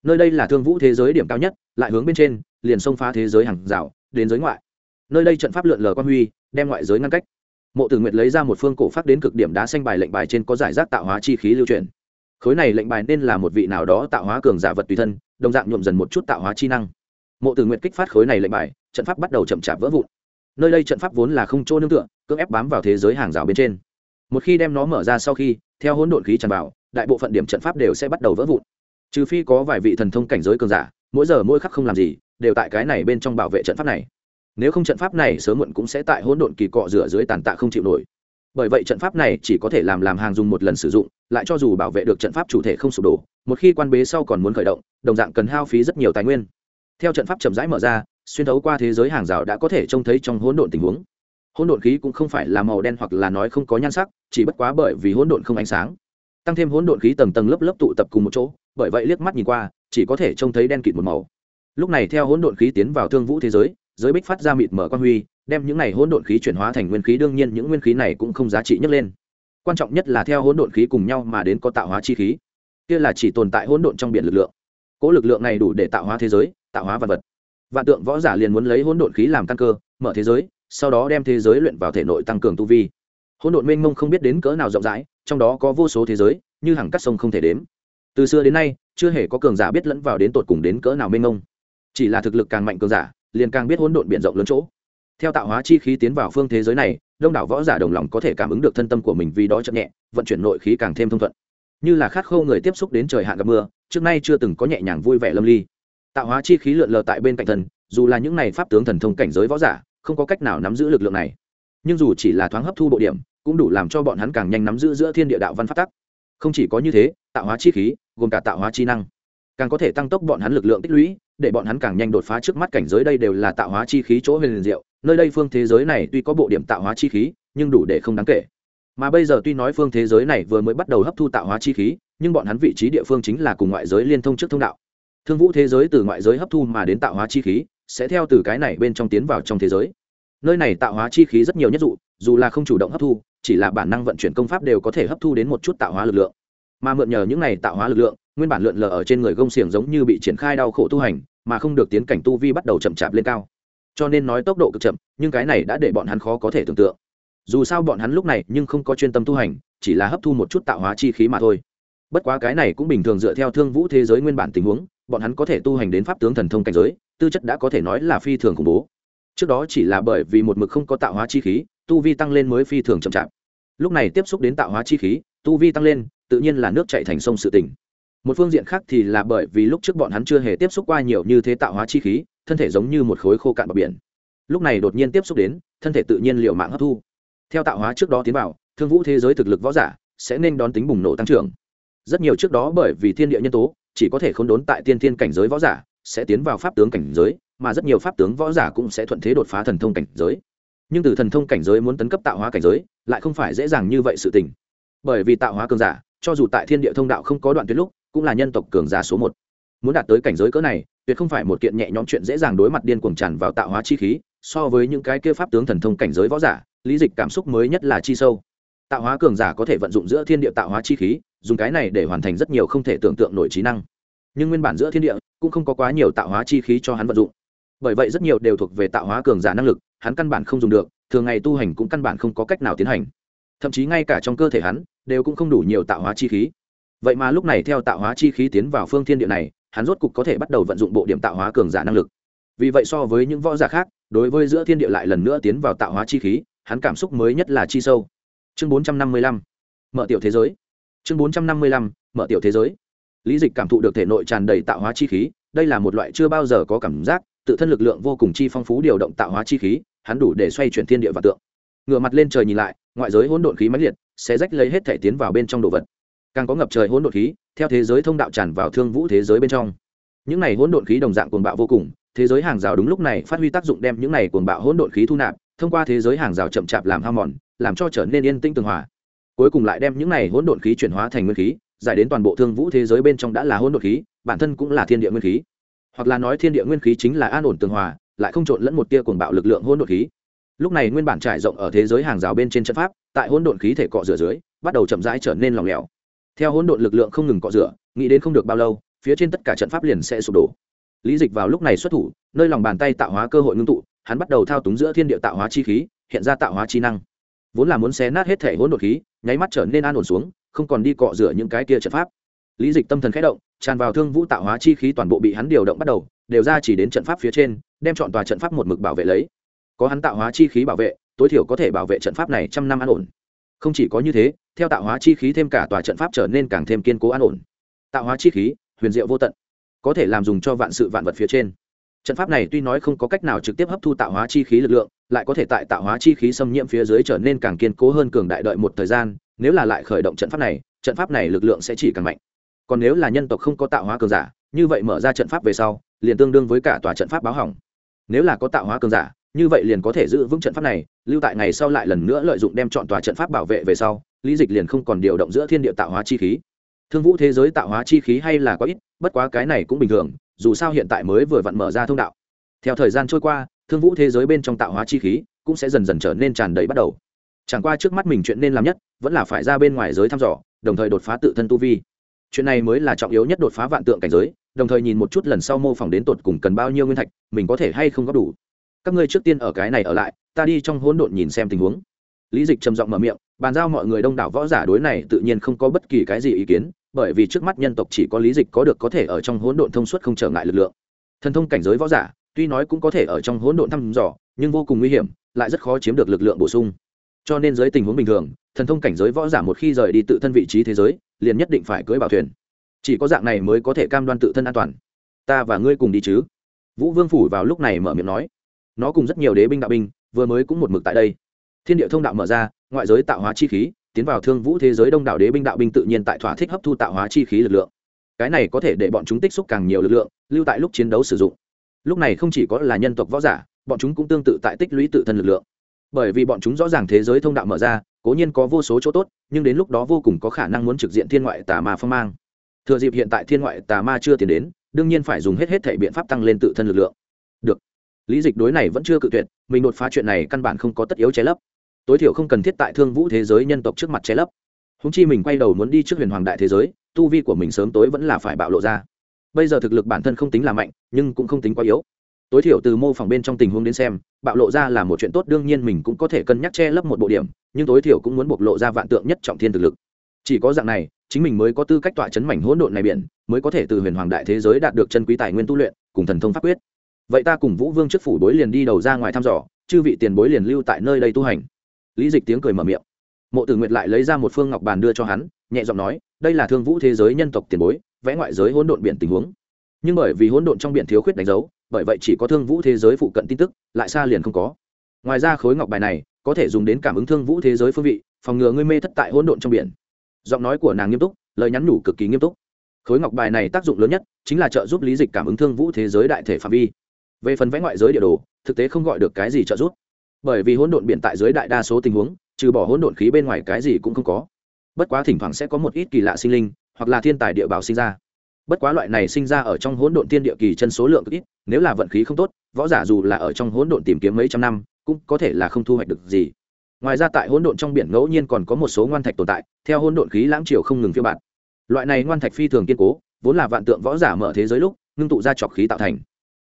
Nơi đây là thương vũ thế giới điểm cao nhất, lại hướng bên trên, liền xông phá thế giới hàng rào, đến giới ngoại. Nơi đây trận pháp lượn lờ quan huy, đem ngoại giới ngăn cách. Mộ tử nguyệt lấy ra một phương cổ phát đến cực điểm đá xanh bài lệnh bài trên có giải rác tạo hóa chi khí lưu truyền. Khối này lệnh bài nên là một vị nào đó tạo hóa cường giả vật tùy thân, đồng dạng nhuộm dần một chút tạo hóa chi năng. Mộ tử nguyệt kích phát khối này lệnh bài, trận pháp bắt đầu chậm chạp vỡ vụn. Nơi đây trận pháp vốn là không chỗ nương tựa, cưỡng ép bám vào thế giới hàng rào bên trên một khi đem nó mở ra sau khi, theo hỗn độn khí tràn vào, đại bộ phận điểm trận pháp đều sẽ bắt đầu vỡ vụn. Trừ phi có vài vị thần thông cảnh giới cường giả, mỗi giờ mỗi khắc không làm gì, đều tại cái này bên trong bảo vệ trận pháp này. Nếu không trận pháp này sớm muộn cũng sẽ tại hỗn độn kỳ cọ rửa dưới tàn tạ không chịu nổi. Bởi vậy trận pháp này chỉ có thể làm làm hàng dùng một lần sử dụng, lại cho dù bảo vệ được trận pháp chủ thể không sụp đổ, một khi quan bế sau còn muốn khởi động, đồng dạng cần hao phí rất nhiều tài nguyên. Theo trận pháp chậm rãi mở ra, xuyên thấu qua thế giới hàng rào đã có thể trông thấy trong hỗn độn tình huống hỗn độn khí cũng không phải là màu đen hoặc là nói không có nhan sắc, chỉ bất quá bởi vì hỗn độn không ánh sáng. Tăng thêm hỗn độn khí tầng tầng lớp lớp tụ tập cùng một chỗ, bởi vậy liếc mắt nhìn qua, chỉ có thể trông thấy đen kịt một màu. Lúc này theo hỗn độn khí tiến vào thương vũ thế giới giới bích phát ra mịt mở quan huy, đem những này hỗn độn khí chuyển hóa thành nguyên khí, đương nhiên những nguyên khí này cũng không giá trị nhất lên. Quan trọng nhất là theo hỗn độn khí cùng nhau mà đến có tạo hóa chi khí. Kia là chỉ tồn tại hỗn độn trong biển lực lượng. Cỗ lực lượng này đủ để tạo hóa thế giới, tạo hóa vật vật. Vạn tượng võ giả liền muốn lấy hỗn độn khí làm căn cơ, mở thế giới sau đó đem thế giới luyện vào thể nội tăng cường tu vi. Hỗn độn mênh mông không biết đến cỡ nào rộng rãi, trong đó có vô số thế giới, như hàng cắt sông không thể đếm. Từ xưa đến nay, chưa hề có cường giả biết lẫn vào đến tột cùng đến cỡ nào mênh mông. Chỉ là thực lực càng mạnh cường giả, liền càng biết hỗn độn biển rộng lớn chỗ. Theo tạo hóa chi khí tiến vào phương thế giới này, đông đảo võ giả đồng lòng có thể cảm ứng được thân tâm của mình vì đó chậm nhẹ, vận chuyển nội khí càng thêm thông thuận. Như là khát khâu người tiếp xúc đến trời hạn gặp mưa, trước nay chưa từng có nhẹ nhàng vui vẻ lâm ly. Tạo hóa chi khí lượn lờ tại bên cạnh thần, dù là những này pháp tướng thần thông cảnh giới võ giả không có cách nào nắm giữ lực lượng này. Nhưng dù chỉ là thoáng hấp thu bộ điểm, cũng đủ làm cho bọn hắn càng nhanh nắm giữ giữa thiên địa đạo văn phát tắc. Không chỉ có như thế, tạo hóa chi khí, gồm cả tạo hóa chi năng, càng có thể tăng tốc bọn hắn lực lượng tích lũy, để bọn hắn càng nhanh đột phá trước mắt cảnh giới đây đều là tạo hóa chi khí chỗ huyền diệu. Nơi đây phương thế giới này tuy có bộ điểm tạo hóa chi khí, nhưng đủ để không đáng kể. Mà bây giờ tuy nói phương thế giới này vừa mới bắt đầu hấp thu tạo hóa chi khí, nhưng bọn hắn vị trí địa phương chính là cùng ngoại giới liên thông trước thông đạo. Thương vũ thế giới từ ngoại giới hấp thu mà đến tạo hóa chi khí sẽ theo từ cái này bên trong tiến vào trong thế giới. Nơi này tạo hóa chi khí rất nhiều nhất dụ, dù là không chủ động hấp thu, chỉ là bản năng vận chuyển công pháp đều có thể hấp thu đến một chút tạo hóa lực lượng. Mà mượn nhờ những này tạo hóa lực lượng, nguyên bản lượn lờ ở trên người gông xiềng giống như bị triển khai đau khổ tu hành, mà không được tiến cảnh tu vi bắt đầu chậm chạp lên cao. Cho nên nói tốc độ cực chậm, nhưng cái này đã để bọn hắn khó có thể tưởng tượng. Dù sao bọn hắn lúc này nhưng không có chuyên tâm tu hành, chỉ là hấp thu một chút tạo hóa chi khí mà thôi. Bất quá cái này cũng bình thường dựa theo thương vũ thế giới nguyên bản tình huống, bọn hắn có thể tu hành đến pháp tướng thần thông cảnh giới tư chất đã có thể nói là phi thường khủng bố. Trước đó chỉ là bởi vì một mực không có tạo hóa chi khí, tu vi tăng lên mới phi thường chậm chạp. Lúc này tiếp xúc đến tạo hóa chi khí, tu vi tăng lên, tự nhiên là nước chạy thành sông sự tỉnh. Một phương diện khác thì là bởi vì lúc trước bọn hắn chưa hề tiếp xúc qua nhiều như thế tạo hóa chi khí, thân thể giống như một khối khô cạn bờ biển. Lúc này đột nhiên tiếp xúc đến, thân thể tự nhiên liệu mạng hấp thu. Theo tạo hóa trước đó tiến vào, thương vũ thế giới thực lực võ giả sẽ nên đón tính bùng nổ tăng trưởng. Rất nhiều trước đó bởi vì thiên địa nhân tố, chỉ có thể khốn đốn tại tiên thiên cảnh giới võ giả sẽ tiến vào pháp tướng cảnh giới, mà rất nhiều pháp tướng võ giả cũng sẽ thuận thế đột phá thần thông cảnh giới. Nhưng từ thần thông cảnh giới muốn tấn cấp tạo hóa cảnh giới, lại không phải dễ dàng như vậy sự tình. Bởi vì tạo hóa cường giả, cho dù tại thiên địa thông đạo không có đoạn tuyệt lúc, cũng là nhân tộc cường giả số một. Muốn đạt tới cảnh giới cỡ này, tuyệt không phải một kiện nhẹ nhõm chuyện dễ dàng đối mặt điên cuồng tràn vào tạo hóa chi khí, so với những cái kia pháp tướng thần thông cảnh giới võ giả, lý dịch cảm xúc mới nhất là chi sâu. Tạo hóa cường giả có thể vận dụng giữa thiên địa tạo hóa chi khí, dùng cái này để hoàn thành rất nhiều không thể tưởng tượng nổi trí năng nhưng nguyên bản giữa thiên địa cũng không có quá nhiều tạo hóa chi khí cho hắn vận dụng. Bởi vậy rất nhiều đều thuộc về tạo hóa cường giả năng lực, hắn căn bản không dùng được, thường ngày tu hành cũng căn bản không có cách nào tiến hành. Thậm chí ngay cả trong cơ thể hắn, đều cũng không đủ nhiều tạo hóa chi khí. Vậy mà lúc này theo tạo hóa chi khí tiến vào phương thiên địa này, hắn rốt cục có thể bắt đầu vận dụng bộ điểm tạo hóa cường giả năng lực. Vì vậy so với những võ giả khác, đối với giữa thiên địa lại lần nữa tiến vào tạo hóa chi khí, hắn cảm xúc mới nhất là chi sâu. Chương bốn trăm năm mươi lăm, mở tiểu thế giới. Chương bốn trăm năm mươi lăm, mở tiểu thế giới lý dịch cảm thụ được thể nội tràn đầy tạo hóa chi khí, đây là một loại chưa bao giờ có cảm giác, tự thân lực lượng vô cùng chi phong phú điều động tạo hóa chi khí, hắn đủ để xoay chuyển thiên địa và tượng. Ngựa mặt lên trời nhìn lại, ngoại giới hỗn độn khí mãnh liệt, sẽ rách lấy hết thể tiến vào bên trong đồ vật. Càng có ngập trời hỗn độn khí, theo thế giới thông đạo tràn vào thương vũ thế giới bên trong. Những này hỗn độn khí đồng dạng cuồng bạo vô cùng, thế giới hàng rào đúng lúc này phát huy tác dụng đem những này cuồng bạo hỗn độn khí thu nạp, thông qua thế giới hàng rào chậm chạp làm hao mòn, làm cho trở nên yên tĩnh tường hòa. Cuối cùng lại đem những này hỗn độn khí chuyển hóa thành nguyên khí giải đến toàn bộ thương vũ thế giới bên trong đã là hỗn độn khí, bản thân cũng là thiên địa nguyên khí. Hoặc là nói thiên địa nguyên khí chính là an ổn tường hòa, lại không trộn lẫn một tia cuồng bạo lực lượng hỗn độn khí. Lúc này nguyên bản trải rộng ở thế giới hàng rào bên trên trận pháp, tại hỗn độn khí thể cọ rửa dưới, bắt đầu chậm rãi trở nên lỏng lẻo. Theo hỗn độn lực lượng không ngừng cọ rửa, nghĩ đến không được bao lâu, phía trên tất cả trận pháp liền sẽ sụp đổ. Lý dịch vào lúc này xuất thủ, nơi lòng bàn tay tạo hóa cơ hội ngưng tụ, hắn bắt đầu thao túng giữa thiên địa tạo hóa chi khí, hiện ra tạo hóa chi năng. Vốn là muốn xé nát hết thể hỗn độn khí nháy mắt trở nên an ổn xuống, không còn đi cọ rửa những cái kia trận pháp. Lý dịch tâm thần khẽ động, tràn vào thương vũ tạo hóa chi khí toàn bộ bị hắn điều động bắt đầu, đều ra chỉ đến trận pháp phía trên, đem chọn tòa trận pháp một mực bảo vệ lấy. Có hắn tạo hóa chi khí bảo vệ, tối thiểu có thể bảo vệ trận pháp này trăm năm an ổn. Không chỉ có như thế, theo tạo hóa chi khí thêm cả tòa trận pháp trở nên càng thêm kiên cố an ổn. Tạo hóa chi khí, huyền diệu vô tận, có thể làm dùng cho vạn sự vạn vật phía trên. Trận pháp này tuy nói không có cách nào trực tiếp hấp thu tạo hóa chi khí lực lượng lại có thể tại tạo hóa chi khí xâm nhiễm phía dưới trở nên càng kiên cố hơn cường đại đợi một thời gian, nếu là lại khởi động trận pháp này, trận pháp này lực lượng sẽ chỉ càng mạnh. Còn nếu là nhân tộc không có tạo hóa cường giả, như vậy mở ra trận pháp về sau, liền tương đương với cả tòa trận pháp báo hỏng. Nếu là có tạo hóa cường giả, như vậy liền có thể giữ vững trận pháp này, lưu tại ngày sau lại lần nữa lợi dụng đem chọn tòa trận pháp bảo vệ về sau, lý dịch liền không còn điều động giữa thiên địa tạo hóa chi khí. Thương vũ thế giới tạo hóa chi khí hay là có ít, bất quá cái này cũng bình thường, dù sao hiện tại mới vừa vặn mở ra thông đạo. Theo thời gian trôi qua thương vũ thế giới bên trong tạo hóa chi khí cũng sẽ dần dần trở nên tràn đầy bắt đầu. Chẳng qua trước mắt mình chuyện nên làm nhất vẫn là phải ra bên ngoài giới thăm dò, đồng thời đột phá tự thân tu vi. Chuyện này mới là trọng yếu nhất đột phá vạn tượng cảnh giới, đồng thời nhìn một chút lần sau mô phỏng đến tột cùng cần bao nhiêu nguyên thạch, mình có thể hay không góp đủ. Các ngươi trước tiên ở cái này ở lại, ta đi trong hỗn độn nhìn xem tình huống. Lý dịch trầm giọng mở miệng, bàn giao mọi người đông đảo võ giả đối này tự nhiên không có bất kỳ cái gì ý kiến, bởi vì trước mắt nhân tộc chỉ có lý dịch có được có thể ở trong hỗn độn thông suốt không trở ngại lực lượng. Thần thông cảnh giới võ giả tuy nói cũng có thể ở trong hỗn độn thăm dò, nhưng vô cùng nguy hiểm, lại rất khó chiếm được lực lượng bổ sung. Cho nên dưới tình huống bình thường, thần thông cảnh giới võ giả một khi rời đi tự thân vị trí thế giới, liền nhất định phải cưới bảo thuyền. Chỉ có dạng này mới có thể cam đoan tự thân an toàn. Ta và ngươi cùng đi chứ? Vũ vương phủ vào lúc này mở miệng nói. Nó cùng rất nhiều đế binh đạo binh, vừa mới cũng một mực tại đây. Thiên địa thông đạo mở ra, ngoại giới tạo hóa chi khí, tiến vào thương vũ thế giới đông đảo đế binh đạo binh tự nhiên tại thỏa thích hấp thu tạo hóa chi khí lực lượng. Cái này có thể để bọn chúng tích xúc càng nhiều lực lượng, lưu tại lúc chiến đấu sử dụng lúc này không chỉ có là nhân tộc võ giả, bọn chúng cũng tương tự tại tích lũy tự thân lực lượng. Bởi vì bọn chúng rõ ràng thế giới thông đạo mở ra, cố nhiên có vô số chỗ tốt, nhưng đến lúc đó vô cùng có khả năng muốn trực diện thiên ngoại tà ma phong mang. Thừa dịp hiện tại thiên ngoại tà ma chưa tiến đến, đương nhiên phải dùng hết hết thể biện pháp tăng lên tự thân lực lượng. Được. Lý dịch đối này vẫn chưa cự tuyệt, mình đột phá chuyện này căn bản không có tất yếu che lấp. Tối thiểu không cần thiết tại thương vũ thế giới nhân tộc trước mặt che lấp. Húng chi mình quay đầu muốn đi trước huyền hoàng đại thế giới, tu vi của mình sớm tối vẫn là phải bạo lộ ra bây giờ thực lực bản thân không tính là mạnh, nhưng cũng không tính quá yếu. Tối thiểu từ mô phỏng bên trong tình huống đến xem, bạo lộ ra là một chuyện tốt, đương nhiên mình cũng có thể cân nhắc che lấp một bộ điểm, nhưng tối thiểu cũng muốn bộc lộ ra vạn tượng nhất trọng thiên thực lực. Chỉ có dạng này, chính mình mới có tư cách tọa chấn mảnh hỗn độn này biển, mới có thể từ huyền hoàng đại thế giới đạt được chân quý tài nguyên tu luyện, cùng thần thông pháp quyết. Vậy ta cùng vũ vương trước phủ bối liền đi đầu ra ngoài thăm dò, chư vị tiền bối liền lưu tại nơi đây tu hành. Lý dịch tiếng cười mở miệng. Mộ tử nguyệt lại lấy ra một phương ngọc bàn đưa cho hắn, nhẹ giọng nói, đây là thương vũ thế giới nhân tộc tiền bối vẽ ngoại giới hỗn độn biển tình huống. Nhưng bởi vì hỗn độn trong biển thiếu khuyết đánh dấu, bởi vậy chỉ có thương vũ thế giới phụ cận tin tức, lại xa liền không có. Ngoài ra khối ngọc bài này, có thể dùng đến cảm ứng thương vũ thế giới phương vị, phòng ngừa ngươi mê thất tại hỗn độn trong biển. Giọng nói của nàng nghiêm túc, lời nhắn nhủ cực kỳ nghiêm túc. Khối ngọc bài này tác dụng lớn nhất chính là trợ giúp lý dịch cảm ứng thương vũ thế giới đại thể phạm vi. Về phần vẽ ngoại giới địa đồ, thực tế không gọi được cái gì trợ giúp. Bởi vì hỗn độn biển tại dưới đại đa số tình huống, trừ bỏ hỗn độn khí bên ngoài cái gì cũng không có. Bất quá thỉnh thoảng sẽ có một ít kỳ lạ sinh linh hoặc là thiên tài địa bảo sinh ra. Bất quá loại này sinh ra ở trong hỗn độn thiên địa kỳ chân số lượng cực ít, nếu là vận khí không tốt, võ giả dù là ở trong hỗn độn tìm kiếm mấy trăm năm, cũng có thể là không thu hoạch được gì. Ngoài ra tại hỗn độn trong biển ngẫu nhiên còn có một số ngoan thạch tồn tại, theo hỗn độn khí lãng chiều không ngừng phiêu bạt. Loại này ngoan thạch phi thường kiên cố, vốn là vạn tượng võ giả mở thế giới lúc, ngưng tụ ra trọc khí tạo thành.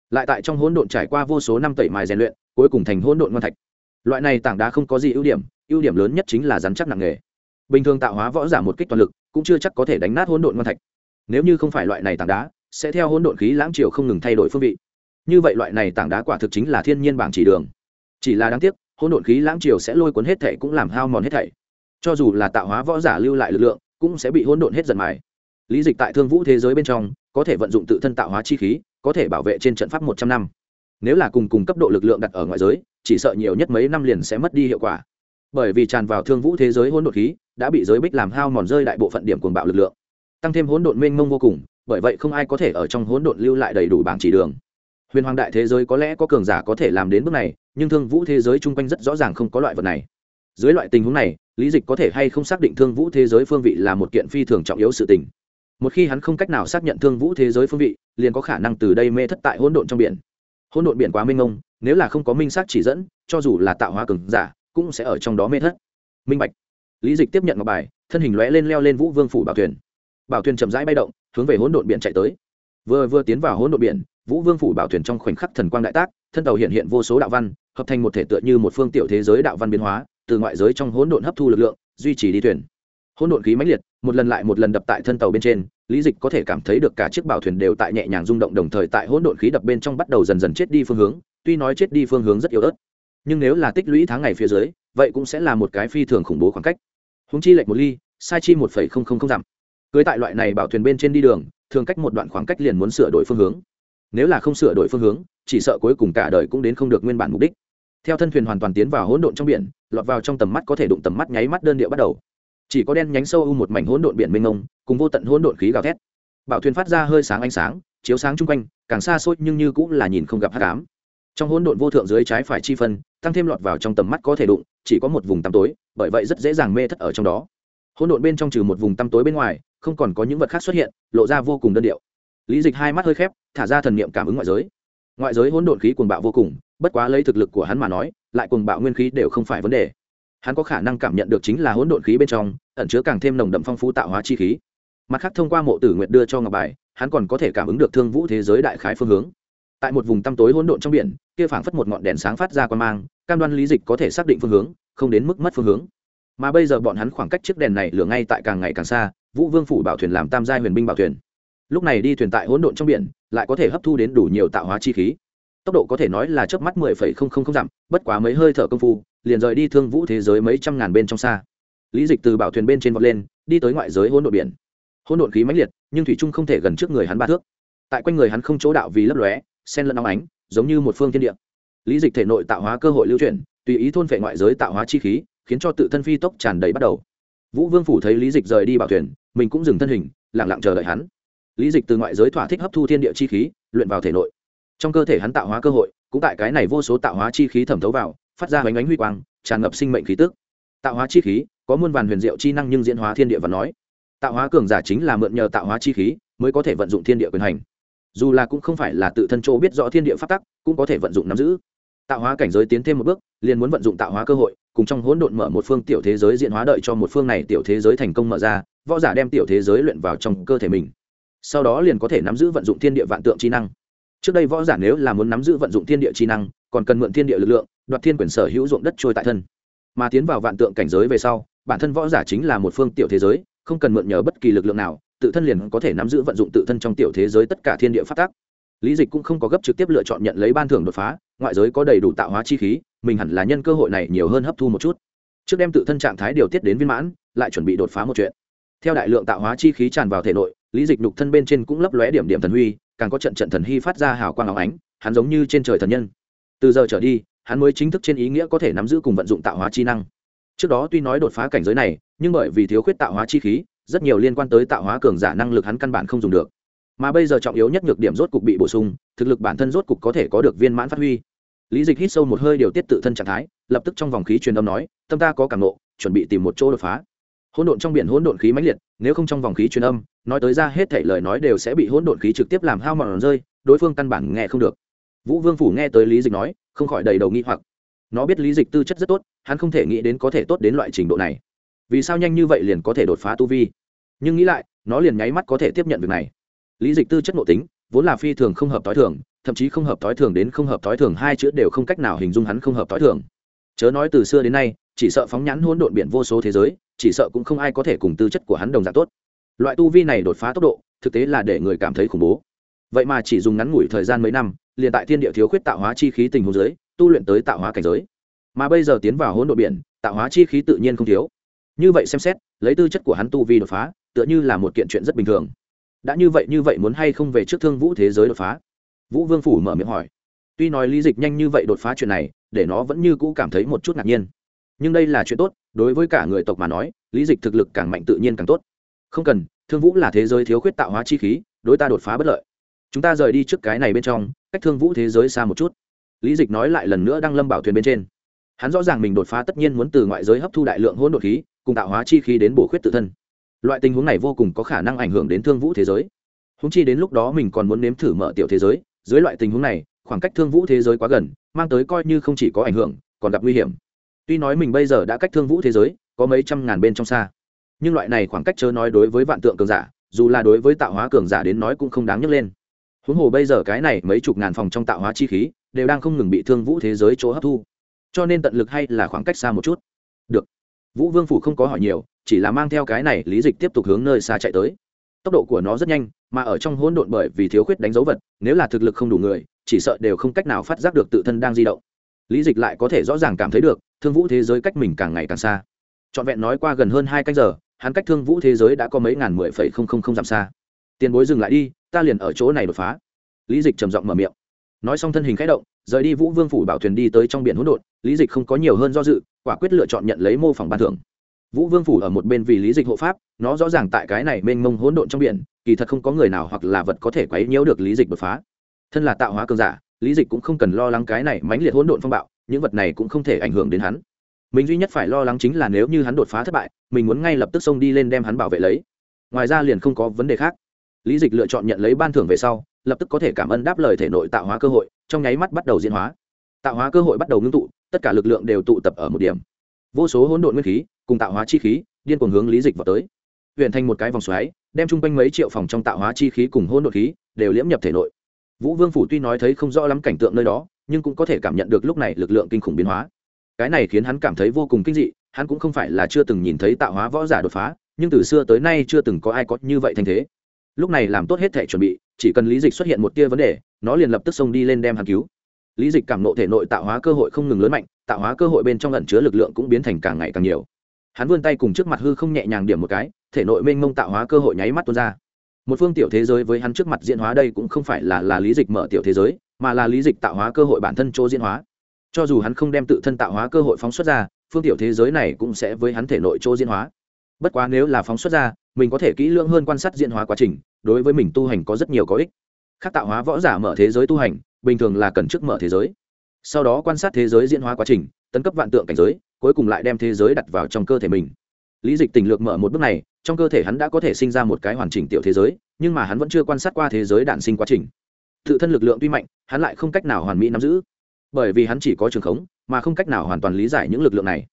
Lại tại trong hỗn độn trải qua vô số năm tẩy mài rèn luyện, cuối cùng thành hỗn độn ngoan thạch. Loại này tảng đá không có gì ưu điểm ưu điểm lớn nhất chính là rắn chắc nặng nghề bình thường tạo hóa võ giả một kích toàn lực cũng chưa chắc có thể đánh nát hỗn độn ngoan thạch. Nếu như không phải loại này tảng đá, sẽ theo hỗn độn khí lãng chiều không ngừng thay đổi phương vị. Như vậy loại này tảng đá quả thực chính là thiên nhiên bảng chỉ đường. Chỉ là đáng tiếc, hỗn độn khí lãng chiều sẽ lôi cuốn hết thảy cũng làm hao mòn hết thảy. Cho dù là tạo hóa võ giả lưu lại lực lượng, cũng sẽ bị hỗn độn hết dần mài. Lý dịch tại thương vũ thế giới bên trong, có thể vận dụng tự thân tạo hóa chi khí, có thể bảo vệ trên trận pháp một trăm năm. Nếu là cùng cùng cấp độ lực lượng đặt ở ngoại giới, chỉ sợ nhiều nhất mấy năm liền sẽ mất đi hiệu quả bởi vì tràn vào thương vũ thế giới hỗn độn khí đã bị giới bích làm hao mòn rơi đại bộ phận điểm cuồng bạo lực lượng, tăng thêm hỗn độn mênh mông vô cùng, bởi vậy không ai có thể ở trong hỗn độn lưu lại đầy đủ bảng chỉ đường. Huyền hoàng đại thế giới có lẽ có cường giả có thể làm đến bước này, nhưng thương vũ thế giới chung quanh rất rõ ràng không có loại vật này. Dưới loại tình huống này, lý dịch có thể hay không xác định thương vũ thế giới phương vị là một kiện phi thường trọng yếu sự tình? Một khi hắn không cách nào xác nhận thương vũ thế giới phương vị, liền có khả năng từ đây mê thất tại hỗn độn trong biển. Hỗn độn biển quá mênh mông, nếu là không có minh xác chỉ dẫn, cho dù là tạo hóa cường giả cũng sẽ ở trong đó mê thất. Minh bạch. Lý dịch tiếp nhận ngọc bài, thân hình lóe lên leo lên vũ vương phủ bảo thuyền. Bảo thuyền chậm rãi bay động, hướng về hỗn độn biển chạy tới. Vừa vừa tiến vào hỗn độn biển, vũ vương phủ bảo thuyền trong khoảnh khắc thần quang đại tác, thân tàu hiện hiện vô số đạo văn, hợp thành một thể tựa như một phương tiểu thế giới đạo văn biến hóa, từ ngoại giới trong hỗn độn hấp thu lực lượng, duy trì đi thuyền. Hỗn độn khí mãnh liệt, một lần lại một lần đập tại thân tàu bên trên, lý dịch có thể cảm thấy được cả chiếc bảo thuyền đều tại nhẹ nhàng rung động, đồng thời tại hỗn độn khí đập bên trong bắt đầu dần dần chết đi phương hướng, tuy nói chết đi phương hướng rất yếu ớt nhưng nếu là tích lũy tháng ngày phía dưới, vậy cũng sẽ là một cái phi thường khủng bố khoảng cách. Húng chi lệch một ly, sai chi một phẩy không không không dặm cưới tại loại này bảo thuyền bên trên đi đường, thường cách một đoạn khoảng cách liền muốn sửa đổi phương hướng. Nếu là không sửa đổi phương hướng, chỉ sợ cuối cùng cả đời cũng đến không được nguyên bản mục đích. Theo thân thuyền hoàn toàn tiến vào hỗn độn trong biển, lọt vào trong tầm mắt có thể đụng tầm mắt nháy mắt đơn điệu bắt đầu. Chỉ có đen nhánh sâu u một mảnh hỗn độn biển mênh mông, cùng vô tận hỗn độn khí gào thét. Bảo thuyền phát ra hơi sáng ánh sáng, chiếu sáng chung quanh, càng xa xôi nhưng như cũng là nhìn không gặp hát cám trong hỗn độn vô thượng dưới trái phải chi phân, tăng thêm lọt vào trong tầm mắt có thể đụng, chỉ có một vùng tăm tối, bởi vậy rất dễ dàng mê thất ở trong đó. Hỗn độn bên trong trừ một vùng tăm tối bên ngoài, không còn có những vật khác xuất hiện, lộ ra vô cùng đơn điệu. Lý dịch hai mắt hơi khép, thả ra thần niệm cảm ứng ngoại giới. Ngoại giới hỗn độn khí cuồng bạo vô cùng, bất quá lấy thực lực của hắn mà nói, lại cuồng bạo nguyên khí đều không phải vấn đề. Hắn có khả năng cảm nhận được chính là hỗn độn khí bên trong, ẩn chứa càng thêm nồng đậm phong phú tạo hóa chi khí. Mặt khác thông qua mộ tử nguyện đưa cho ngọc bài, hắn còn có thể cảm ứng được thương vũ thế giới đại khái phương hướng tại một vùng tăm tối hỗn độn trong biển, kia phảng phất một ngọn đèn sáng phát ra quan mang, cam đoan lý dịch có thể xác định phương hướng, không đến mức mất phương hướng. Mà bây giờ bọn hắn khoảng cách chiếc đèn này lửa ngay tại càng ngày càng xa, vũ vương phủ bảo thuyền làm tam giai huyền binh bảo thuyền. Lúc này đi thuyền tại hỗn độn trong biển, lại có thể hấp thu đến đủ nhiều tạo hóa chi khí. Tốc độ có thể nói là chớp mắt mười phẩy không không không dặm, bất quá mấy hơi thở công phu, liền rời đi thương vũ thế giới mấy trăm ngàn bên trong xa. Lý dịch từ bảo thuyền bên trên vọt lên, đi tới ngoại giới hỗn độn biển. Hỗn độn khí mãnh liệt, nhưng thủy trung không thể gần trước người hắn ba thước. Tại quanh người hắn không chỗ đạo vì lấp lóe sen lẫn óng ánh, giống như một phương thiên địa. Lý dịch thể nội tạo hóa cơ hội lưu chuyển, tùy ý thôn vệ ngoại giới tạo hóa chi khí, khiến cho tự thân phi tốc tràn đầy bắt đầu. Vũ vương phủ thấy lý dịch rời đi bảo thuyền, mình cũng dừng thân hình, lặng lặng chờ đợi hắn. Lý dịch từ ngoại giới thỏa thích hấp thu thiên địa chi khí, luyện vào thể nội. Trong cơ thể hắn tạo hóa cơ hội, cũng tại cái này vô số tạo hóa chi khí thẩm thấu vào, phát ra hoành ánh huy quang, tràn ngập sinh mệnh khí tức. Tạo hóa chi khí, có muôn vàn huyền diệu chi năng nhưng diễn hóa thiên địa và nói. Tạo hóa cường giả chính là mượn nhờ tạo hóa chi khí, mới có thể vận dụng thiên địa quyền hành dù là cũng không phải là tự thân chỗ biết rõ thiên địa pháp tắc, cũng có thể vận dụng nắm giữ. Tạo hóa cảnh giới tiến thêm một bước, liền muốn vận dụng tạo hóa cơ hội, cùng trong hỗn độn mở một phương tiểu thế giới diện hóa đợi cho một phương này tiểu thế giới thành công mở ra, võ giả đem tiểu thế giới luyện vào trong cơ thể mình. Sau đó liền có thể nắm giữ vận dụng thiên địa vạn tượng chi năng. Trước đây võ giả nếu là muốn nắm giữ vận dụng thiên địa chi năng, còn cần mượn thiên địa lực lượng, đoạt thiên quyền sở hữu dụng đất trôi tại thân. Mà tiến vào vạn tượng cảnh giới về sau, bản thân võ giả chính là một phương tiểu thế giới, không cần mượn nhờ bất kỳ lực lượng nào tự thân liền có thể nắm giữ vận dụng tự thân trong tiểu thế giới tất cả thiên địa phát tác lý dịch cũng không có gấp trực tiếp lựa chọn nhận lấy ban thưởng đột phá, ngoại giới có đầy đủ tạo hóa chi khí, mình hẳn là nhân cơ hội này nhiều hơn hấp thu một chút. Trước đem tự thân trạng thái điều tiết đến viên mãn, lại chuẩn bị đột phá một chuyện. Theo đại lượng tạo hóa chi khí tràn vào thể nội, lý dịch nhục thân bên trên cũng lấp lóe điểm điểm thần huy, càng có trận trận thần hy phát ra hào quang áo ánh, hắn giống như trên trời thần nhân. Từ giờ trở đi, hắn mới chính thức trên ý nghĩa có thể nắm giữ cùng vận dụng tạo hóa chi năng. Trước đó tuy nói đột phá cảnh giới này, nhưng bởi vì thiếu khuyết tạo hóa chi khí rất nhiều liên quan tới tạo hóa cường giả năng lực hắn căn bản không dùng được. Mà bây giờ trọng yếu nhất nhược điểm rốt cục bị bổ sung, thực lực bản thân rốt cục có thể có được viên mãn phát huy. Lý dịch hít sâu một hơi điều tiết tự thân trạng thái, lập tức trong vòng khí truyền âm nói, tâm ta có cảm nộ chuẩn bị tìm một chỗ đột phá. Hỗn độn trong biển hỗn độn khí mãnh liệt, nếu không trong vòng khí truyền âm, nói tới ra hết thể lời nói đều sẽ bị hỗn độn khí trực tiếp làm hao mòn rơi, đối phương căn bản nghe không được. Vũ vương phủ nghe tới lý dịch nói, không khỏi đầy đầu nghi hoặc. Nó biết lý dịch tư chất rất tốt, hắn không thể nghĩ đến có thể tốt đến loại trình độ này vì sao nhanh như vậy liền có thể đột phá tu vi? Nhưng nghĩ lại, nó liền nháy mắt có thể tiếp nhận việc này. Lý dịch tư chất nội tính, vốn là phi thường không hợp t ố i thường, thậm chí không hợp t ố i thường đến không hợp t ố i thường hai chữ đều không cách nào hình dung hắn không hợp t ố i thường. Chớ nói từ xưa đến nay, chỉ sợ phóng nhãn hỗn độn biển vô số thế giới, chỉ sợ cũng không ai có thể cùng tư chất của hắn đồng dạng tốt. Loại tu vi này đột phá tốc độ, thực tế là để người cảm thấy khủng bố. Vậy mà chỉ dùng ngắn ngủi thời gian mấy năm, liền tại thiên địa thiếu khuyết tạo hóa chi khí tình hồ dưới, tu luyện tới tạo hóa cảnh giới. Mà bây giờ tiến vào hỗn độn biển, tạo hóa chi khí tự nhiên không thiếu như vậy xem xét, lấy tư chất của hắn tu vi đột phá, tựa như là một kiện chuyện rất bình thường. Đã như vậy như vậy muốn hay không về trước thương vũ thế giới đột phá? Vũ vương phủ mở miệng hỏi. Tuy nói lý dịch nhanh như vậy đột phá chuyện này, để nó vẫn như cũ cảm thấy một chút ngạc nhiên. Nhưng đây là chuyện tốt, đối với cả người tộc mà nói, lý dịch thực lực càng mạnh tự nhiên càng tốt. Không cần, thương vũ là thế giới thiếu khuyết tạo hóa chi khí, đối ta đột phá bất lợi. Chúng ta rời đi trước cái này bên trong, cách thương vũ thế giới xa một chút. Lý dịch nói lại lần nữa đang lâm bảo thuyền bên trên hắn rõ ràng mình đột phá tất nhiên muốn từ ngoại giới hấp thu đại lượng hỗn độn khí, cùng tạo hóa chi khí đến bổ khuyết tự thân. Loại tình huống này vô cùng có khả năng ảnh hưởng đến thương vũ thế giới. Húng chi đến lúc đó mình còn muốn nếm thử mở tiểu thế giới, dưới loại tình huống này, khoảng cách thương vũ thế giới quá gần, mang tới coi như không chỉ có ảnh hưởng, còn gặp nguy hiểm. Tuy nói mình bây giờ đã cách thương vũ thế giới, có mấy trăm ngàn bên trong xa, nhưng loại này khoảng cách chớ nói đối với vạn tượng cường giả, dù là đối với tạo hóa cường giả đến nói cũng không đáng nhắc lên. Huống hồ bây giờ cái này mấy chục ngàn phòng trong tạo hóa chi khí, đều đang không ngừng bị thương vũ thế giới chỗ hấp thu cho nên tận lực hay là khoảng cách xa một chút. Được. Vũ vương phủ không có hỏi nhiều, chỉ là mang theo cái này lý dịch tiếp tục hướng nơi xa chạy tới. Tốc độ của nó rất nhanh, mà ở trong hỗn độn bởi vì thiếu khuyết đánh dấu vật, nếu là thực lực không đủ người, chỉ sợ đều không cách nào phát giác được tự thân đang di động. Lý dịch lại có thể rõ ràng cảm thấy được, thương vũ thế giới cách mình càng ngày càng xa. Trọn vẹn nói qua gần hơn hai canh giờ, hắn cách thương vũ thế giới đã có mấy ngàn mười phẩy không không không dặm xa. Tiền bối dừng lại đi, ta liền ở chỗ này đột phá. Lý dịch trầm giọng mở miệng nói xong thân hình khẽ động, rời đi vũ vương phủ bảo thuyền đi tới trong biển hỗn độn, lý dịch không có nhiều hơn do dự, quả quyết lựa chọn nhận lấy mô phỏng ban thưởng. Vũ vương phủ ở một bên vì lý dịch hộ pháp, nó rõ ràng tại cái này mênh mông hỗn độn trong biển, kỳ thật không có người nào hoặc là vật có thể quấy nhiễu được lý dịch đột phá. Thân là tạo hóa cường giả, lý dịch cũng không cần lo lắng cái này mãnh liệt hỗn độn phong bạo, những vật này cũng không thể ảnh hưởng đến hắn. Mình duy nhất phải lo lắng chính là nếu như hắn đột phá thất bại, mình muốn ngay lập tức xông đi lên đem hắn bảo vệ lấy. Ngoài ra liền không có vấn đề khác. Lý dịch lựa chọn nhận lấy ban thưởng về sau lập tức có thể cảm ơn đáp lời thể nội tạo hóa cơ hội, trong nháy mắt bắt đầu diễn hóa. Tạo hóa cơ hội bắt đầu ngưng tụ, tất cả lực lượng đều tụ tập ở một điểm. Vô số hỗn độn nguyên khí cùng tạo hóa chi khí điên cuồng hướng lý dịch vào tới. Huyện thành một cái vòng xoáy, đem chung quanh mấy triệu phòng trong tạo hóa chi khí cùng hỗn độn khí đều liễm nhập thể nội. Vũ vương phủ tuy nói thấy không rõ lắm cảnh tượng nơi đó, nhưng cũng có thể cảm nhận được lúc này lực lượng kinh khủng biến hóa. Cái này khiến hắn cảm thấy vô cùng kinh dị, hắn cũng không phải là chưa từng nhìn thấy tạo hóa võ giả đột phá, nhưng từ xưa tới nay chưa từng có ai có như vậy thành thế lúc này làm tốt hết thể chuẩn bị, chỉ cần lý dịch xuất hiện một tia vấn đề, nó liền lập tức xông đi lên đem hắn cứu. Lý dịch cảm nộ thể nội tạo hóa cơ hội không ngừng lớn mạnh, tạo hóa cơ hội bên trong lẩn chứa lực lượng cũng biến thành càng ngày càng nhiều. Hắn vươn tay cùng trước mặt hư không nhẹ nhàng điểm một cái, thể nội mênh mông tạo hóa cơ hội nháy mắt tuôn ra. Một phương tiểu thế giới với hắn trước mặt diễn hóa đây cũng không phải là là lý dịch mở tiểu thế giới, mà là lý dịch tạo hóa cơ hội bản thân chỗ diễn hóa. Cho dù hắn không đem tự thân tạo hóa cơ hội phóng xuất ra, phương tiểu thế giới này cũng sẽ với hắn thể nội chỗ diễn hóa. Bất quá nếu là phóng xuất ra mình có thể kỹ lưỡng hơn quan sát diễn hóa quá trình, đối với mình tu hành có rất nhiều có ích. Khác tạo hóa võ giả mở thế giới tu hành, bình thường là cần trước mở thế giới. Sau đó quan sát thế giới diễn hóa quá trình, tấn cấp vạn tượng cảnh giới, cuối cùng lại đem thế giới đặt vào trong cơ thể mình. Lý dịch tình lược mở một bước này, trong cơ thể hắn đã có thể sinh ra một cái hoàn chỉnh tiểu thế giới, nhưng mà hắn vẫn chưa quan sát qua thế giới đản sinh quá trình. Tự thân lực lượng tuy mạnh, hắn lại không cách nào hoàn mỹ nắm giữ. Bởi vì hắn chỉ có trường khống, mà không cách nào hoàn toàn lý giải những lực lượng này.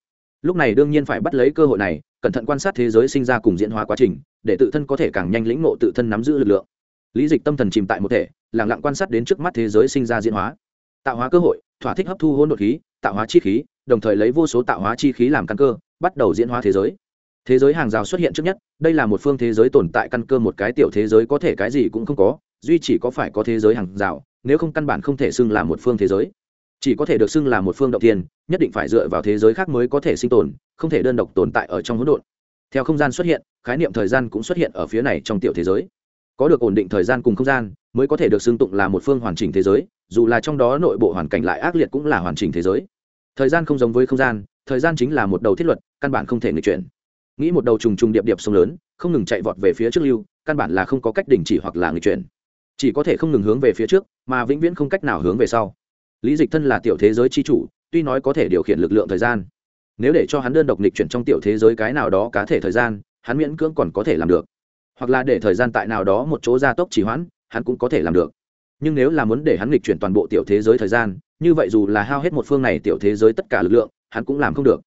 Lúc này đương nhiên phải bắt lấy cơ hội này cẩn thận quan sát thế giới sinh ra cùng diễn hóa quá trình, để tự thân có thể càng nhanh lĩnh ngộ tự thân nắm giữ lực lượng. Lý dịch tâm thần chìm tại một thể lẳng lặng quan sát đến trước mắt thế giới sinh ra diễn hóa. Tạo hóa cơ hội, thỏa thích hấp thu hôn đột khí, tạo hóa chi khí, đồng thời lấy vô số tạo hóa chi khí làm căn cơ, bắt đầu diễn hóa thế giới. Thế giới hàng rào xuất hiện trước nhất, đây là một phương thế giới tồn tại căn cơ một cái tiểu thế giới có thể cái gì cũng không có, duy chỉ có phải có thế giới hàng rào, nếu không căn bản không thể xưng là một phương thế giới chỉ có thể được xưng là một phương động thiên, nhất định phải dựa vào thế giới khác mới có thể sinh tồn không thể đơn độc tồn tại ở trong hỗn độn. Theo không gian xuất hiện khái niệm thời gian cũng xuất hiện ở phía này trong tiểu thế giới. Có được ổn định thời gian cùng không gian mới có thể được xưng tụng là một phương hoàn chỉnh thế giới dù là trong đó nội bộ hoàn cảnh lại ác liệt cũng là hoàn chỉnh thế giới. Thời gian không giống với không gian thời gian chính là một đầu thiết luật căn bản không thể nghịch chuyển. Nghĩ một đầu trùng trùng điệp điệp sông lớn không ngừng chạy vọt về phía trước lưu căn bản là không có cách đình chỉ hoặc là nghịch chuyển. Chỉ có thể không ngừng hướng về phía trước mà vĩnh viễn không cách nào hướng về sau lý dịch thân là tiểu thế giới c h i chủ, tuy nói có thể điều khiển lực lượng thời gian. Nếu để cho hắn đơn độc lịch chuyển trong tiểu thế giới cái nào đó cá thể thời gian, hắn miễn cưỡng còn có thể làm được. Hoặc là để thời gian tại nào đó một chỗ gia tốc chỉ hoãn, hắn cũng có thể làm được. Nhưng nếu là muốn để hắn lịch chuyển toàn bộ tiểu thế giới thời gian, như vậy dù là hao hết một phương này tiểu thế giới tất cả lực lượng, hắn cũng làm không được.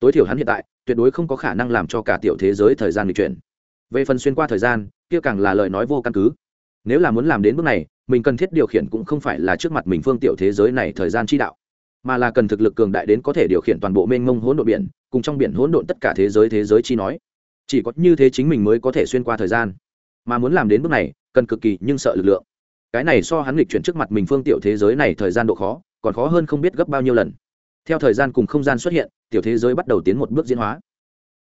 Tối thiểu hắn hiện tại, tuyệt đối không có khả năng làm cho cả tiểu thế giới thời gian lịch chuyển. Về phần xuyên qua thời gian, kia càng là lời nói vô căn cứ. Nếu là muốn làm đến bước này mình cần thiết điều khiển cũng không phải là trước mặt mình phương tiểu thế giới này thời gian chi đạo, mà là cần thực lực cường đại đến có thể điều khiển toàn bộ mênh mông hỗn độn biển, cùng trong biển hỗn độn tất cả thế giới thế giới chi nói. Chỉ có như thế chính mình mới có thể xuyên qua thời gian. Mà muốn làm đến bước này, cần cực kỳ nhưng sợ lực lượng. Cái này so hắn lịch chuyển trước mặt mình phương tiểu thế giới này thời gian độ khó, còn khó hơn không biết gấp bao nhiêu lần. Theo thời gian cùng không gian xuất hiện, tiểu thế giới bắt đầu tiến một bước diễn hóa.